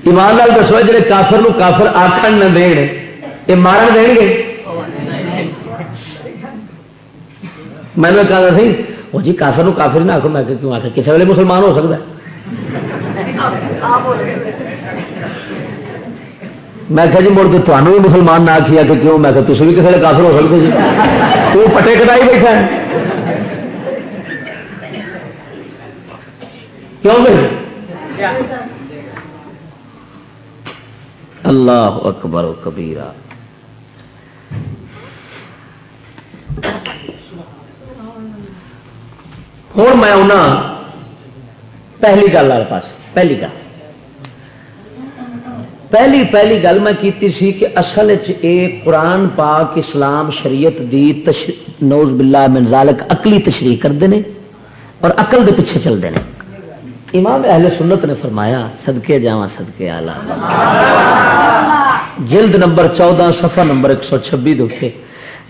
ایمان لال دسو جی کافر نو کافر آخر نہ دین یہ مارن دیں گے؟ میں نے کہا سی وہ جی کافر نو کافر نہ آخو میں کیوں آخر کسی ویلے مسلمان ہو سکتا میں کہ جی مڑ کے تمہوں بھی مسلمان نہ آخیا کہ کیوں؟ میں کہ تھی بھی کسی کافر ہو سکتے جی۔ تو پٹے کٹائی بیٹھا ہے۔ کیوں بھائی؟ اللہ اکبر و کبیرہ۔ ہوں میں آنا پہلی گل والے پاس، پہلی گل۔ پہلی پہلی گل میں کیتی سی کہ اصل قرآن پاک اسلام شریعت دی نوز باللہ من ذالک اقلی تشریح کرتے ہیں اور اقل دے پیچھے چلتے ہیں۔ امام اہل سنت نے فرمایا سدکے جا سدکے آلہ۔ جلد نمبر چودہ، صفحہ نمبر ایک سو چھبی دکھے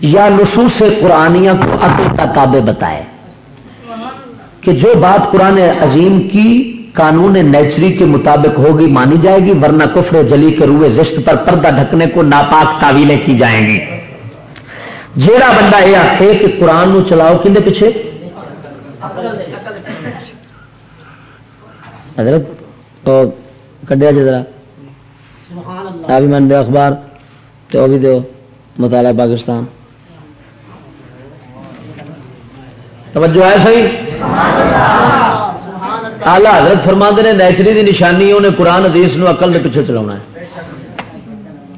یا نصوص قرآنیہ کو عقل کا تابع بتائے کہ جو بات قرآن عظیم کی قانون نیچری کے مطابق ہوگی مانی جائے گی ورنہ کفر جلی کے روئے زشت پر پردہ ڈھکنے کو ناپاک تعویلیں کی جائیں گی۔ جیڑا بندہ یہ آخے کہ قرآن نو چلاؤ کھے پیچھے؟ حضرت کڈیا جی ذرا۔ بھی من دو اخبار تو بھی دو مطالعہ پاکستان۔ توجہ ہے صحیح؟ آلہ حضرت فرما نے نیچری دی نشانی، انہیں قرآن حدیث نو عقل کے پیچھے چلا ہے۔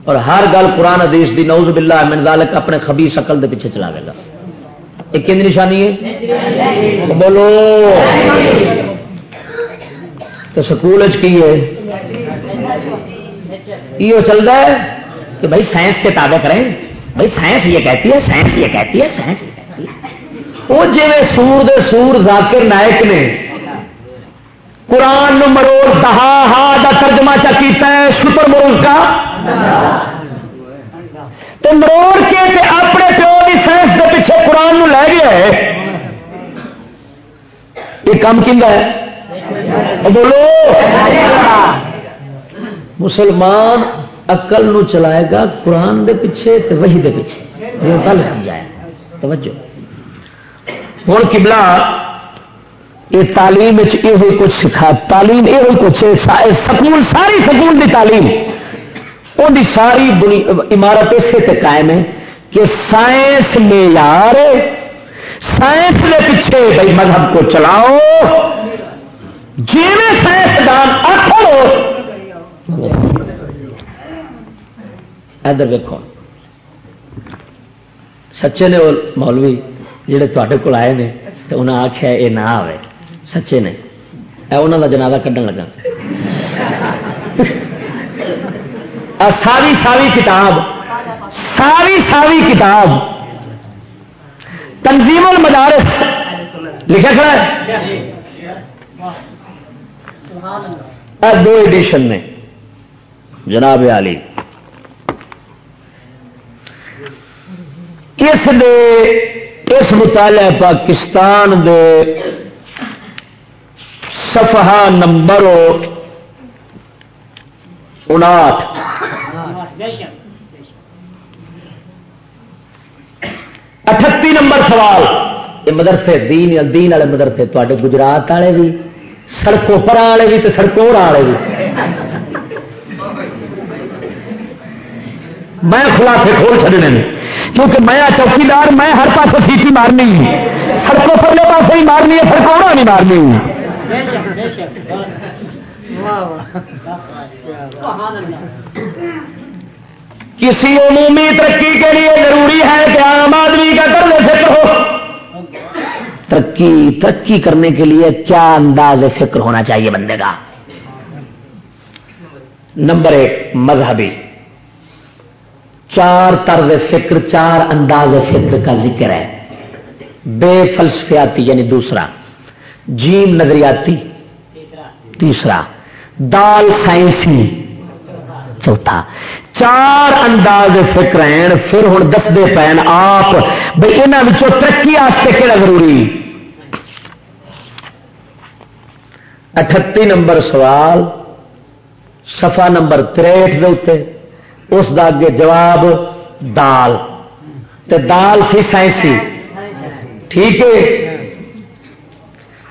اور ہر گل قرآن حدیث دی نوز باللہ من ذالک اپنے خبیص عقل دے پیچھے چلا گا۔ ایک کن نشانی ہے؟ بولو۔ تو سکول کی ہے؟ یہ چلتا ہے کہ بھائی سائنس کے تابع کریں بھائی سائنس یہ کہتی ہے، سائنس یہ کہتی ہے، سائنس وہ جی سور دے سور ذاکر نائک نے قرآن مروڑ دہا، ہا کا ترجمہ چا کیتا ہے؟ سپر مروز کا؟ تو مروڑ کے تے اپنے پیو کی سائنس کے پیچھے قرآن نو لے گیا ہے۔ یہ کام کھا ہے؟ بولو۔ مسلمان اقل نو چلائے گا قرآن دے پیچھے تے وہی دے پیچھے۔ یہ گل کی جائے توجہ۔ ہوں کبلا یہ تعلیم یہ کچھ سکھا، تعلیم یہ کچھ سکول، ساری سکول دی تعلیم۔ ان دی ساری عمارت اسے تے قائم ہے کہ سائنس معیار سائنس کے پیچھے بھائی مذہب کو چلاؤ۔ جی سائنسدان آخر ادھر دیکھو سچے نے وہ مولوی جہے تے کول آئے نے تو انہیں آخیا یہ نہ آئے سچے نے۔ انہوں کا جنازہ کھڈن لگا ساری ساری کتاب، ساری ساری کتاب تنظیم المدارس لکھا کھڑا دو ایڈیشن نے۔ جناب علی اس دے، اس مطالعہ پاکستان دے صفحہ نمبر انٹھ۔ اٹھتی نمبر سوال۔ یہ مدرسے دین دین والے مدرسے تے گجرات والے بھی سڑکوں پر والے بھی سڑکوں والے بھی میں خلافے کھول چڑنے کیونکہ میں چوکیدار، میں ہر پاس سیٹی مارنی۔ سڑکوں پر لے پاس ہی مارنی ہے، سڑکوں نہیں مارنی۔ کسی عمومی ترقی کے لیے ضروری ہے کہ عام آدمی کا کرنے فکر ہو۔ ترقی ترقی کرنے کے لیے کیا انداز فکر ہونا چاہیے بندے کا؟ نمبر ایک مذہبی۔ چار طرز فکر چار انداز فکر کا ذکر ہے۔ بے فلسفیاتی یعنی دوسرا۔ جیم نظریاتی، تیسرا، دال سائنسی، چوتھا، چار انداز فکر ہیں، پھر ہوں دستے پین آپ بھائی یہاں ترقی واسطے کہڑا ضروری؟ اٹھتی نمبر سوال سفا نمبر تریٹ دے اس دا اگے جواب دال، تے دال سی سائنسی، ٹھیک ہے؟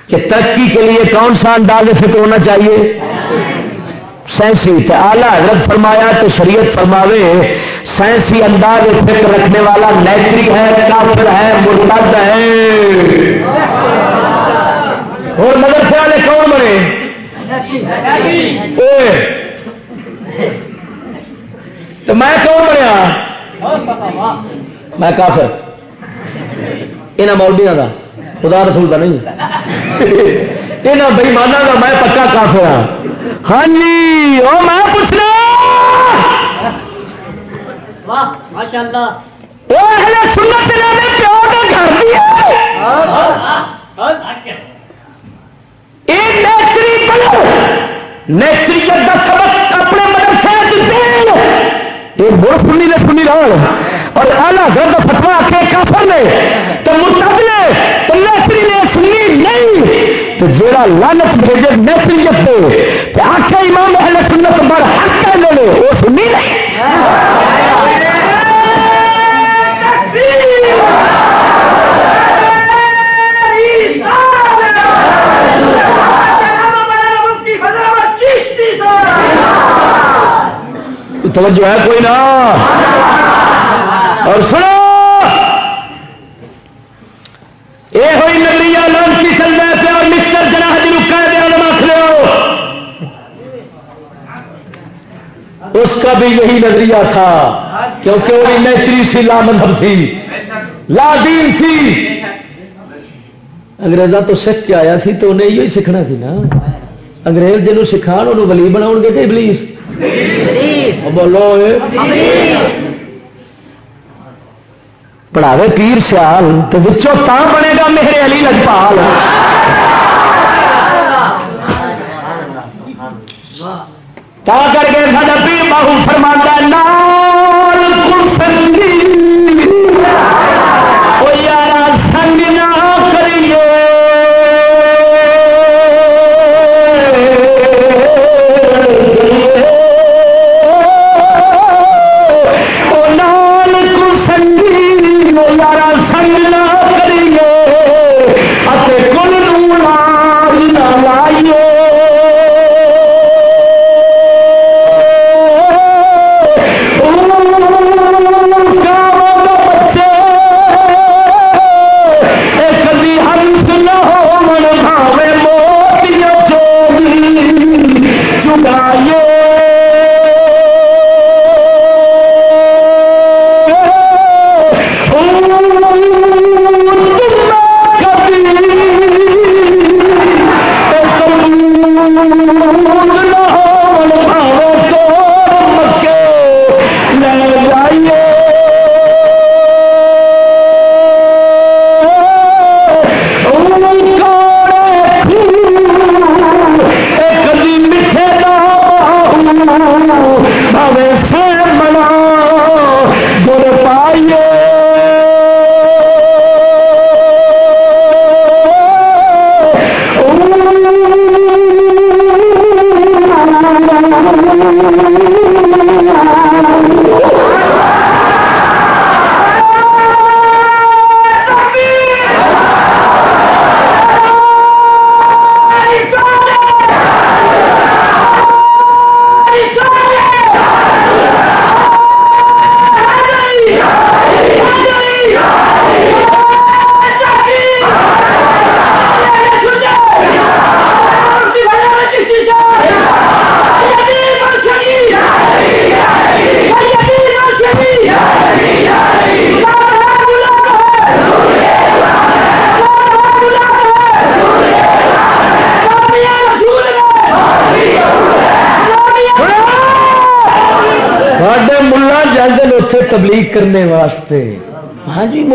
کہ ترقی کے لیے کون سا انداز فکر ہونا چاہیے؟ سائنسی. آلہ حضرت فرمایا تو شریعت فرماوے سائنسی انداز فکر رکھنے والا نیچری ہے کافر ہے مرتد ہے۔ اور مدرسے والے کون بنے تو میں کون بنیا میں کافر۔ یہاں مولڈیا کا خدا رسول کا نہیں یہاں بئیمانہ کا میں پکا کافر ہاں ہاں جی وہ میں پوچھنا۔ نیچری کا سبق اپنے یہ مڑ سنی نے سنی رہا اور اعلیٰ گرد فتوا کے کافر نے تو متدلے تو نیسری نے سنی نہیں، تو جیڑا لانت بھیجے نیسریت پہ تو آخر امام اہل سنت بڑ حق کر لے وہ سنی نہیں۔ توجہ ہے کوئی نہ اور سنو! یہ ہوئی نگری لانسی چل رہا پہ اور مسٹر جناح جی رکا دیا رکھ لو اس کا بھی یہی نظریہ تھا کیونکہ وہ نیچری سی لا مذہب تھی۔ لا دین تھی۔ انگریزا تو سکھ کے آیا سی تو انہیں یہ سیکھنا تھی نا۔ انگریز جنوب سکھا انہوں ولی بناؤ گے کہ ابلیس؟ بولو پڑھاوے پیر سیال تو بچوں تا بنے گا میرے علی لجپال۔ تا کر کے سارا پیر باہو فرماتا نہ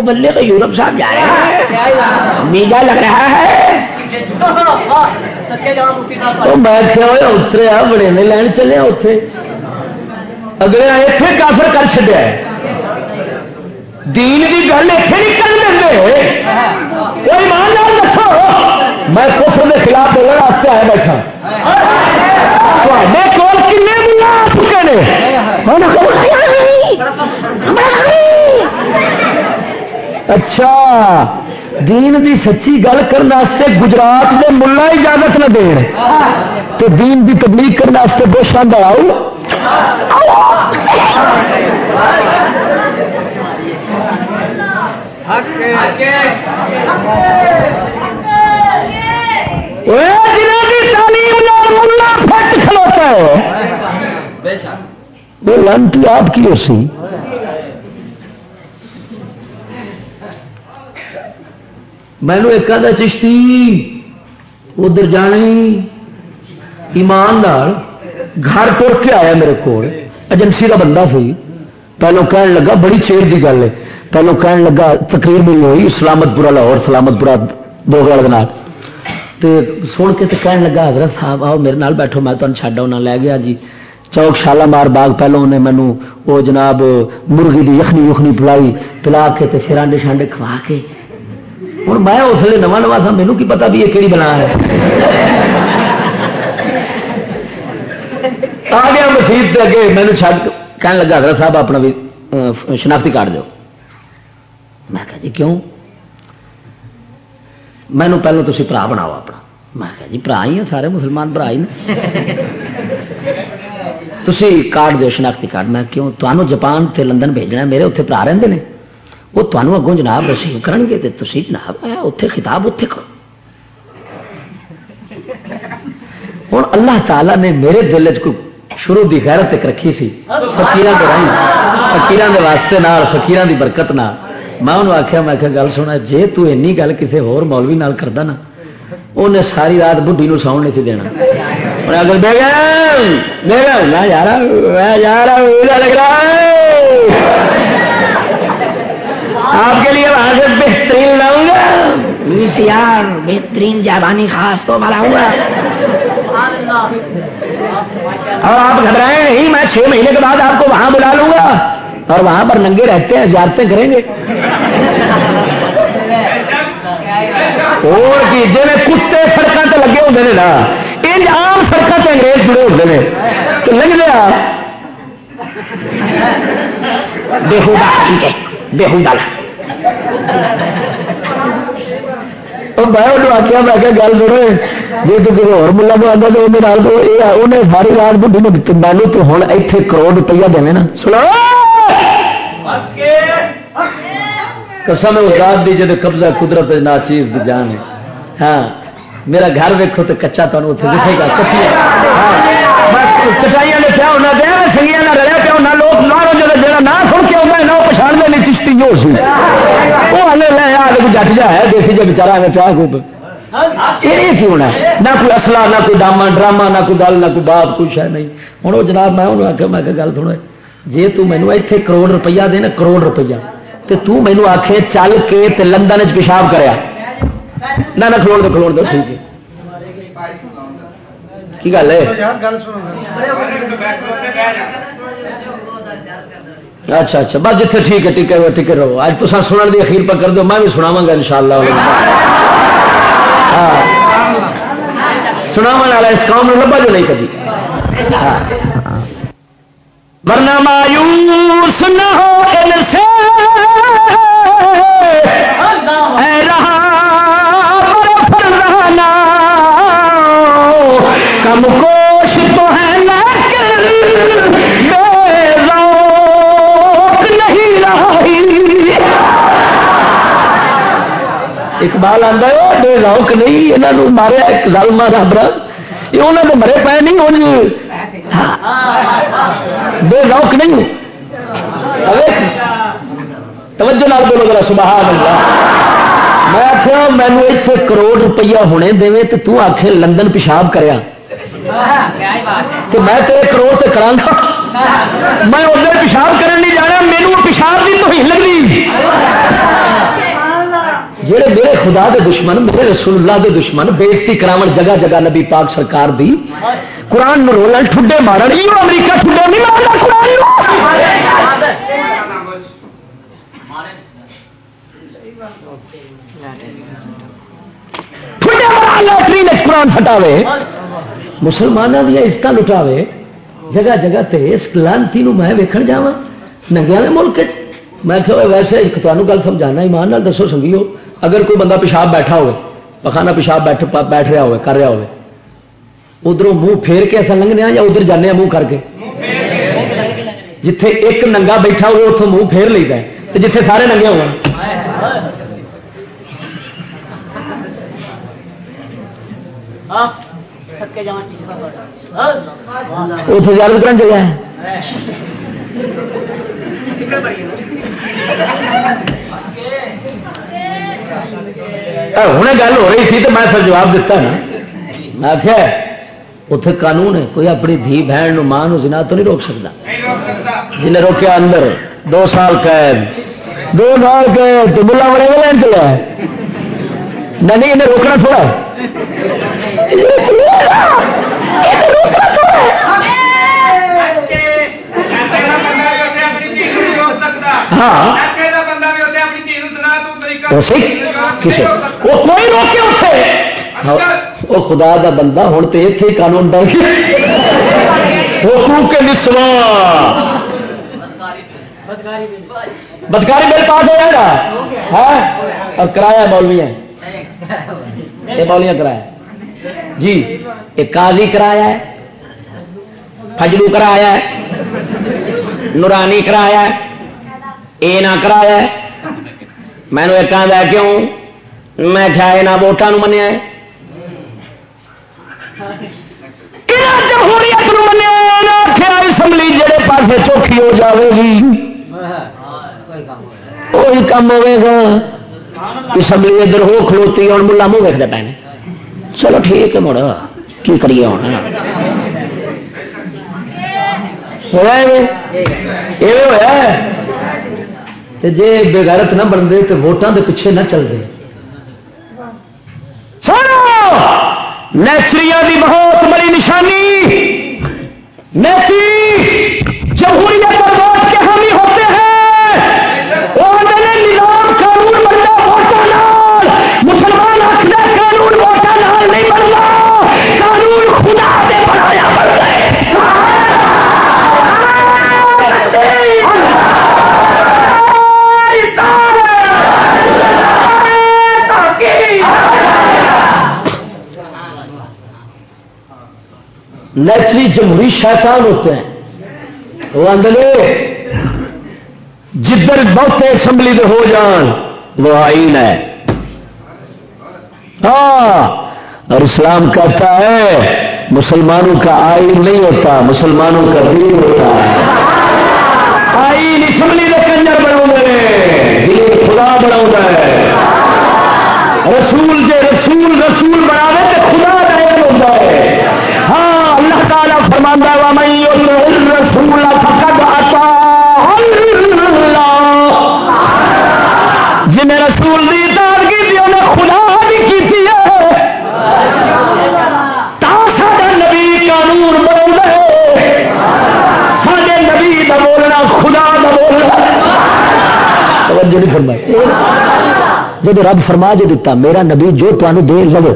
بلے تو یورپ صاحب جا رہے ہیں۔ میگا لگ رہا ہے۔ تو میں اترے بڑے میں لین چلے اتے اگلے اتنے کافر کر چڈیا دین کی گل اتنے نہیں کر دیں کوئی مان لال رکھو میں کفر کے خلاف بولنے واسطے آیا بیٹھا۔ کول کن ملا چکے اچھا دین دی سچی گل کرنے گجرات میں ملا اجازت نہ دین۔ دین دی تبلیغ کرنے بہت شاندار آؤ۔ کھلوتا ہے۔ لنٹی آپ کی اسی مینو ایک آدھا چشتی، ادھر جانے، ایماندار، گھر تر کے آیا میرے کو ایجنسی کا بندہ سی۔ پہلو کہن لگا، بڑی چیر کی گل ہے۔ پہلو کہن لگا، تقریر میری ہوئی، سلامت پورا لاہور، سلامت پورا دو گل سن کے کہن لگا، حضرت صاحب، آؤ میرے نال بیٹھو، میں تمہیں چڈ آنا، لے گیا جی۔ چوک شالا مار باغ پہلو انہیں مینو وہ جناب مرغی کی یخنی یخنی پلائی، پلا کے پھر آنڈے شانڈے کھوا کے ہوں میں اس لیے نواں نواں تھا مینو کی پتا بھی یہ کہڑی بنا ہے آ گیا مسیح کے اگے مینو چڈ کہنے لگا حضرت صاحب اپنا بھی شناختی کارڈ دو میں کہا جی کیوں مینو پہلو تھی برا بناؤ اپنا میں کہا جی برا ہی ہیں سارے مسلمان برا ہی تھی کارڈ دو شناختی کارڈ میں کیوں تمہوں جاپان تے لندن بھیجنا میرے اتنے برا رہتے ہیں وہ تمہوں اگوں جناب رسیو کرن گے تو تھی جناب اتنے خطاب اتنے کرو ہوں اللہ تعالی نے میرے دل چ شروع کی غیرت ایک رکھی سی فکیر کے رائی فکیر کے واسطے نال فکیر کی برکت نال میں انہوں آخیا میں گل سنا جی تھی گل کسی ہور مولوی نال کرتا نا انہیں ساری رات بڈی نو ساؤن نہیں دینا اگر یار یار لگ رہا آپ کے لیے وہاں سے بہترین لاؤں گا۔ بہترین جابانی خاص تو بناؤں گا۔ اور آپ گھبرائیں نہیں میں چھ مہینے کے بعد آپ کو وہاں بلا لوں گا۔ اور وہاں پر ننگے رہتے ہیں زیارتیں کریں گے۔ اور جی کتے سڑکوں سے لگے ہوتے ہیں نا یہ آم سڑکوں سے انگریز جڑے ہوتے ہیں تو لگ گیا بےحدا بےحدا میں آخیا میں گل سنے جی تو کسی اور ملا کو آتا تو انہیں ساری رات بڑھی نے مینو تو ہوں اتنے کروڑ روپیہ دے نا سنا قسم ازاد دی قبضہ قدرت نہ چیز دی جان ہے ہاں میرا گھر ویکو تو کچا تمہیں اتنے دکھے گا چٹائیاں نے کیا ہونا دیا سنگیا نہ رہا پیا ہونا لوگ سن کے پچھاڑ دے چشتی جو سی وہ ہلے لے آ جٹ جا ہے دیکھی جی بچارا میں پیا خوب یہ کیوں ہے نہ کوئی اصلا نہ کوئی ڈاما ڈرامہ نہ کوئی گل نہ کوئی باپ کچھ ہے نہیں ہوں وہ جناب میں انہوں آخیا میں گل سنو جی تینوں اتنے کروڑ روپیہ دے نا کروڑ روپیہ تو تینوں آخ چل کے لندن چ پیشاب کریا نہ کھلو دو کھلو دو ٹھیک ہے کی گل ہے اچھا اچھا بس جتنے ٹھیک ہے ٹکے ہے، ٹھیک رہو۔ اج تو سننے کی اخیر پر کر دو میں بھی سناواں گا ان شاء اللہ ہاں۔ سناو والا اس قوم میں لبا جو نہیں کبھی ہاں۔ ورنہ مایوس نہ ہو اقبال آتا ہے بے روک نہیں یہاں ماریا ایک ظالما رابر یہ انہوں نے مرے پے نہیں ہوں بے روک نہیں توجہ نال بولو گا سبحان اللہ میں آخیا مینو اتنے کروڑ روپیہ ہونے دے تو تو آخ لندن پیشاب کریا میں تیرے کروڑ سے کرا میں ادھر پیشاب کرنے نہیں جانا مینو پیشاب کی تو ہی لگی جہے میرے خدا دے دشمن میرے رسول اللہ دے دشمن بےزتی کراو جگہ جگہ نبی پاک سرکار دی، قرآن رولن ٹھڈے مارن امریکہ ٹھڈے نہیں مارنا، قرآن قرآن فٹاوے مسلمانوں دیا عزت لٹاوے، جگہ جگہ تے اس لانتی میں ویکن جا ننگیا ملک میں کہ ویسے ایک تمہیں گل سمجھانا، ایمان دسو سنگیو اگر کوئی بندہ پیشاب بیٹھا ہوئے پخانا پیشاب بیٹھ بیٹھ رہا ہوئے کر رہا ہوئے ادھر منہ پھیر کے ایسا لنگنے یا ادھر جانے منہ کر کے؟ جتھے ایک ننگا بیٹھا ہوئے اتوں منہ پھیر لیتا ہے جتھے سارے ننگے ہوئے کرن جگہ ہے؟ ہوں گل ہو رہی تھی تو میں پھر جواب دیتا نا میں آخیا اتے قانون ہے کوئی اپنی دھی بہن ماں جنا تو نہیں روک سکتا جنہیں روکیا اندر دو سال قید دو سال قید تو ملا بڑے لین چلا نہیں انہیں روکنا تھوڑا ہاں کسی وہ کوئی روکے اٹھے۔ ہاں، وہ خدا دا بندہ ہوں تو اتے قانون ڈر حقوق کے نسوا بدکاری میرے پاس ہو جائے گا۔ ہاں؟ اور کرایہ مولوی ہے یہ مولیاں کرایا۔ جی یہ قاضی کرایا ہے۔ فجلو کرایا نورانی کرایا اے نہ کرایا مینو ایک آدھا کیوں؟ میں کیا یہاں ووٹان منیا جمہوریت منیا اسمبلی جہے پاس چوکھی ہو جاوے گی۔ وہی کام ہوے گا۔ اسمبلی ادھر ہو کھلوتی اور ملا منہ ویکتے پے چلو ٹھیک ہے مڑ کی کریے ہوں ہوا ہوا جی بےغیرت نہ بنتے تو ووٹان کے پیچھے نہ چلتے۔ نیچری کی بہت بڑی نشانی! نیچری نیچری جمہوری شیطان ہوتے ہیں۔ وہ اندلے جدھر بہتے اسمبلی دے ہو جان، وہ آئین ہے۔ ہاں اور اسلام کہتا ہے، مسلمانوں کا آئین نہیں ہوتا، مسلمانوں کا دین ہوتا ہے۔ آئین اسمبلی کے کنجر بنا دین خدا بنا ہے رسول جے رسول رسول بنا تو خدا دائر ہوتا ہے ہاں اللہ تعالیٰ رسول فقد اللہ جن رسول دی اطاعت کی خدا بھی کی تھی تا ساڈا نبی قانون بنا ساڈے نبی دا بولنا خدا دا بولنا توجہ نہیں فرمائی. جب رب فرما جو دیتا میرا نبی جو تمہیں دے لو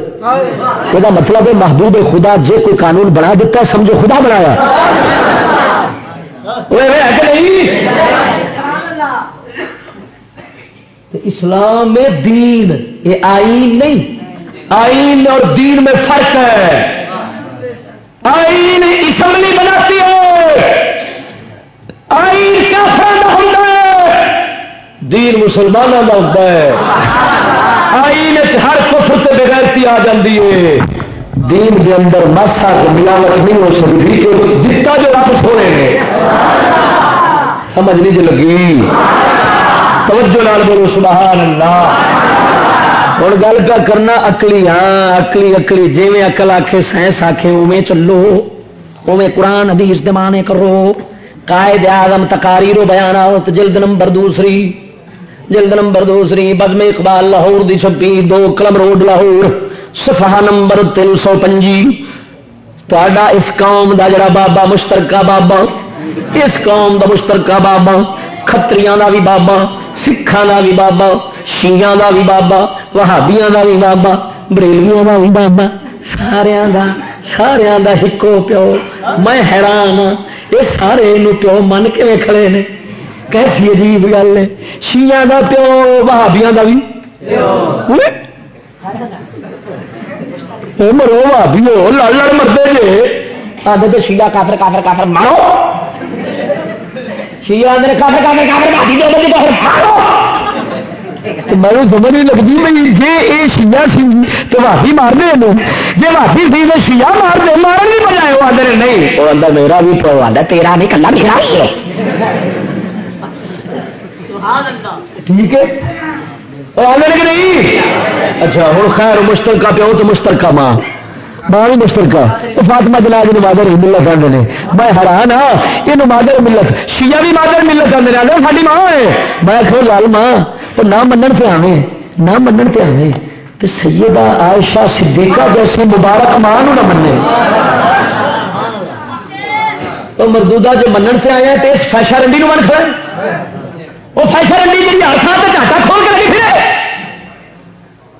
یہ مطلب ہے محبوب خدا جے کوئی قانون بنا دیتا ہے سمجھو خدا بنایا۔ اسلام میں دین، یہ آئین نہیں۔ آئین اور دین میں فرق ہے۔ آئین اسمبلی بناتی ہے۔ آئین کیا فائدہ ہوتا ہے دین مسلمانوں کا ہوتا ہے۔ آئین ہر کفر سے بغیرتی آ جاتی ہے۔ دین کے اندر ماسا ملاوٹ نہیں ہو سکتی جتا جو رب سونے نے سمجھ نہیں جو لگی؟ توجہ لال بولو، سبحان اللہ۔ ہوں گل کا کرنا اکلی ہاں اکلی اکلی جی میں اکل آخے سائنس آخے اوے چلو۔ اوے قرآن، حدیث دمانے کرو۔ قائد اعظم تقاریر و بیانات جلد نمبر دوسری۔ جلد نمبر دوسری، بزم اقبال لاہور دی چھپی، دو کلم روڈ لاہور، صفحہ نمبر تین سو پنجی۔ تا اس قوم دا جڑا بابا، مشترکہ بابا۔ اس قوم دا مشترکہ بابا۔ کتریاں دا بھی بابا سکھان دا بھی بابا شیعہ دا بھی بابا، وہابیاں دا بھی بابا بریلیاں دا بھی بابا۔ سارا دا سارا دا ہکو پیو۔ میں حیران ہاں یہ سارے پیو من کے کھڑے نے؟ کیسی عجیب گل ہے؟ شیعہ دا پیو، وہابیاں دا بھی۔ مرو بھابی ہو لڑ لڑ مرتے جی آدھے تو شیعہ کافر کافر کافر، مارو۔ شیعہ آدھے کافر کافر کافر بھابی دو بجے کافر مارو۔ میں سمجھ نہیں لگتی بھائی جی یہ شیعہ سی، تو بھابی مار دے جی بھابی سی، تو شیعہ مار دے۔ مارن نہیں بجائے وہ آدھے، نہیں۔ وہ آدھا میرا بھی پرو آدھا تیرا نہیں، کلا میرا ہی ہے۔ ٹھیک ہے؟ نہیں؟ اچھا ہوں خیر مشترکہ پیو تو مشترکہ ماں۔ ماں بھی مشترکہ۔ فاطمہ جناب جی مادر ملت آدھے نے۔ میں حیران ہاں یہ مادر ملت۔ شیعہ بھی مادر ملت آدھے آدھے ساری ماں ہے۔ میں لال ماں وہ نہ منن پہ آویں۔ نہ منن پہ آویں۔ تو سیدہ عائشہ صدیقہ جیسی مبارک ماں نہ منے تو مردودہ جو منن پہ آیا تو اس فیشا رنڈی نو من کھڑے وہ فیشا رنڈی جی ہر تھان سے جاٹا کھول کے پھرے۔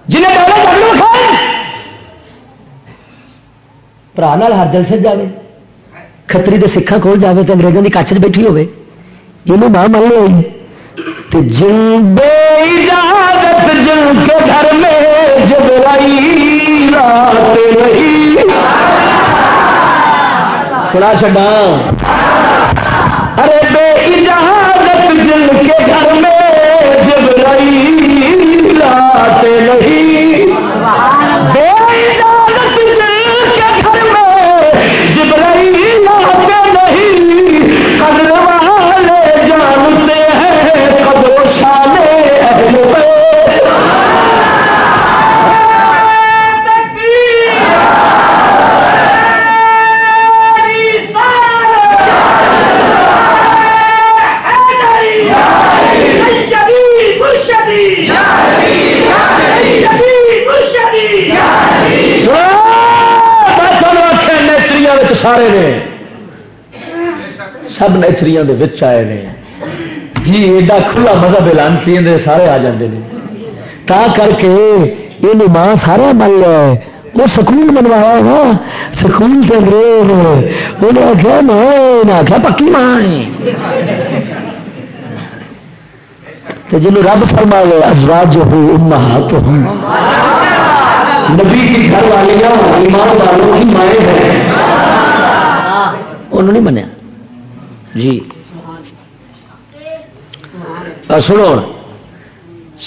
جنہیں ڈالر ڈالر کھائے برا ہر جل سے جائے کتری کے سکھان کول جائے تو انگریزوں کی کچھ بیٹھی ہوے یہ ماں من لو جن بے اجازت، جن کے گھر میں جب رات رہی۔ سنا چڈا ارے بے اجازت۔ کے گھر میں جب رہی لاتے نہیں۔ سارے نے۔ سب نیچری آئے نے۔ جی ایڈا کھلا مذہب اعلان کیے سارے آ جاتے ہیں تا کر کے یہ ماں سارا من لیا وہ سکول بنوایا نا سکول سے انگریز انہیں آخیا ماں آخیا، پکی ماں جن رب فرما لے ازواج ہو امہات ہوں نبی کی گھر والیاں، ایمان والوں کی مائیں ہیں۔ انہوں نہیں منیا۔ جی۔ سنو۔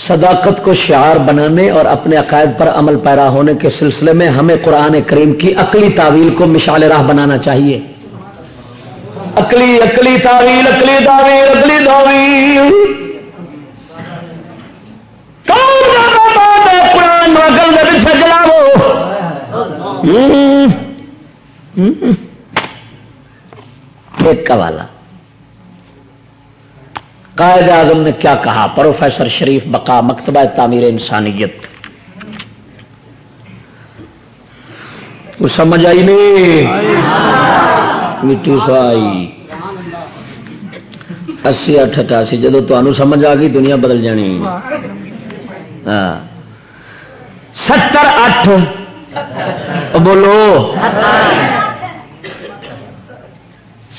صداقت کو شعار بنانے اور اپنے عقائد پر عمل پیرا ہونے کے سلسلے میں ہمیں قرآن کریم کی عقلی تعویل کو مشال راہ بنانا چاہیے۔ عقلی عقلی تعویل عقلی تعویل عقلی تعویل۔ کون جانا بات قرآن مغل کا والا۔ قائد اعظم نے کیا کہا؟ پروفیسر شریف بقا، مکتبہ تعمیر انسانیت۔ کچھ سمجھ آئی نہیں؟ مٹی سو آئی اسی اٹھ اٹھاسی، جدو تمہیں سمجھ آ گئی، دنیا بدل جانی۔ ہاں۔ ستر اٹھ۔ بولو۔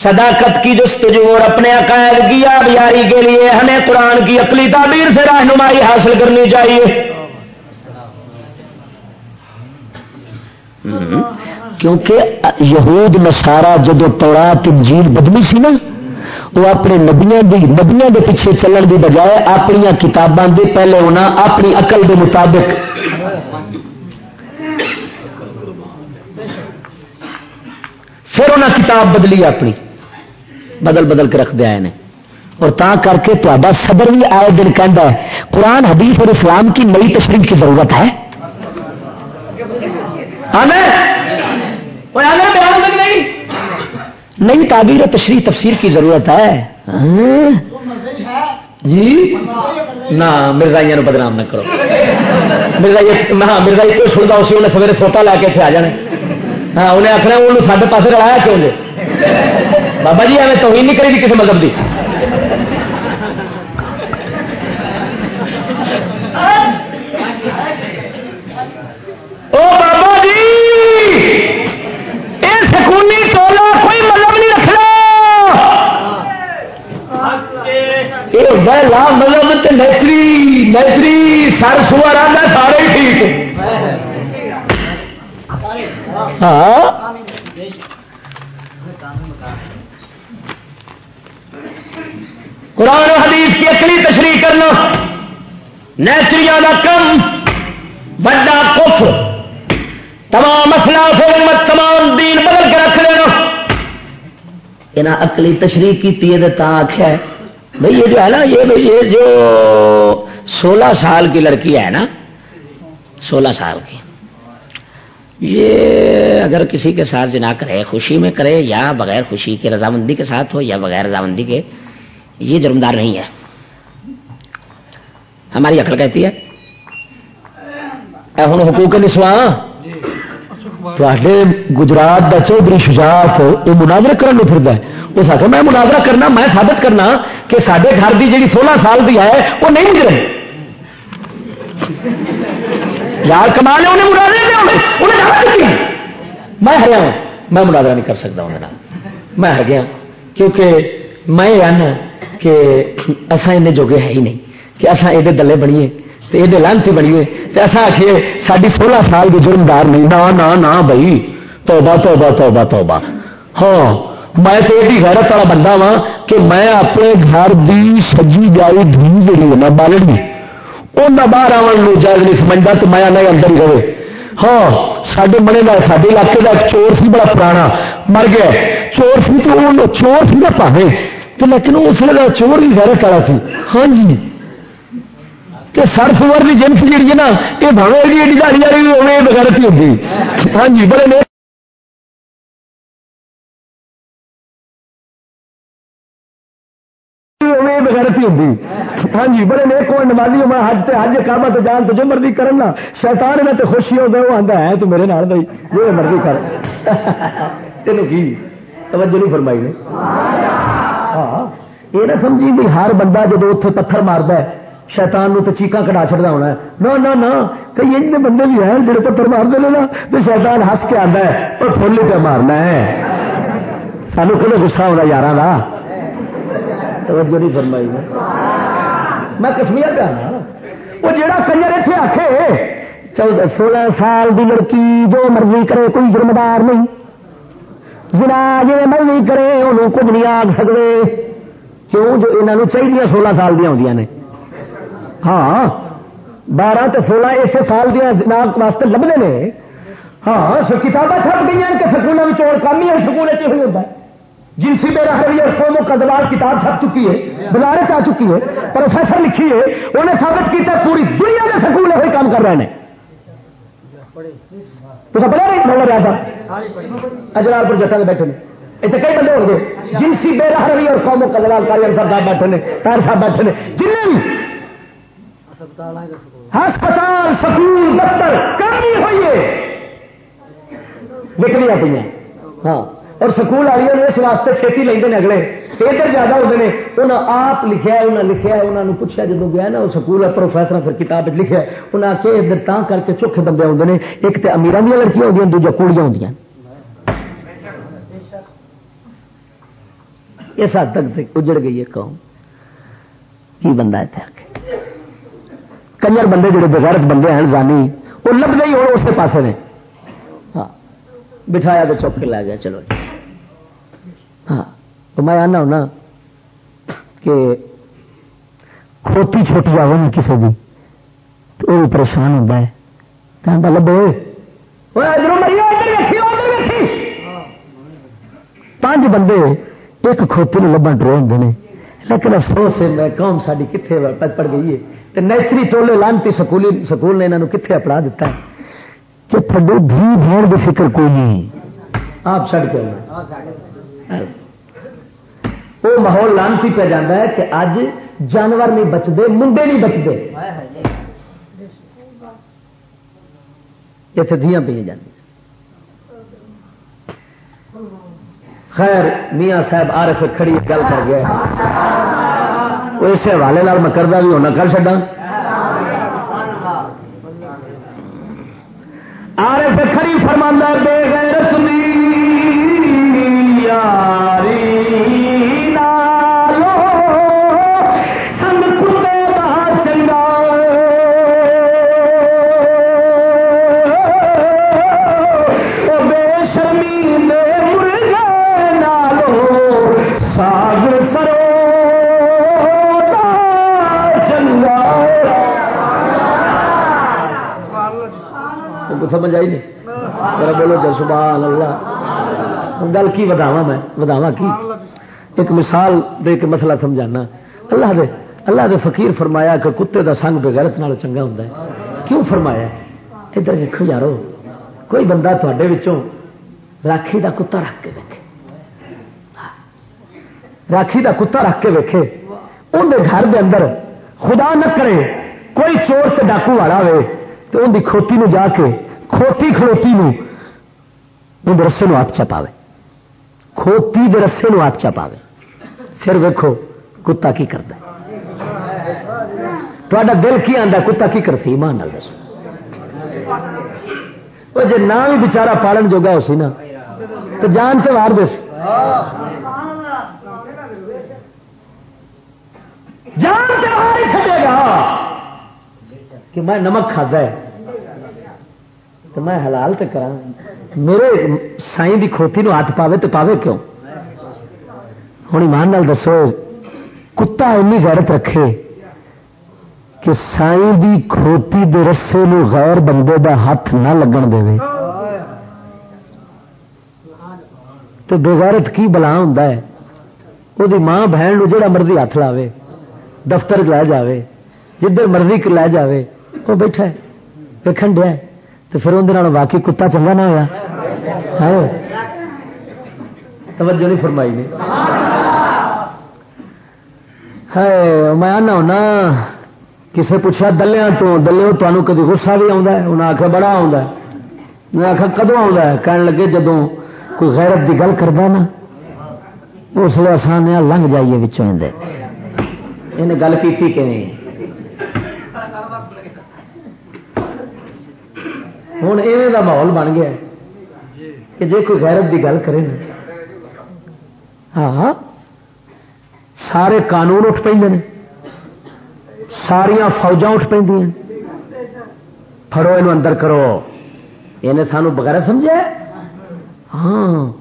صداقت کی جستجو اور اپنے عقائد کی آبیاری کے لیے ہمیں قرآن کی عقلی تعبیر سے رہنمائی حاصل کرنی چاہیے۔ کیونکہ یہود نسارا جب تورات، انجیل بدلی سی نا، وہ اپنے نبیاں دی، نبیاں دے پیچھے چلن دی بجائے اپنی کتاباں دے پہلے ہونا اپنی عقل دے مطابق۔ پھر انہیں کتاب بدلی اپنی۔ بدل بدل کے رکھ دیا نے اور تا کر کے تا صدر بھی آئے دن کہہ ہے، قرآن، حدیث اور اسلام کی نئی تشریح کی ضرورت ہے۔ نئی تعبیر و تشریح، تفسیر کی ضرورت ہے۔ ہاں۔ جی؟ نہ مرزائیاں بدنام نہ کرو۔ مرزائی ہاں مرزائی کوئی سنتا اسی انہیں سویرے فوٹا لا کے اتنے آ جانے۔ ہاں انہیں آخنا وہ سارے پاس رلایا کیوں جی؟ بابا جی ایویں تو نہیں کرے گی کسی مذہب کی او بابا جی سکونی ٹولا کوئی مذہب نہیں رکھنا۔ یہ لا نیچری نیچری سر سور آتا سارے ٹھیک۔ ہاں۔ قرآن و حدیث کی اکلی تشریح کرنا نیچری کا کم، بڑا کف تمام اسلاف امت، تمام دین بدل کے رکھ لینا۔ یہاں اکلی تشریح کی آخیا ہے بھائی یہ جو ہے نا، یہ جو سولہ سال کی لڑکی ہے نا، سولہ سال کی۔ یہ اگر کسی کے ساتھ جنا کرے، خوشی میں کرے، یا بغیر خوشی کے رضامندی کے ساتھ ہو، یا بغیر رضامندی کے یہ جرمدار نہیں ہے۔ ہماری عقل کہتی ہے۔ ہوں حقوق نسواں گجرات کا چودھری شجاعت وہ مناظر کرنے پھرتا ہے۔ اس آخر میں مناظرہ کرنا میں ثابت کرنا کہ سارے گھر کی جی سولہ سال کی ہے وہ نہیں گزرے۔ یار کما لیا انہیں مناظر میں ہریا ہوں میں مناظرہ نہیں کر سکتا انہیں میں ہر گیا کیونکہ میں آنا کہ اصا ان جوگے ہے ہی نہیں، کہ اصا ایڈے دلے بنیے تو یہ لانتی بنیے تو اصا آخیے ساری سولہ سال کی جرمدار نہیں نہ نہ نہ بھائی، توبہ توبہ توبہ توبہ۔ ہاں میں تو ایڈی غیرت والا بندہ وا کہ میں اپنے گھر دی سجی جائی دھی جی ہے بالڑی۔ ان باہر آن جائز نہیں سمجھتا تو میں آنا اندر ہی رہے۔ ہاں سڈے منے کا سارے علاقے کا چور سی بڑا پرانا، مر گیا۔ چور سی تو چور سی نا پاوے۔ تو لیکن اس وقت چور بھی غیرت والا سی؟ ہاں جی۔ کہ سر سور کی جنس جیڑی ہے نا یہ بھاوے ایڈی ایڈی گاڑی والی ہوگی بغیرت ہی ہوگی ہاں جی بڑے بغیرتی ہوتی ہاں جی بڑے نیک کو نمازی میں حج تے حج کعبہ تے جان تو جو مرضی شیطان میں تے خوشی ہوتا وہ ہے تو میرے نال بھائی جو مرضی کر۔ کی؟ توجہ نہیں فرمائی نے۔ ہاں یہ نہ سمجھی بھی ہر بندہ جب اتنے پتھر مارتا ہے، شیطان نو تو چیقا کٹا چڑھتا ہونا ہے۔ نہ نہ کئی ایسے بندے بھی ہیں جڑے پتھر مارتے ہیں نا تو شیطان ہس کے آتا ہے اور فل پہ مارنا ہے۔ سانو کھلے گسا ہونا یار توجہ نہیں فرمائی میں کشمیر پہ آنا ہاں۔ وہ جڑا کنجر اتنے آخے چودہ سولہ سال کی لڑکی جو مرضی کرے، کوئی ذمہ دار نہیں۔ جنا جی مرضی کرے، انہوں کچھ نہیں آگ سکتے کیوں؟ جو انہوں چاہیے سولہ سال دیا ہوں نے۔ ہاں بارہ تو سولہ اس سال دیا جناب واسطے لبنے نے۔ ہاں کتابیں چھپ گئی ہیں کہ سکولوں میں چور کام ہی ہے سکول ہوئی ہوتا ہے۔ جنسی میرا ہری اور قوموں کا دلال کتاب چھپ چکی ہے بلارے چاہ چکی ہے، پروفیسر لکھی ہے، انہیں ثابت کیا پوری دنیا میں سکول وہی کام کر رہے ہیں تو سب پڑھا نہیں رہا تھا۔ اجلال پر جٹا بیٹھے اتنے کئی بندے ہو گئے۔ جنسی بے روی اور قوموں کا دلال کاری صاحب بیٹھے نے۔ تار صاحب بیٹھے نے۔ جن بھی ہسپتال سکول۔ دفتر کمی ہوئی ہے۔ نکلیاں پہ ہاں۔ اور سکول والی نے اس واسطے چھتی لے اگلے۔ ادھر زیادہ ہوتے ہیں انہیں آپ لکھا انہیں لکھا انہوں نے پوچھا جب گیا نا وہ سکول پروفیسر پھر کتاب لکھا انہیں آخیا ادھر تا کر کے چوکھے بندے آتے ہیں ایک تو امیر دیا لڑکیاں ہوتی ہیں دوجا کوڑیاں ہوتی اس حد تک اجڑ گئی ہے قوم۔ کی بندہ اتنے آ کے کنجر بندے جڑے بغیرت بندے ہیں، زانی وہ لب گئی ہو اسی پاسے نے۔ ہاں بٹھایا تو چوک کے لا گیا، چلو جی۔ ہاں۔ تو میں آنا ہونا کہ کھوتی چھوٹی آئے نا کسی کی تو وہ پریشان ہوتا ہے۔ کہتا لبو پانچ بندے ایک کھوتی نے لبن ڈرو ہوں نے۔ لیکن افسوس ہے، میں قوم ساری کتنے پڑ گئی ہے۔ تو نیچری ٹولے لانتی سکولی، سکول نے یہاں کتنے اپنا دیتا ہے۔ کہ تھڈو دھی بہن کی فکر کوئی نہیں۔ آپ چڑھ کے وہ ماحول لانتی پہ جانا ہے کہ اج جانور نہیں بچتے، منڈے نہیں بچتے۔ اتنے دیا پہ جاتی خیر، میاں صاحب آر ایف کھڑی گل کر گیا وہ اس حوالے میں کردہ بھی ہونا، کر چڈا آر ایف کھڑی فرماندہ سمجھ آئی نہیں بولو جل سبحان اللہ. گل کی وداوا میں؟ وداوا کی؟ ایک مثال دے کے مسئلہ سمجھانا. اللہ دے اللہ دے فقیر فرمایا کہ کتے دا سنگ بغیرت نال چنگا ہوں کیوں فرمایا؟ ادھر دیکھو یارو. کوئی بندہ تھوڑے وچوں راکھی دا کتا رکھ کے ویکھے. راکھی دا کتا رکھ کے ویکھے اندر گھر دے اندر خدا نہ کرے کوئی چور تے ڈاکو والا ہوئے تو ان دی کھوتی نو جا کے کھوتی کھڑوتی رسے ہاتھ چپا کھوتی دے رسے نو ہاتھ چپا پھر ویکو کتا کی کرتا تا دل کی آتا کتا کی کرتی ایمان دس جی نہ بھی بچارا پالن جوگا ہو سی نا تو جان تو مار دس جان سے گا۔ کہ میں نمک کھدا ہے۔ تو میں حلال تو کرا میرے سائی دی کھوتی نو ہاتھ پاوے تو پاوے کیوں؟ ہوں ایمان نال دسو، کتا اینی غیرت رکھے کہ سائی دی کھوتی دے رسے نو غیر بندے دا ہاتھ نہ لگن دے۔ تو بغیرت کی بلا ہوں وہ ماں بہن نو جڑا مرضی ہاتھ لاوے، دفتر لے جاوے، جدھر مرضی لے جاوے وہ بیٹھا ہے ویکن دیا تو پھر اندر واقعی کتا چنگا نہ ہوا۔ توجہ نہیں فرمائی نے۔ میں آنا ہونا کسے پوچھا دلیا تو دلے تمہیں کدی غصہ بھی آتا ہے؟ انہیں آخیا بڑا آتا ہے۔ میں آخیا کدو آتا ہے؟ کہنے لگے جدو کوئی غیرت کی گل کرتا نا اس لیے آسان لنگ جائیے بچوں گل کی کہ ہوں ایویں کا ماحول بن گیا کہ جی کوئی غیرت کی گل کرے ہاں سارے قانون اٹھ پہ ساریا فوجا اٹھ پہ فڑو یہ اندر کرو یہ سانو بغیر سمجھا ہاں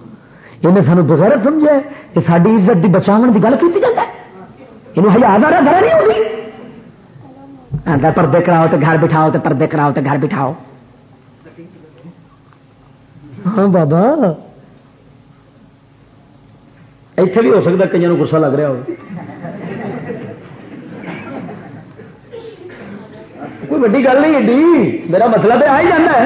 یہ سانو بغیر سمجھا یہ ساری عزت کی بچاؤ کی گل کی جاتا یہ ہزار آ رہا نہیں ہوتی پردے کراؤ تو گھر بٹھاؤ تو پردے کراؤ تو گھر بٹھاؤ ہاں بابا۔ ایتھے بھی ہو سکتا کئی گسا لگ رہا ہو۔ کوئی ویڈی گل نہیں ایڈی۔ میرا مطلب ہے آ ہی جانا ہے۔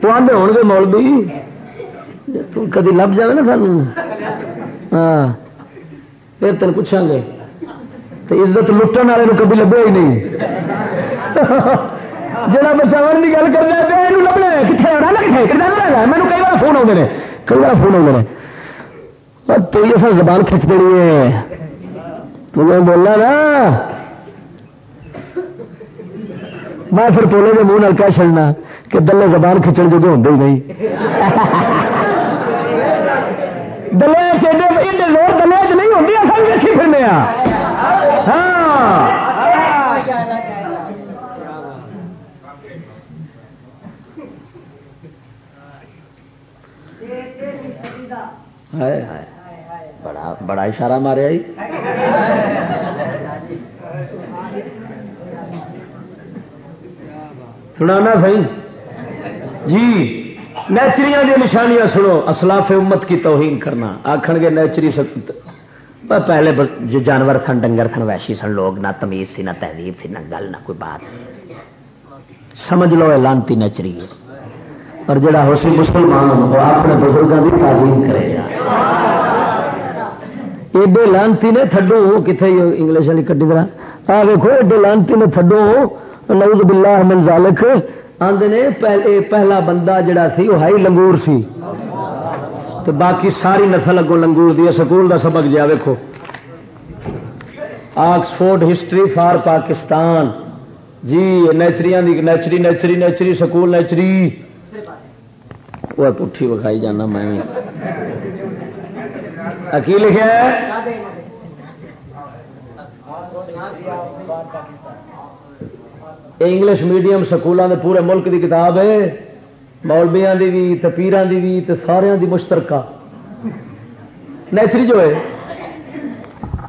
تو آدھے ہو گے مول بھی کدی لب جائے نا سان ہاں۔ پھر تین پوچھا گے۔ تو عزت لٹن والے کبھی لبے ہی نہیں۔ جا بچاؤ کی گل کرنا یہ لبنا ہے کتنے آنا؟ کتنے کتنے لگا مینو کئی بار فون آتے ہیں کئی بار فون آتے ہیں تو یہ سر زبان کھچ دینی ہے۔ تو میں بولنا نا۔ میں پھر پولے کے منہ نل کہہ چڑنا کہ دلے زبان کھچن جو ہوں ہی نہیں۔ دلے زور دلے چ نہیں ہوتی اصل دیکھی پھرنے ہاں۔ بڑا بڑا اشارہ مارے آئی۔ سنا سی جی نیچری نشانیاں سنو۔ اسلاف امت کی توہین کرنا۔ آخر گے نیچری پہلے جو جانور سن، ڈنگر سن ویشی سن، لوگ نہ تمیز سی، نہ تہذیب سی، نہ گل، نہ کوئی بات۔ سمجھ لو لانتی نیچری۔ اور جڑا ہو سی مسلمان وہ اپنے بزرگوں کی تعظیم کرے گا۔ ایڈے لانتی نے تھڈو کتنے انگلش والی کٹی طرح آ دیکھو ایڈے لانتی نے تھڈو نوز بلا من ذالک۔ آدھے نے پہلا بندہ جڑا سی، وہ ہائی لنگور سی۔ تو باقی ساری نسل اگوں لنگور دی سکول دا سبق جا ویکو آکسفورڈ ہسٹری، فار پاکستان۔ جی نیچری نیچری نیچری نیچری، سکول نیچری۔ وہ پٹھی وکھائی جانا میں کی لکھا انگلش میڈیم سکولوں کے پورے ملک کی کتاب ہے۔ مولبیا کی بھی پیران کی بھی سارا دی مشترکہ۔ نیچری جو ہے۔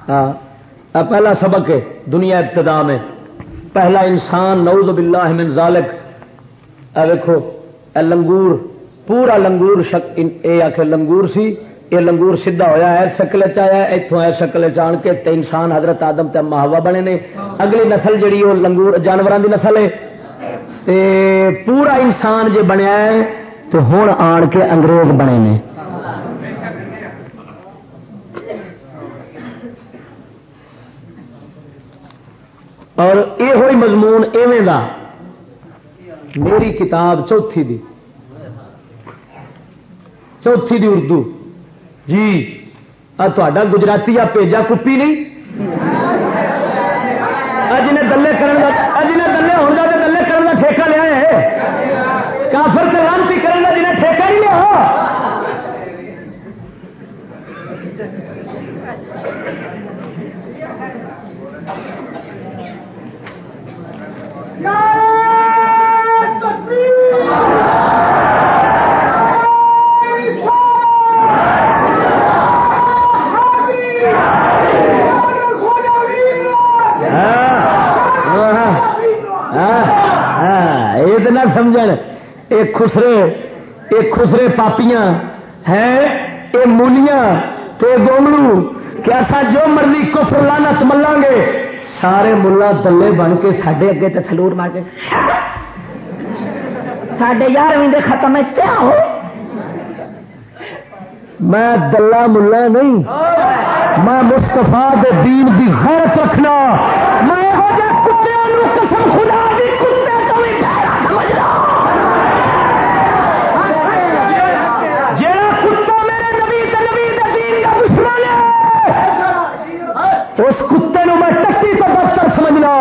ہاں۔ پہلا سبق ہے، دنیا ابتدا میں۔ پہلا انسان، نعوذ باللہ من ذالک۔ اے دیکھو اے لنگور۔ پورا لنگور شک اے آخر لنگور سی یہ لنگور سیدھا ہوا ہے شکل چیا اتوں ہے شکل چان کے انسان حضرت آدم تے مہاوا بنے نے۔ اگلی نسل جڑی وہ لنگور جانوروں کی نسل ہے۔ تے پورا انسان جے بنیا ہے تو ہوں آن کے انگریز بنے نے۔ اور یہ ہوئی مضمون ایویں دا۔ میری کتاب چوتھی دی۔ چوتھی دی اردو جی تا گجراتی آ پیجا کپی نہیں اج نے دلے کرن اج نے دلے ہو جاتے دلے کرن کا ٹھیکہ لیا ہے کافر سے لانتی کرن کا جنہیں ٹھیکہ نہیں لیا خسرے یہ خسرے پاپیاں ہیں یہ مونیاں تے گوملو کہ ایسا جو مرضی کفر لانت ملا گے سارے ملا دلے بن کے سڈے اگے تو سلور مار کے۔ سڈے یارویں ختم ہو؟ میں دلہ ملا نہیں۔ میں مستفا دین کی غیرت رکھنا۔ میں قسم خدا دی کتے تو بھی سمجھنا جڑا کتا میرے نبی نبی دین کا دشمن ہے اس کتے نو میں ٹکی تو بدتر سمجھنا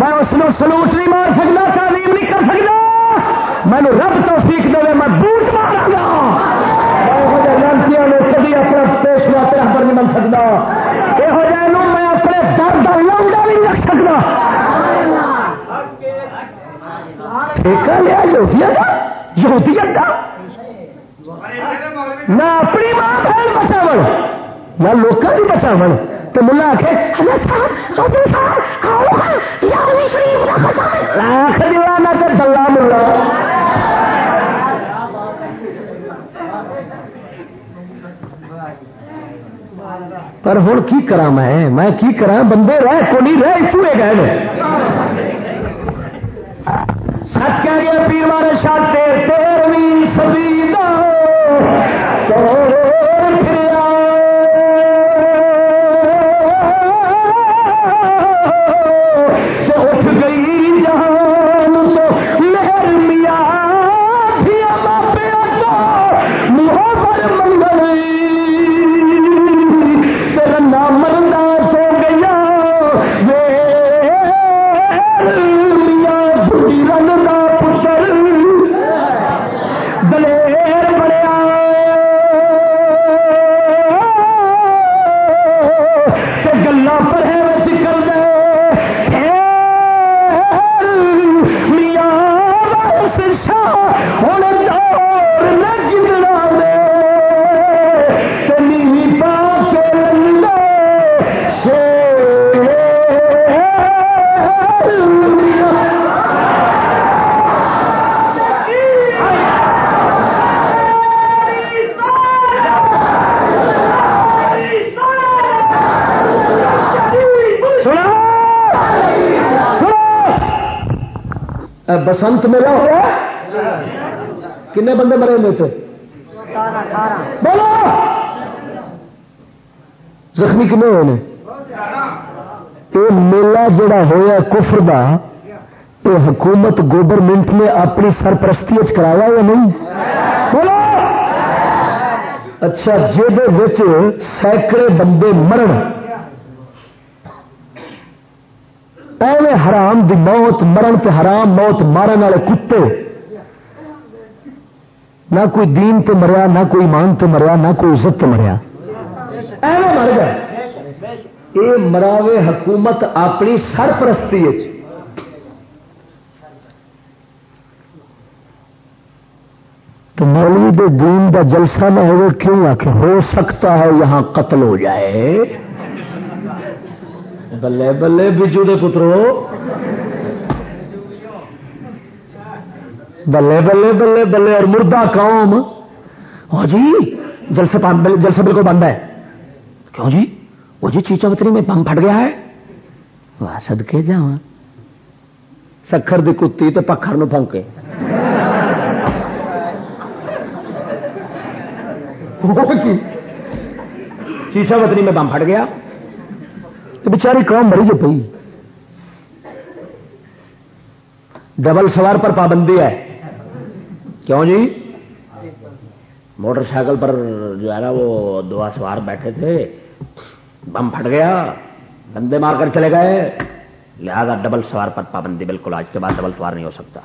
میں اس کو سلوٹ نہیں مار سکتا، تعلیم نہیں کر سکتا۔ میں رب تو سیکھ دے، میں بوٹ مارا گا۔ نے کبھی اپنا پیش پیشوا پر نہیں بن سکتا۔ یہ میں اپنے درد لوگا نہیں رکھ سکتا۔ ٹھیکہ لیا یہودیت کا یہودیت کا نہ اپنی ماں بہن بچاو نہ لوگوں کی بچاو تو ملا آ کے آخ نہ تو دلہ ملا پر ہوں کی کرا میں؟ میں کی کرا بندے رہ کو نہیں رہ؟ چوئے گئے سچ کہہ گیا پیر والے شاہ بسنت میرا ہوا کنے بندے مرے ہوئے تھے؟ بولو! زخمی کنے ہوئے یہ میلہ جڑا ہوا کفر دا یہ حکومت گورنمنٹ نے اپنی سرپرستی کرایا یا نہیں؟ بولو! اچھا جہد سینکڑے بندے مرن ایویں حرام دی موت، مرن تے حرام موت، مارن والے کتے۔ نہ کوئی دین تے مریا، نہ کوئی مان تے مریا، نہ کوئی عزت تے مریا۔ ایویں مر گئے۔ یہ مراوے حکومت اپنی سرپرستی تو مولوی دے دین دا جلسہ نہ ہو کیوں آ ہو سکتا ہے یہاں قتل ہو جائے۔ بلے بلے بجو دے پترو بلے بلے بلے بلے اور مردہ قوم ہاں جی جلسے جلسے بالکل بند ہے کیوں جی وہ جی چیچا بتری میں پمپ پھٹ گیا ہے وہ سد کے جا سکھر دی کتی تو پکھر نو پونکے چیچا بتری میں بم پھٹ گیا تو بچاری قوم مری جو پی ڈبل سوار پر پابندی ہے۔ کیوں جی؟ موٹر سائیکل پر جو ہے نا وہ دعا سوار بیٹھے تھے۔ بم پھٹ گیا۔ بندے مار کر چلے گئے۔ لہذا ڈبل سوار پر پابندی بالکل آج کے بعد ڈبل سوار نہیں ہو سکتا۔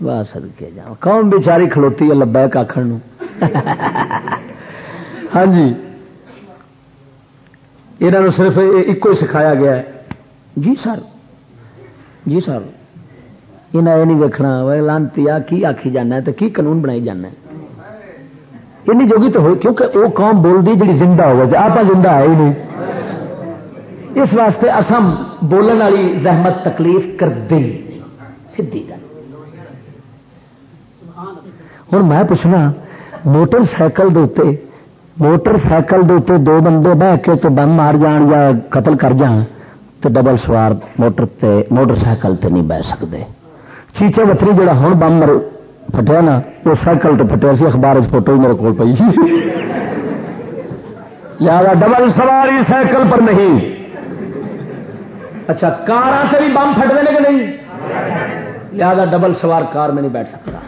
بس کے جاؤ کون بیچاری کھلوتی ہے، لبیک آخر ہاں جی۔ یہاں صرف ایک ہی سکھایا گیا ہے۔ جی سر جی سر یہاں یہ نہیں ویکنا لانتی کی آخی جانا تو کی قانون بنائی جانا این جوگی تو ہو، کیونکہ وہ قوم بولتی جی زندہ ہو جائے آپ زندہ ہے ہی نہیں۔ اس واسطے اسم بولن والی زحمت تکلیف کر دیں سی گل۔ ہوں میں پوچھنا، موٹر سائیکل موٹر سائیکل دے دو بندے بہ کے تو بم مار جان یا قتل کر جان تو ڈبل سوار موٹر تے موٹر سائیکل تے نہیں بہ سکتے چیچے وتری جڑا ہوں بم مر نا وہ سائیکل تو پٹیا سی اخبار فوٹو ہی میرے کو پی لہٰذا ڈبل سواری سائیکل پر نہیں اچھا کار سے بھی بم پھٹ دے کہ نہیں لہذا ڈبل سوار کار میں نہیں بیٹھ سکتا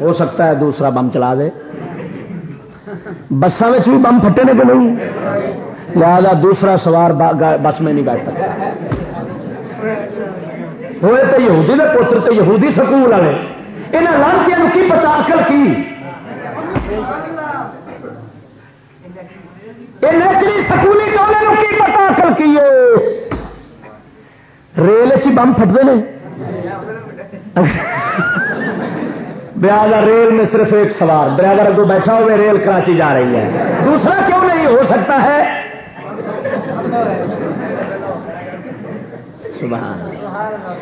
ہو سکتا ہے دوسرا بم چلا دے بسان بھی بم پھٹے نے کہ نہیں؟ لہذا دوسرا سوار بس میں نہیں بیٹھ سکتا۔ ہوئے تو یہودی کے پوتر تو یہودی سکول والے۔ یہاں لانچیاں کی پتا اکل کی؟ سکولی کی پتا اکل کی ریل چ بم پھٹتے ہیں بیاضا ریل میں صرف ایک سوار ڈرائیور اگو بیٹھا ہوئے ریل کراچی جا رہی ہے۔ دوسرا کیوں نہیں ہو سکتا ہے؟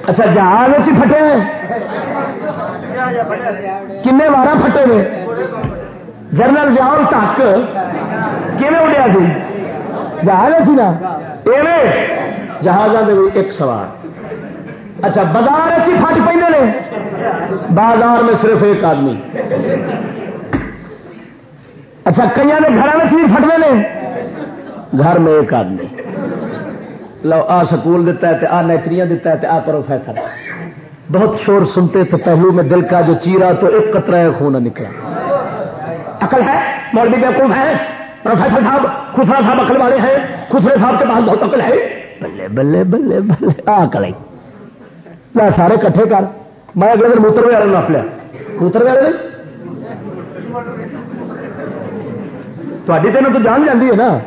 اچھا جہاز ہی پھٹے کن بارہ پھٹے ہوئے؟ جنرل جاؤ تک کیون اڈیا سی جہاز نا؟ جہازوں کے ایک سوار۔ اچھا بازار ایسی فٹ پہ بازار میں صرف ایک آدمی۔ اچھا کئی نے گھر میں چیز فٹنے نے؟ گھر میں ایک آدمی۔ لو، آ سکول دیتا ہے آ نیچریاں دیتا ہے آ پروفیسر بہت شور سنتے تھے پہلو میں دل کا جو چیرا تو ایک قطرہ خون نکلا۔ عقل ہے؟ مولوی بیوقوف ہے؟ پروفیسر صاحب، خسرا صاحب عقل والے ہیں؟ خسرے صاحب کے پاس بہت عقل ہے۔ بلے بلے بلے بلے۔ آ عقل سارے کٹھے کر۔ میں اگلے دن موتر والے نپ لیا۔ موتر والے تاری تین تو جان جاتی ہے نا۔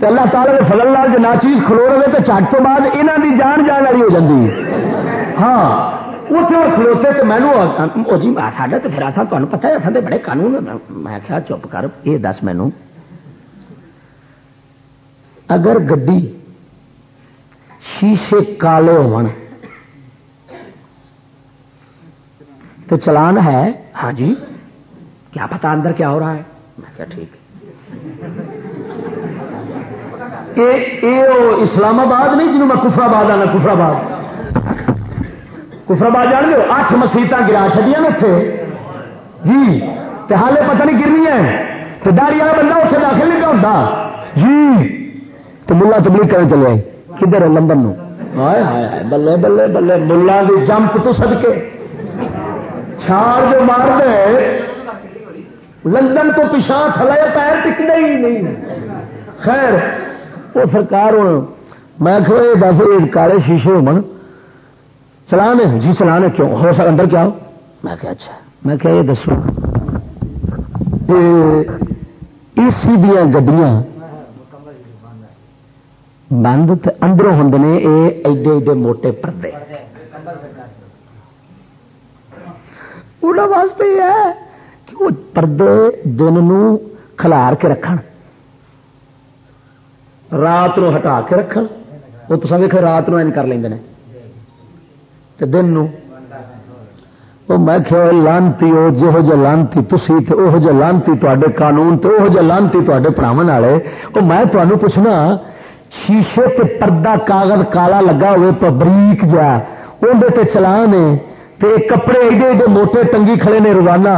تو اللہ تعالی کے فضل لال جی نہ چیز کھلو رہے تو چٹ تو بعد یہاں کی جان جان والی ہو جاتی ہاں اتنے وہ کھلوتے تو مینو جی ساڈا تو پھر اصل تمہیں پتا ہے اصل بڑے قانون میں کیا چپ کر، یہ دس مینو اگر گڈی شیشے کالے ہو تو چلان ہے۔ ہاں جی۔ کیا پتا اندر کیا ہو رہا ہے؟ میں کیا ٹھیک۔ اسلام آباد نہیں جنوب میں کفرآباد آنا کفرآباد کفرآباد جان لو اٹھ مسیت گرا چڑیا نے اتنے جی تو حالے پتہ نہیں گرنی ہے تو داری والا بندہ اتنے داخل نہیں ہوتا جی تو ملا تبلیغ کرنے چلے۔ کدھر ہے لندن بلے بلے بلے ملا دی جمپ تو سد کے۔ چھال جو مار دے، لندن تو پچھا تھلے پیر ٹکنے ہی نہیں۔ خیر، وہ سرکار ہوں، میں کہ دس کالے شیشے ہو چلانے جی چلانے کیوں؟ ہو سکتا اندر کیا ہو؟ میں کہ اچھا۔ میں کہ یہ دسو سی دیا گڈیاں بند اندروں ہوں نے یہ ایڈے ایڈے موٹے پردے۔ واسطے یہ ہے کہ وہ پردے دن کھلار کے رکھ رات نو ہٹا کے رکھ وہ تو ویک رات نو کر لیں دن میں لانتی وہ جہو جہ لانتی تھی وہ جہ لانتی تے قانون تو وہ جہ لانتی تے پڑھاو والے وہ میں تمہیں پوچھنا شیشے تے پردہ کاغذ کالا لگا ہوئے تو بریک جا اندر چلان ہے تے کپڑے ایڈے ایڈے موٹے ٹنگی کھڑے نے روزانہ۔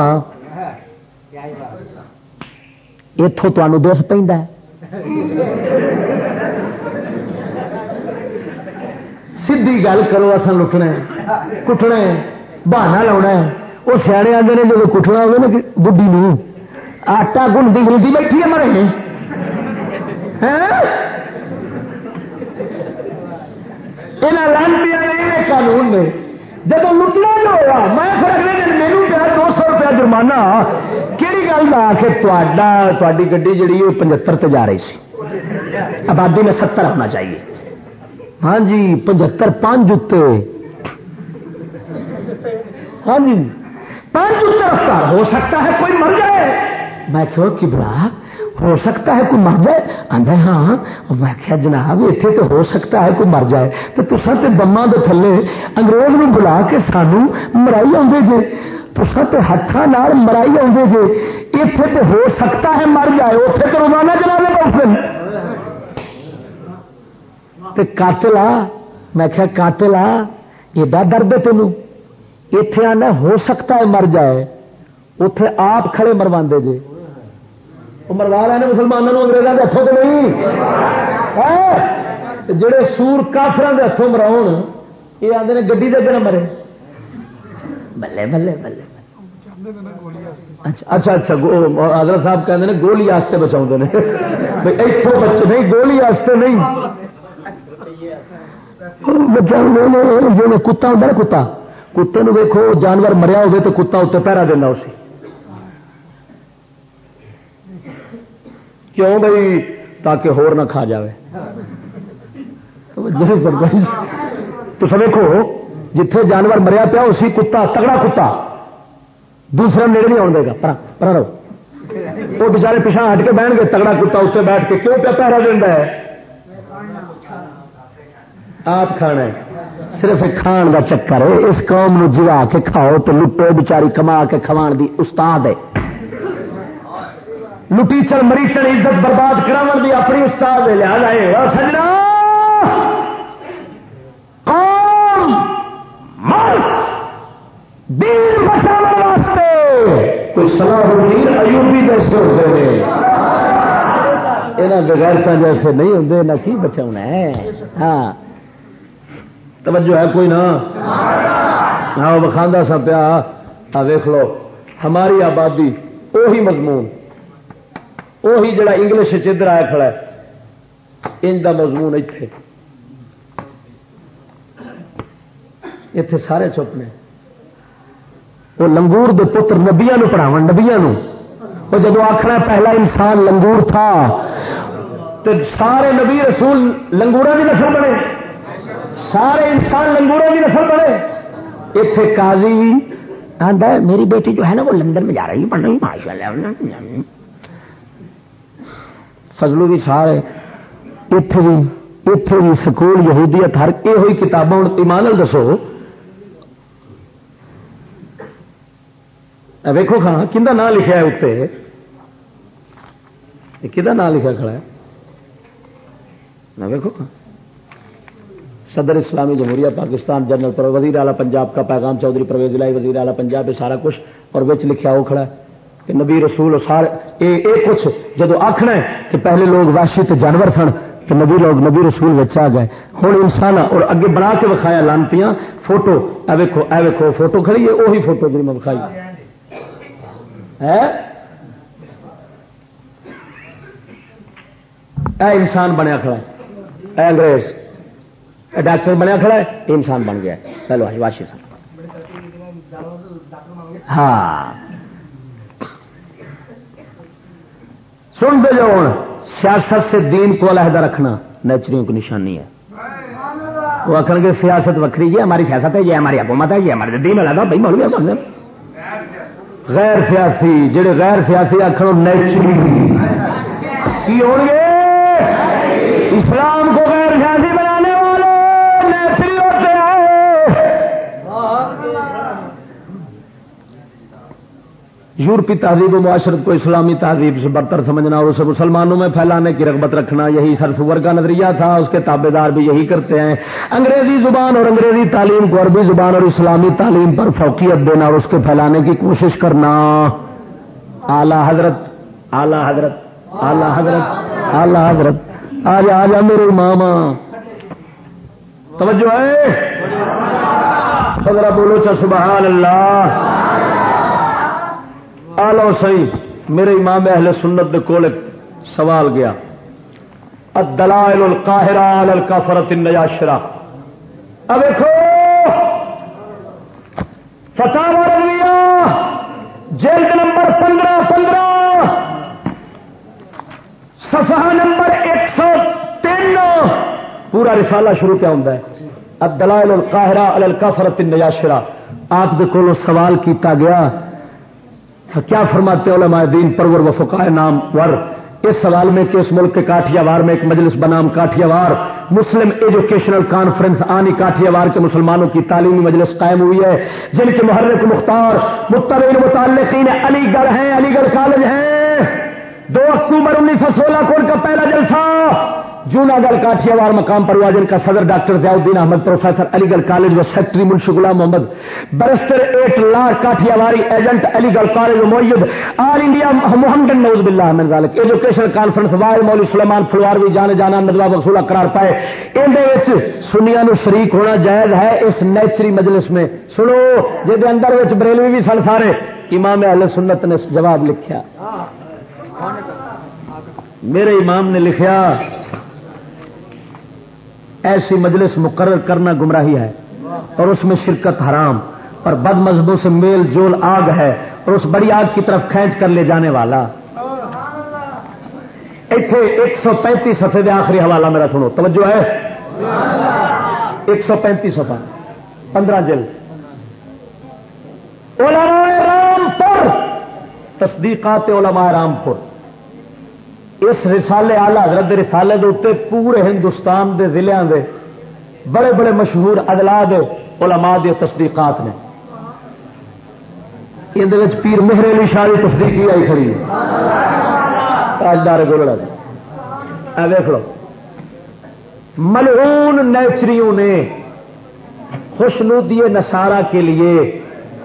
اتوں تمہوں دس پہ سی گل کرو، اصل لٹنا کٹنا بہانا لاؤنا وہ سیانے آتے ہیں جب کٹنا ہوگا نا بڈی نو آٹا گنتی ہلدی بیٹھی ہے مرے یہاں لانتی قانون نے۔ جب لٹنا جو ہوا، میں پھر اگلے دن میرے پیا دو سو روپیہ جرمانہ کہڑی گل آ کے تاری گی جی وہ پچہتر تے جا رہی سی۔ آبادی میں ستر ہونا چاہیے۔ ہاں جی پچہتر پانچ جتے۔ ہاں جی پانچ جتے رفتار، ہو سکتا ہے کوئی مر جائے۔ میں کہو کہ بڑا ہو سکتا ہے کوئی مر جائے؟ آدھا ہاں, ہاں۔ میں کیا جناب اتنے تو ہو سکتا ہے کوئی مر جائے۔ تو تصا تو دما دے تھلے انگریز نو بلا کے سانو مرائی آدھے جی تو ہاتھوں مرائی آؤ گے اتنے تو ہو سکتا ہے مر جائے اتنے تو روزانہ چلا دے تے قاتل آ، میں کیا قاتل آ ایڈا درد ہے تینوں۔ اتے آنا، ہو سکتا ہے مر جائے۔ اتے آپ کھڑے مروا دے جے۔ مروا رہے ہیں مسلمانوں انگریزوں کے ہاتھوں تو نہیں۔ ہاں، جڑے سور کافران کے ہاتھوں مراؤ یہ آتے ہیں گی دے مرے۔ بلے بلے بلے اچھا اچھا, اچھا، آدر صاحب کہتے ہیں گولی آستے بچاؤ اتوں بچے نہیں گولی نہیں۔ بچہ کتا ہوں نا کتا۔ کتے ویکو جانور مریا ہوگی تو کتا اتنے پیرا دینا اسے کیوں بھائی؟ تاکہ ہور نہ کھا جائے تو سب جتھے جانور مریا پیا، اسی کتا، تگڑا کتا۔ دوسرا نیڑے نہیں آن دے گا۔ پر رہو۔ وہ بچارے پیچھا ہٹ کے بہن گے تگڑا کتا اتنے بیٹھ کے۔ کیوں پیا پہرا دینا ہے؟ آپ کھانا ہے۔ صرف کھان کا چکر ہے۔ اس قوم نو جوا کے کھاؤ تو لٹو بچاری کما کے کھوان دی استاد ہے۔ لٹیچر مریچر عزت برباد کرا دی اپنی استاد لیا جائے سجنا! دین بچانے واسطے۔ کوئی صلاح الدین ایوبی جیسے ہوتے ہیں یہاں بغیرتا جیسے نہیں ہوں نہ کی بچا ہے؟ ہاں۔ توجہ ہے کوئی نہ ہاں بخاندہ سا پیا۔ ویخ لو، ہماری آبادی وہی مضمون۔ وہی جڑا انگلش چدر آیا کھڑا ہے۔ ان کا مضمون اتے اتے سارے چپ نے۔ وہ لنگور دے پتر نبیا پڑھاو نبیا وہ جدو آخر پہلا انسان لنگور تھا تو سارے نبی رسول لنگورا بھی نسل بنے۔ سارے انسان لنگوروں کی نسل پڑے اتے کازی بھی آتا ہے، میری بیٹی جو ہے نا، وہ لندن میں جا رہی ہے پڑھ رہی ماشاء اللہ فضلو بھی سارے اتے بھی اتے بھی سکول یہودیت ہر یہ ہوئی کتابوں ایمان دسو۔ ویکو کھانا کہ نام لکھا ہے اتنے کہ نام لکھا کھڑا ہے؟ ویکو کھانا۔ صدر اسلامی جمہوریہ، پاکستان، جنرل پر وزیر اعلیٰ پنجاب کا پیغام، چودھری پرویز، لائی وزیر اعلیٰ پنجاب سارا کچھ اور بچ لکھا وہ کھڑا ہے۔ کہ نبی رسول سارے اے اے کچھ جدو آخنا ہے کہ پہلے لوگ واشی تے جانور سن، کہ نبی لوگ نبی رسول آ گئے۔ ہوں انسان اور اگے بنا کے وکھایا لانتی فوٹو۔ اے ویکو اے ویکو فوٹو کھڑی ہے وہی فوٹو جی میں وکھائی۔ اے انسان بنیا کھڑا اے انگریز ڈاکٹر بنیا کھڑا ہے یہ انسان بن گیا چلو واشی سر ہاں۔ سن دے جو سیاست سے دین کو علیحدہ رکھنا نیچریوں کی نشانی ہے۔ وہ آخر گے سیاست وکری یہ ہماری سیاست ہے یہ ہماری حکومت ہے یہ ہمارے دین علیحدہ بھائی مول گیا غیر سیاسی جڑے غیر سیاسی آخر نیچری۔ کی ہو گے؟ اسلام کو غیر سیاسی یورپی تہذیب و معاشرت کو اسلامی تہذیب سے برتر سمجھنا اور اسے مسلمانوں میں پھیلانے کی رغبت رکھنا، یہی سرسور کا نظریہ تھا، اس کے تابے دار بھی یہی کرتے ہیں۔ انگریزی زبان اور انگریزی تعلیم کو عربی زبان اور اسلامی تعلیم پر فوقیت دینا اور اس کے پھیلانے کی کوشش کرنا۔ اعلی حضرت اعلی حضرت اعلی حضرت اعلی حضرت۔ آ جا آ جا میرے ماما توجہ ہے؟ بولو چا سبحان اللہ۔ آلو سی میرے امام اہل سنت دے کول سوال گیا۔ الدلائل القاہرہ الکافرت النجاشرہ اب دیکھو فتح رویہ جلد نمبر پندرہ پندرہ، صفحہ نمبر ایک سو تین، پورا رسالہ شروع کیا ہوں الدلائل القاہرہ الکافرت النجاشرہ آپ دے کولو سوال کیتا گیا۔ کیا فرماتے علماء دین پرور و فقائے نام ور؟ اس سوال میں کہ اس ملک کے کاٹیا وار میں ایک مجلس بنام کاٹیا وار مسلم ایجوکیشنل کانفرنس آنی کاٹھیاوار کے مسلمانوں کی تعلیمی مجلس قائم ہوئی ہے، جن کے محرک مختار متبین متعلقین علی گڑھ ہیں علی گڑھ کالج ہیں۔ دو اکتوبر انیس سو سولہ کو ان کا پہلا جلسہ جونا گڑھ کاٹیا وار مقام پر ہوا کا صدر ڈاکٹر ضیاء الدین احمد، پروفیسر علی گڑھ کالج و secretary Munshi Ghulam Muhammad برسٹر at lakh کاٹیا واری ایجنٹ علی گڑھ کالج و موید آل انڈیا محمد نوز بلّہ احمد ذالک، ایجوکیشن کانفرنس، وائل مولوی سلیمان فلواروی جانے جانا ندوا وصولہ قرار پائے۔ اندر سنیا نو شریک ہونا جائز ہے اس نیچری مجلس میں۔ سنو جی اندر بریلوی بھی سن سارے۔ امام اہل سنت نے جواب لکھا میرے امام نے لکھا ایسی مجلس مقرر کرنا گمراہی ہے اور اس میں شرکت حرام اور بد مذہبوں سے میل جول آگ ہے اور اس بڑی آگ کی طرف کھینچ کر لے جانے والا۔ ایتھے ایک سو پینتیس سفے دے آخری حوالہ میرا سنو، توجہ ہے؟ ایک سو پینتیس سفا پندرہ جلد۔ علماء رامپور، تصدیقات علماء رامپور۔ اس رسالے آلہ حضرت رسالے دے اتنے پورے ہندوستان دے ضلع دے بڑے بڑے مشہور ادلا دے علماء دے تصدیقات نے۔ یہ پیر مہر علی شاہ کی تصدیق آئی کھڑی تاجدار گولڑا دیکھ لو ملعون نیچریوں نے خوشنودی نسارا کے لیے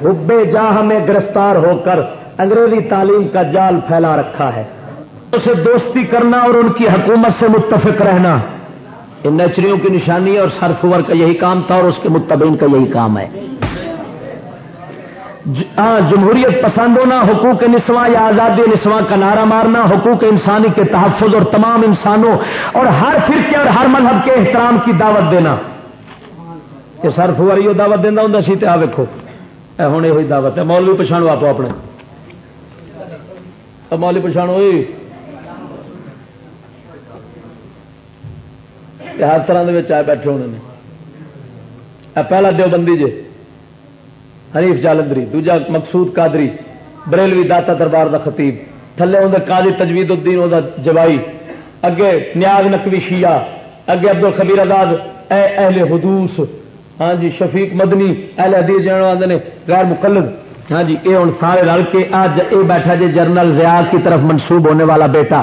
حبے جاہ میں گرفتار ہو کر انگریزی تعلیم کا جال پھیلا رکھا ہے۔ اسے دوستی کرنا اور ان کی حکومت سے متفق رہنا۔ ان نیچریوں کی نشانی اور سر سور کا یہی کام تھا اور اس کے متبین کا یہی کام ہے۔ ہاں جمہوریت پسند ہونا، حقوق نسواں یا آزادی نسواں کا نعرہ مارنا، حقوق انسانی کے تحفظ اور تمام انسانوں اور ہر فرقے اور ہر مذہب کے احترام کی دعوت دینا۔ یہ سر سور یہ دعوت دینا ہوں سی آ ویکو ہوں یہ دعوت ہے۔ مولوی پچھاڑو آپ اپنے۔ مولوی پچھاڑو ہر طرح کے آئے بیٹھے ہونے نے۔ پہلا دیوبندی جے۔ حریف جالندری، دوجا مقصود قادری، بریلوی داتا دربار دا خطیب۔ تھلے اندر قاضی تجوید الدین وہ جوائی اگے نیاز نقوی شیعہ، اگے عبد الخبیر آزاد، اے اہل حدوس ہاں جی شفیق مدنی، اہل حدیث جان آدھے نے، غیر مقلد۔ ہاں جی یہ ہوں سارے رل کے آج یہ بیٹھا جی جنرل ضیاء کی طرف منسوب ہونے والا بیٹا۔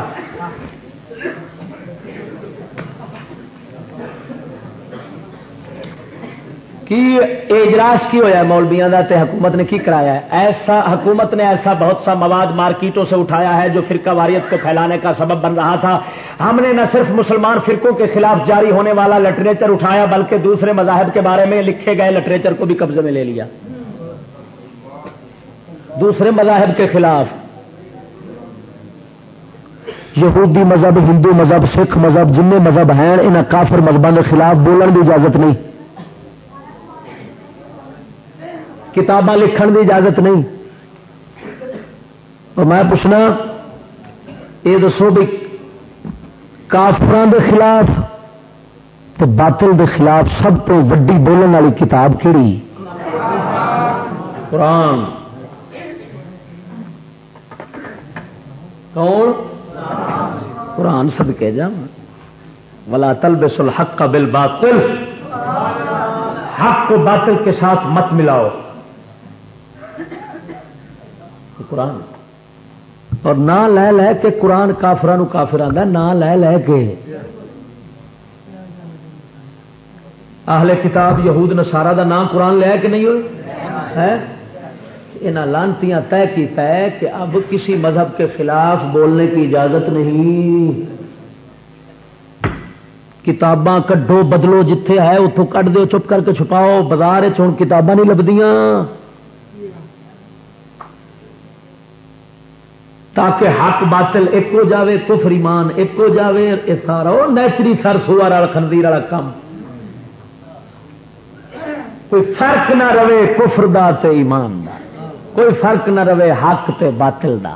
کی اجلاس کی ہوا مولبیاں کا حکومت نے کی کرایا ہے؟ ایسا حکومت نے ایسا بہت سا مواد مارکیٹوں سے اٹھایا ہے جو فرقہ واریت کو پھیلانے کا سبب بن رہا تھا۔ ہم نے نہ صرف مسلمان فرقوں کے خلاف جاری ہونے والا لٹریچر اٹھایا، بلکہ دوسرے مذاہب کے بارے میں لکھے گئے لٹریچر کو بھی قبضے میں لے لیا۔ دوسرے مذاہب کے خلاف۔ یہودی مذہب، ہندو مذہب، سکھ مذہب جن مذہب ہیں، انہیں کافر مذہبوں کے خلاف بولنے کی اجازت نہیں۔ کتاباں لکھن کی اجازت نہیں۔ اور میں پوچھنا، یہ دسو بھی کافران کے خلاف تو باطل کے خلاف سب تو ویڈی بولن والی کتاب کہڑی قرآن۔ کون؟ قرآن سب کے جا۔ ولا تل بسل حق کا بل باطل حق کو باطل کے ساتھ مت ملاؤ۔ قرآن اور نہ لے لے کے قرآن کافران کافر آتا نہ لے لے کے۔ آہل کتاب یہود نسارا دا نام قرآن لے کے نہیں ہوئے؟ انہیں لانتی طے کیتا ہے کہ اب کسی مذہب کے خلاف بولنے کی اجازت نہیں۔ کتاباں کڈو، بدلو، جتھے ہے اتوں کٹ دو چپ کر کے چھپاؤ۔ بازار چون کتاباں نہیں لبدیاں تاکہ حق باطل ایک ہو جاوے، کفر ایمان ایک ہو جاوے سارا نیچری سر سوار والا خندیر والا کام۔ کوئی فرق نہ رہے کفر دا تے ایمان دا۔ کوئی فرق نہ رہے حق تے باطل دا۔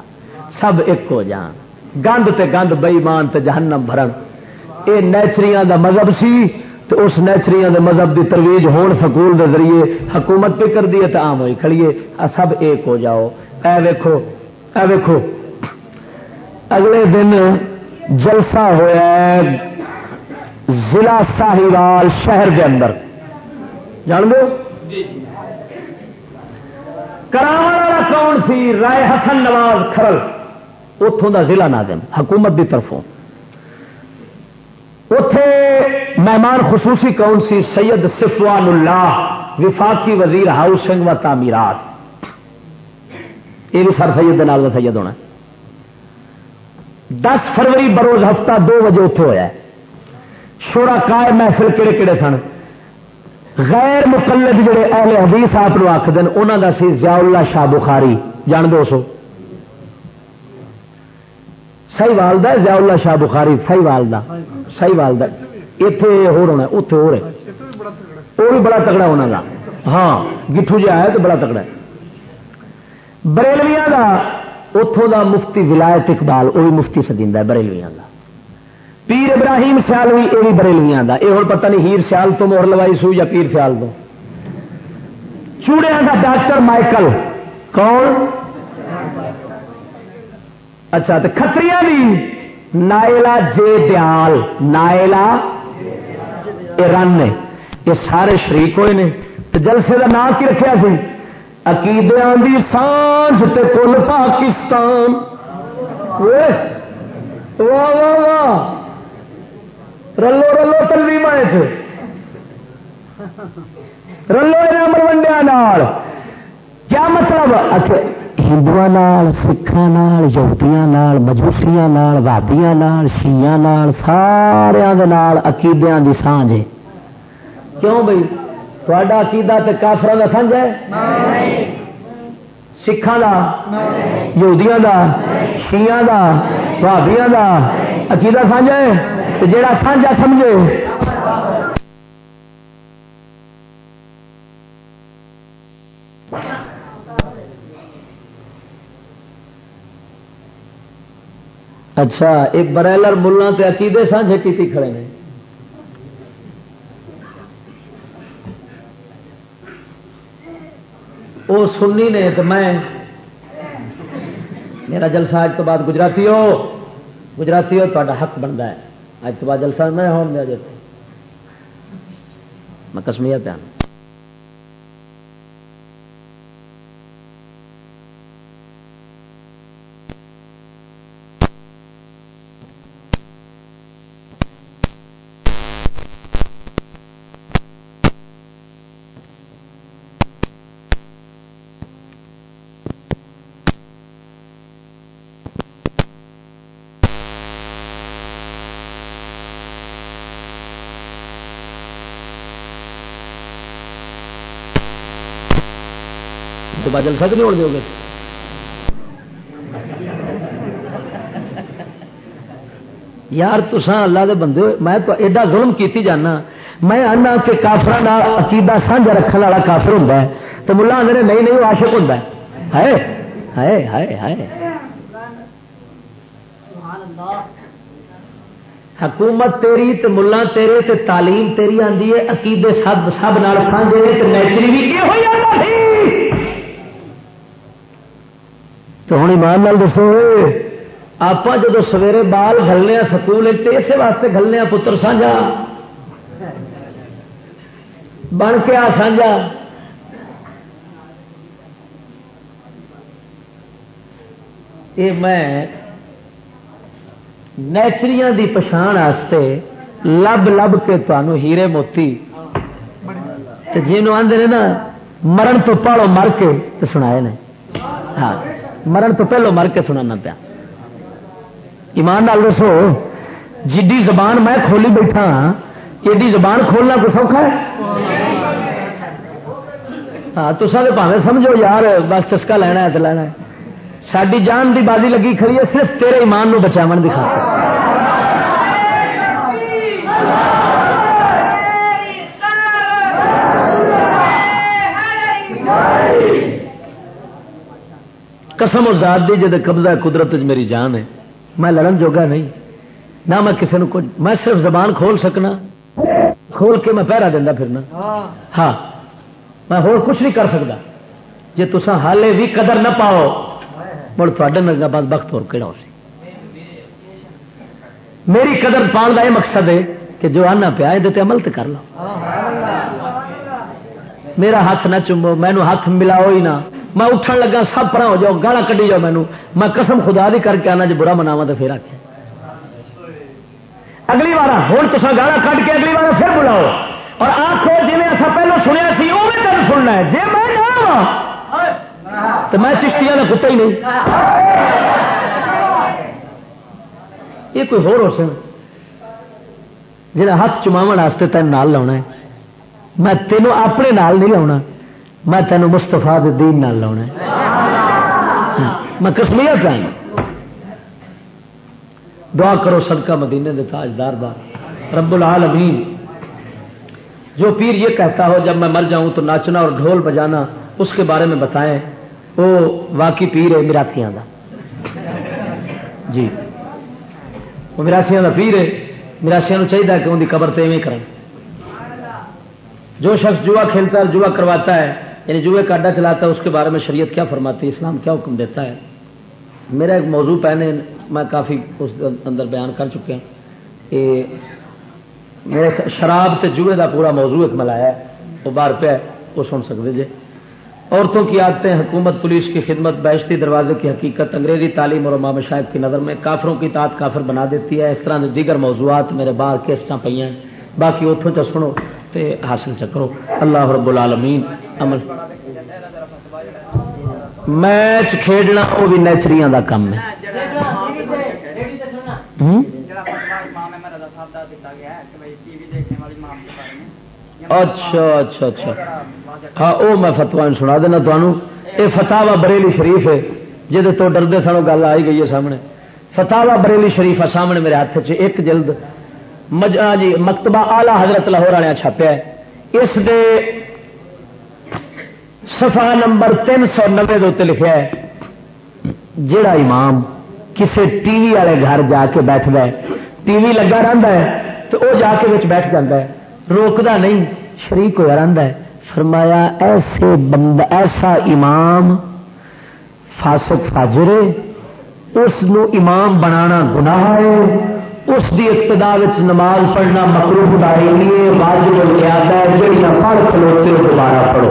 سب ایک ہو جان۔ گند تے گند بئیمان تے جہنم بھرن۔ اے نیچریاں دا مذہب سی تو اس نیچریاں دے مذہب دی ترویج ہون سکول دے ذریعے حکومت پہ کر دیے تو آم ہوئی کھڑیے۔ سب ایک ہو جاؤ۔ اے ویکھو اے ویکھو۔ اگلے دن جلسہ ہوا ضلع ساہیوال شہر کے اندر۔ جان دو والا کون سی؟ رائے حسن نواز کھرل۔ اتوں کا ضلع نادم حکومت کی طرفوں۔ اتے مہمان خصوصی کون سی؟ سید صفوان اللہ وفاقی وزیر ہاؤسنگ و تعمیرات۔ یہ بھی سر سید نال سید ہونا۔ دس فروری بروز ہفتہ دو بجے اتنے ہوا شورا کائے محفل کہڑے کہڑے سن؟ غیر مقلد جڑے اہل حدیث آپ آخ دن انہوں کا سی ضیاء اللہ شاہ بخاری۔ جان دو سو۔ سی والدہ ضیاء اللہ شاہ بخاری سی والدہ۔ سی والدہ۔ اتے ہو رہا اتے ہو رہے۔ وہ بھی بڑا تگڑا ہونا کا ہاں گٹھو جی آیا تو بڑا تگڑا بریلویا کا اتوں دا مفتی ولایت اقبال وہ بھی مفتی سدیتا بریلویا کا پیر ابراہیم سیال یہ بھی بریلویا کا یہ ہوں پتہ نہیں ہیر سیال تو مور لوائی سو یا پیر سیال تو۔ چوڑیا کا ڈاکٹر مائیکل۔ کون؟ اچھا تو کتری بھی نائلا جے دیال۔ نائلا رن یہ سارے شریک ہوئے نے۔ جلسے کا نام کی رکھا سی؟ عقیدیاں دی سانج تے کل پاکستان۔ واہ واہ واہ۔ رلو رلو تلوی مائے رلو امر ونڈیا کیا مطلب؟ اچھا ہندو سکھان یہودیاں مجوسیاں بابیا شیا سارا عقیدیا کی سانج ہے۔ کیوں بھائی تا عقیدہ تے کافر کا سانج ہے؟ سکھان کا یہودیاں کا شیا کا بھابیا کا عقیدہ سانجا ہے؟ جڑا سانجا سمجھے اچھا ایک برائلر ملنا تے عقیدے سانجے کی کھڑے نے وہ سننی نے میں۔ میرا جلسہ اج تو بعد گجراتی ہو۔ گجراتی ہو تا حق بنتا ہے۔ اج تو بعد جلسہ میں ہوں میں کسمیا پیان تو بعد جلسہ نہیں ہونے گے۔ یار تسان اللہ دے بندے میں تو ایڈا ظلم کیتی جانا۔ میں آنا کہ کافر عقیدہ سانجا رکھنے والا کافر ہوں تو ملا آدھے نہیں نہیں، وہ آشک ہوں ہائے ہائے ہائے ہائے۔ حکومت تیری تے ملا تیرے تے تعلیم تیری آندی ہے، عقیدے سب سب نال سانجے نیچری بھی کیوں ہوئی تو ہوں ایمان لال دسو۔ آپ جب سویرے بال گلنے سکول اسی واسطے گلنے پتر سانجا بن کے آ سانجا یہ میں نیچری دی پچھان لب لب کے تمہوں ہیرے موتی۔ جنوب آدھے نا مرن تو پالو مر کے سنا ہاں۔ مرن تو پہلو مر کے سنا پیا۔ ایمان لال دسو جی زبان میں کھولی بیٹھا ہاں، ایڈی زبان کھولنا کوئی سوکھا ہے؟ ہاں تو سارے پاوے سمجھو یار، بس چسکا لینا ہے تو لینا ہے۔ ساری جان دی بازی لگی کھڑی ہے، صرف تیرے ایمان نو بچاو دکھا قسم و ذات دی جد قبضہ قدرت میری جان ہے۔ میں لڑن جوگا نہیں۔ نہ میں کسی کو میں صرف زبان کھول سکنا۔ کھول کے میں پہرا دینا پھرنا۔ ہاں۔ میں ہو کچھ نہیں کر سکتا جی تسا حالے بھی قدر نہ پاؤ، مڑ تھوڑے نگا بعد وقت اور کہڑا ہو سی۔ میری قدر پان کا یہ مقصد ہے کہ جو آنا پیا یہ عمل تو کر لو۔ میرا ہاتھ نہ چومو مینو ہاتھ ملاؤ ہی نہ۔ میں اٹھن لگا، سب پر ہو جاؤ، گالا کٹی جاؤ مینو میں قسم خدا دی کر کے آنا جی برا مناوا تو پھر آخیا اگلی بار ہوں تو گالا کٹ کے اگلی بار پھر بلاؤ۔ اور آخو جی اصا پہلو سنیا سی وہ بھی تین سننا ہے۔ جی میں نہ ہاں، تو میں چشتیاں کا کتا ہی نہیں۔ یہ کوئی ہو سن۔ جا ہاتھ چماو تین نال لاؤنا ہے، میں تینوں اپنے نال نہیں لاؤنا۔ میں تینوں مستفا دین نال لاؤنا میں کسمیا پہ دعا کرو صدقہ مدینے دے تاجدار بار رب العالمین۔ جو پیر یہ کہتا ہو، جب میں مر جاؤں تو ناچنا اور ڈھول بجانا، اس کے بارے میں بتائیں۔ وہ واقعی پیر ہے میراتیاں دا۔ جی۔ وہ میراسیاں دا پیر ہے۔ میراسیاں چاہیے کہ ان کی قبر تے کریں جو شخص جوا کھیلتا ہے، جوا کرواتا ہے یعنی جوئے کا اڈا چلاتا ہے، اس کے بارے میں شریعت کیا فرماتی ہے؟ اسلام کیا حکم دیتا ہے؟ میرا ایک موضوع پہنے میں کافی اس اندر بیان کر چکے ہیں کہ میرے شراب سے جوئے کا پورا موضوع ایک ملایا ہے، وہ بار پہ وہ سن سکتے جی۔ عورتوں کی عادتیں، حکومت، پولیس کی خدمت بیشتی دروازے کی حقیقت، انگریزی تعلیم اور امام شاہب کی نظر میں کافروں کی تعداد کافر بنا دیتی ہے۔ اس طرح دیگر موضوعات میرے بار کیسٹاں پہ ہیں، باقی اتوں چ سنو۔ تے حاصل چکرو اللہ رب العالمین عمل۔ میچ کھیڈنا وہ بھی نیچری کا کام ہے۔ اچھا اچھا اچھا۔ ہاں وہ میں فتوا سنا دینا تمہوں یہ فتح بریلی شریف ہے۔ جہد تو ڈردے سنو، گل آئی گئی ہے سامنے۔ فتح بریلی شریف ہے سامنے میرے ہاتھ چ، ایک جلد۔ جی مکتبہ آلہ حضرت لاہور والے چھاپیا اس دے سفا نمبر تین سو نبے لکھا ہے جڑا امام کسے ٹی وی والے گھر جا کے بیٹھ گئے ٹی وی لگا رہتا ہے تو وہ جا کے بچ بیٹھ جاتا ہے۔ روکتا نہیں، شریک ہوا رہتا ہے۔ فرمایا، ایسے بند، ایسا امام فاسق فاجرے اس امام بنانا گناہ ہے۔ اس کی ابتدا نماز پڑھنا مکرو لیے واجب یاد ہے نہ پڑھ کھلوتے دوبارہ پڑھو۔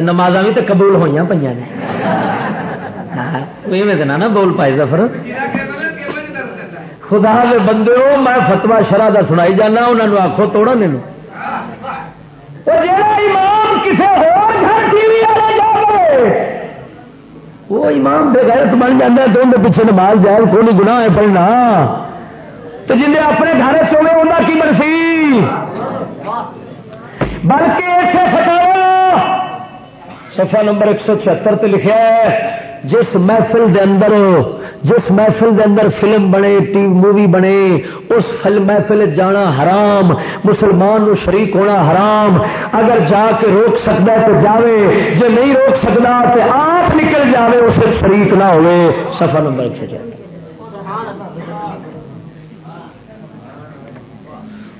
نماز بھی تو قبول ہوئی پہ نہ بول پائے سفر خدا کے بندے میں فتوا شرح کا سنائی جانا انہوں نے آخو توڑا میرے امام کسی ہور ٹی وی والے جائے وہ امام بے غیرت بن جانا تو اندر پیچھے نماز جائے کو نہیں گنا ہے پڑھنا تو جن اپنے گھر چوے انہیں کی مرسی بلکہ اتنے فتوا سفا نمبر ایک سو چھتر لکھا ہے، جس محفل دے اندر جس محفل دے اندر فلم بنے، ٹی مووی بنے، اس فلم محفل جانا حرام، مسلمان نو شریک ہونا حرام۔ اگر جا کے روک سکتا ہے تو جاوے جو نہیں روک سکتا تو آپ نکل جاوے اسے شریک نہ ہوئے۔ سفر نمبر ایک سو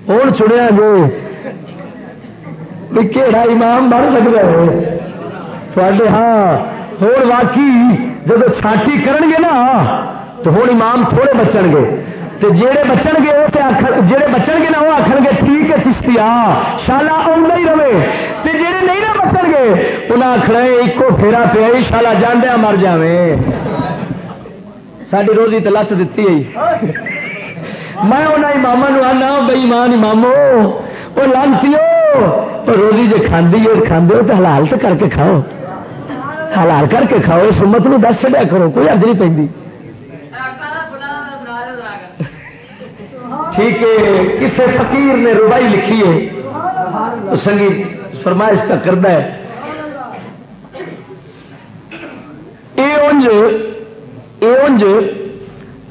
ہوں چڑیا جی۔ کہڑا امام بن سکتا ہے؟ ہاں ہوں واقعی۔ جب چھاٹی کرن گے نا، تو ہوں امام تھوڑے بچن گے تو جہے بچن گے وہ جہے بچن گے نا وہ آخر گے، ٹھیک ہے چشتی آ شالا آدھا ہی رہے۔ تو جہے نہیں نہ بچن گے انہیں آخر ایکو پھیرا پیا شالا جاندیا مر جائے ساری روزی تو لت دیتی ہے۔ میں انہیں امام آنا بئی مان امامو وہ لانتی روزی جی کھانے ہو تو حلال تو کر کے کھاؤ۔ حلال کر کے کھاؤ اس امت نو دس چڑیا کرو، کوئی ارد نہیں پہ ٹھیک ہے کسی فقیر نے روبائی لکھی ہے سنگیت فرمائش کا کرتا ہے۔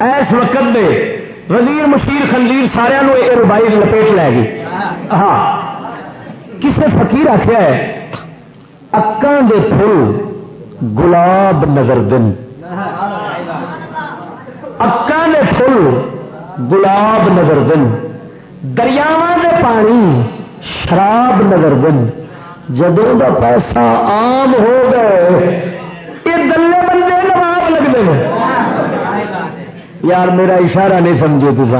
ایس وقت دے وزیر مشیر خنزیر سارا یہ روبائی لپیٹ لے گی ہاں کسی فقیر آخیا ہے اکان دے پھول گلاب نظر دن۔ اکا نے فل گلاب نظر دن۔ دریاوا دے پانی، شراب نظر دن۔ جدوں کا پیسہ عام ہو گئے، یہ دلے بندے نواب لگتے ہیں یار میرا اشارہ نہیں سمجھے تو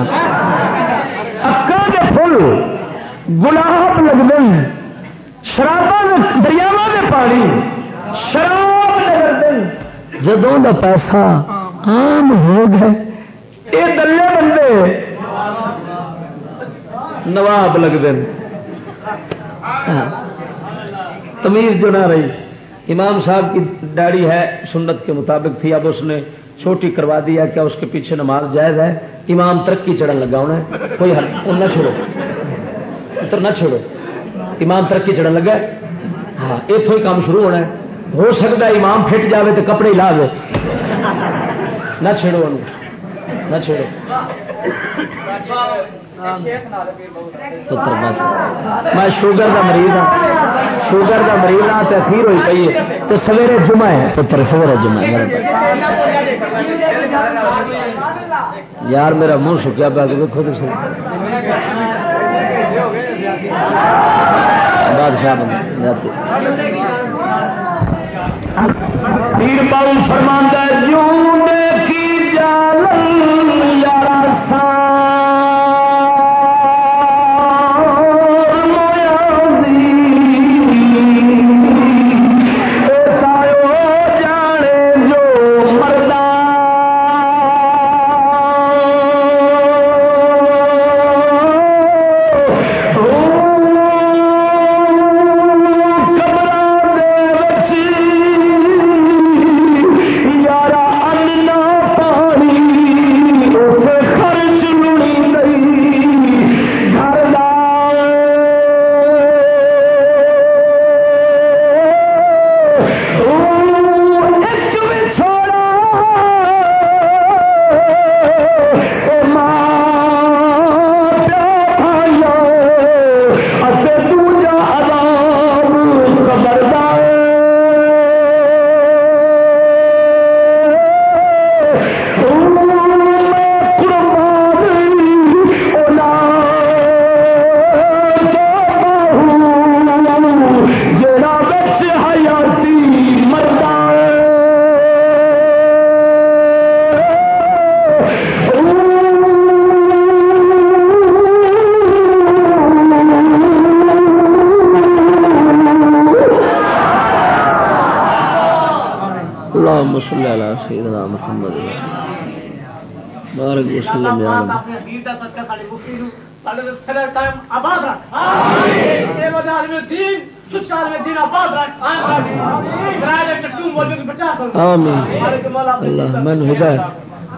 اکا کے فل گلاب لگتے ہیں شراب دریاوا کے پانی، شراب جدوں کا پیسہ عام ہو گئے یہ دلے بندے نواب لگتے ہیں۔ ہاں۔ تمیز جو نہ رہی۔ امام صاحب کی داڑھی ہے، سنت کے مطابق تھی۔ اب اس نے چھوٹی کروا دیا کیا اس کے پیچھے نماز جائز ہے۔ امام ترقی چڑھن لگا انہیں کوئی حل نہ چھوڑو۔ اتر نہ چھوڑو۔ امام ترقی چڑھن لگا۔ ہاں اتوں ہی کام شروع ہونا ہے۔ ہو سکتا ہے امام فٹ جاوے تو کپڑے لا دے۔ نہ چھڑو نہ چھڑو میں شوگر کا مریض ہوں شوگر کا مریض ہاں, ہاں تو اخیر ہوئی پی ہے۔ تو سویرے جمعہ ہے۔ پتر سویرے جمعہ ہے۔ یار میرا منہ سکیا پا کے دیکھو تو بادشاہ بند پیر باؤ فرماندہ جوں کی جالن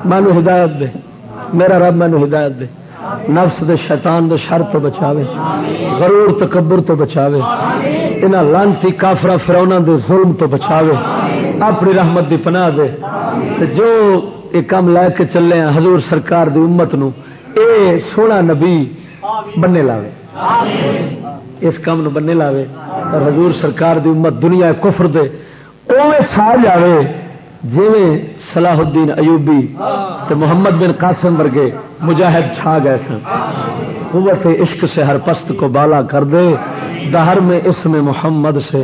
مینو ہدایت۔ دے۔ میرا رب مینو ہدایت دے۔ نفس دے شیطان دے شر تو بچاوے۔ غرور تکبر تو بچاوے۔ انہاں لانتی کافرا فرونا دے ظلم تو بچاوے۔ اپنی رحمت دی پناہ دے۔ جو یہ کام لے کے چلے ہیں حضور سرکار دی امت نو اے سونا نبی بننے لاوے۔ اس کام نو بننے لاوے۔ اور حضور سرکار دی امت دنیا کفر دے اوے چھا جاوے جی صلاح الدین ایوبی تو محمد بن قاسم ورگے مجاہد چھا گئے سن۔ قوت عشق سے ہر پست کو بالا کر دے دہر میں اس میں محمد سے۔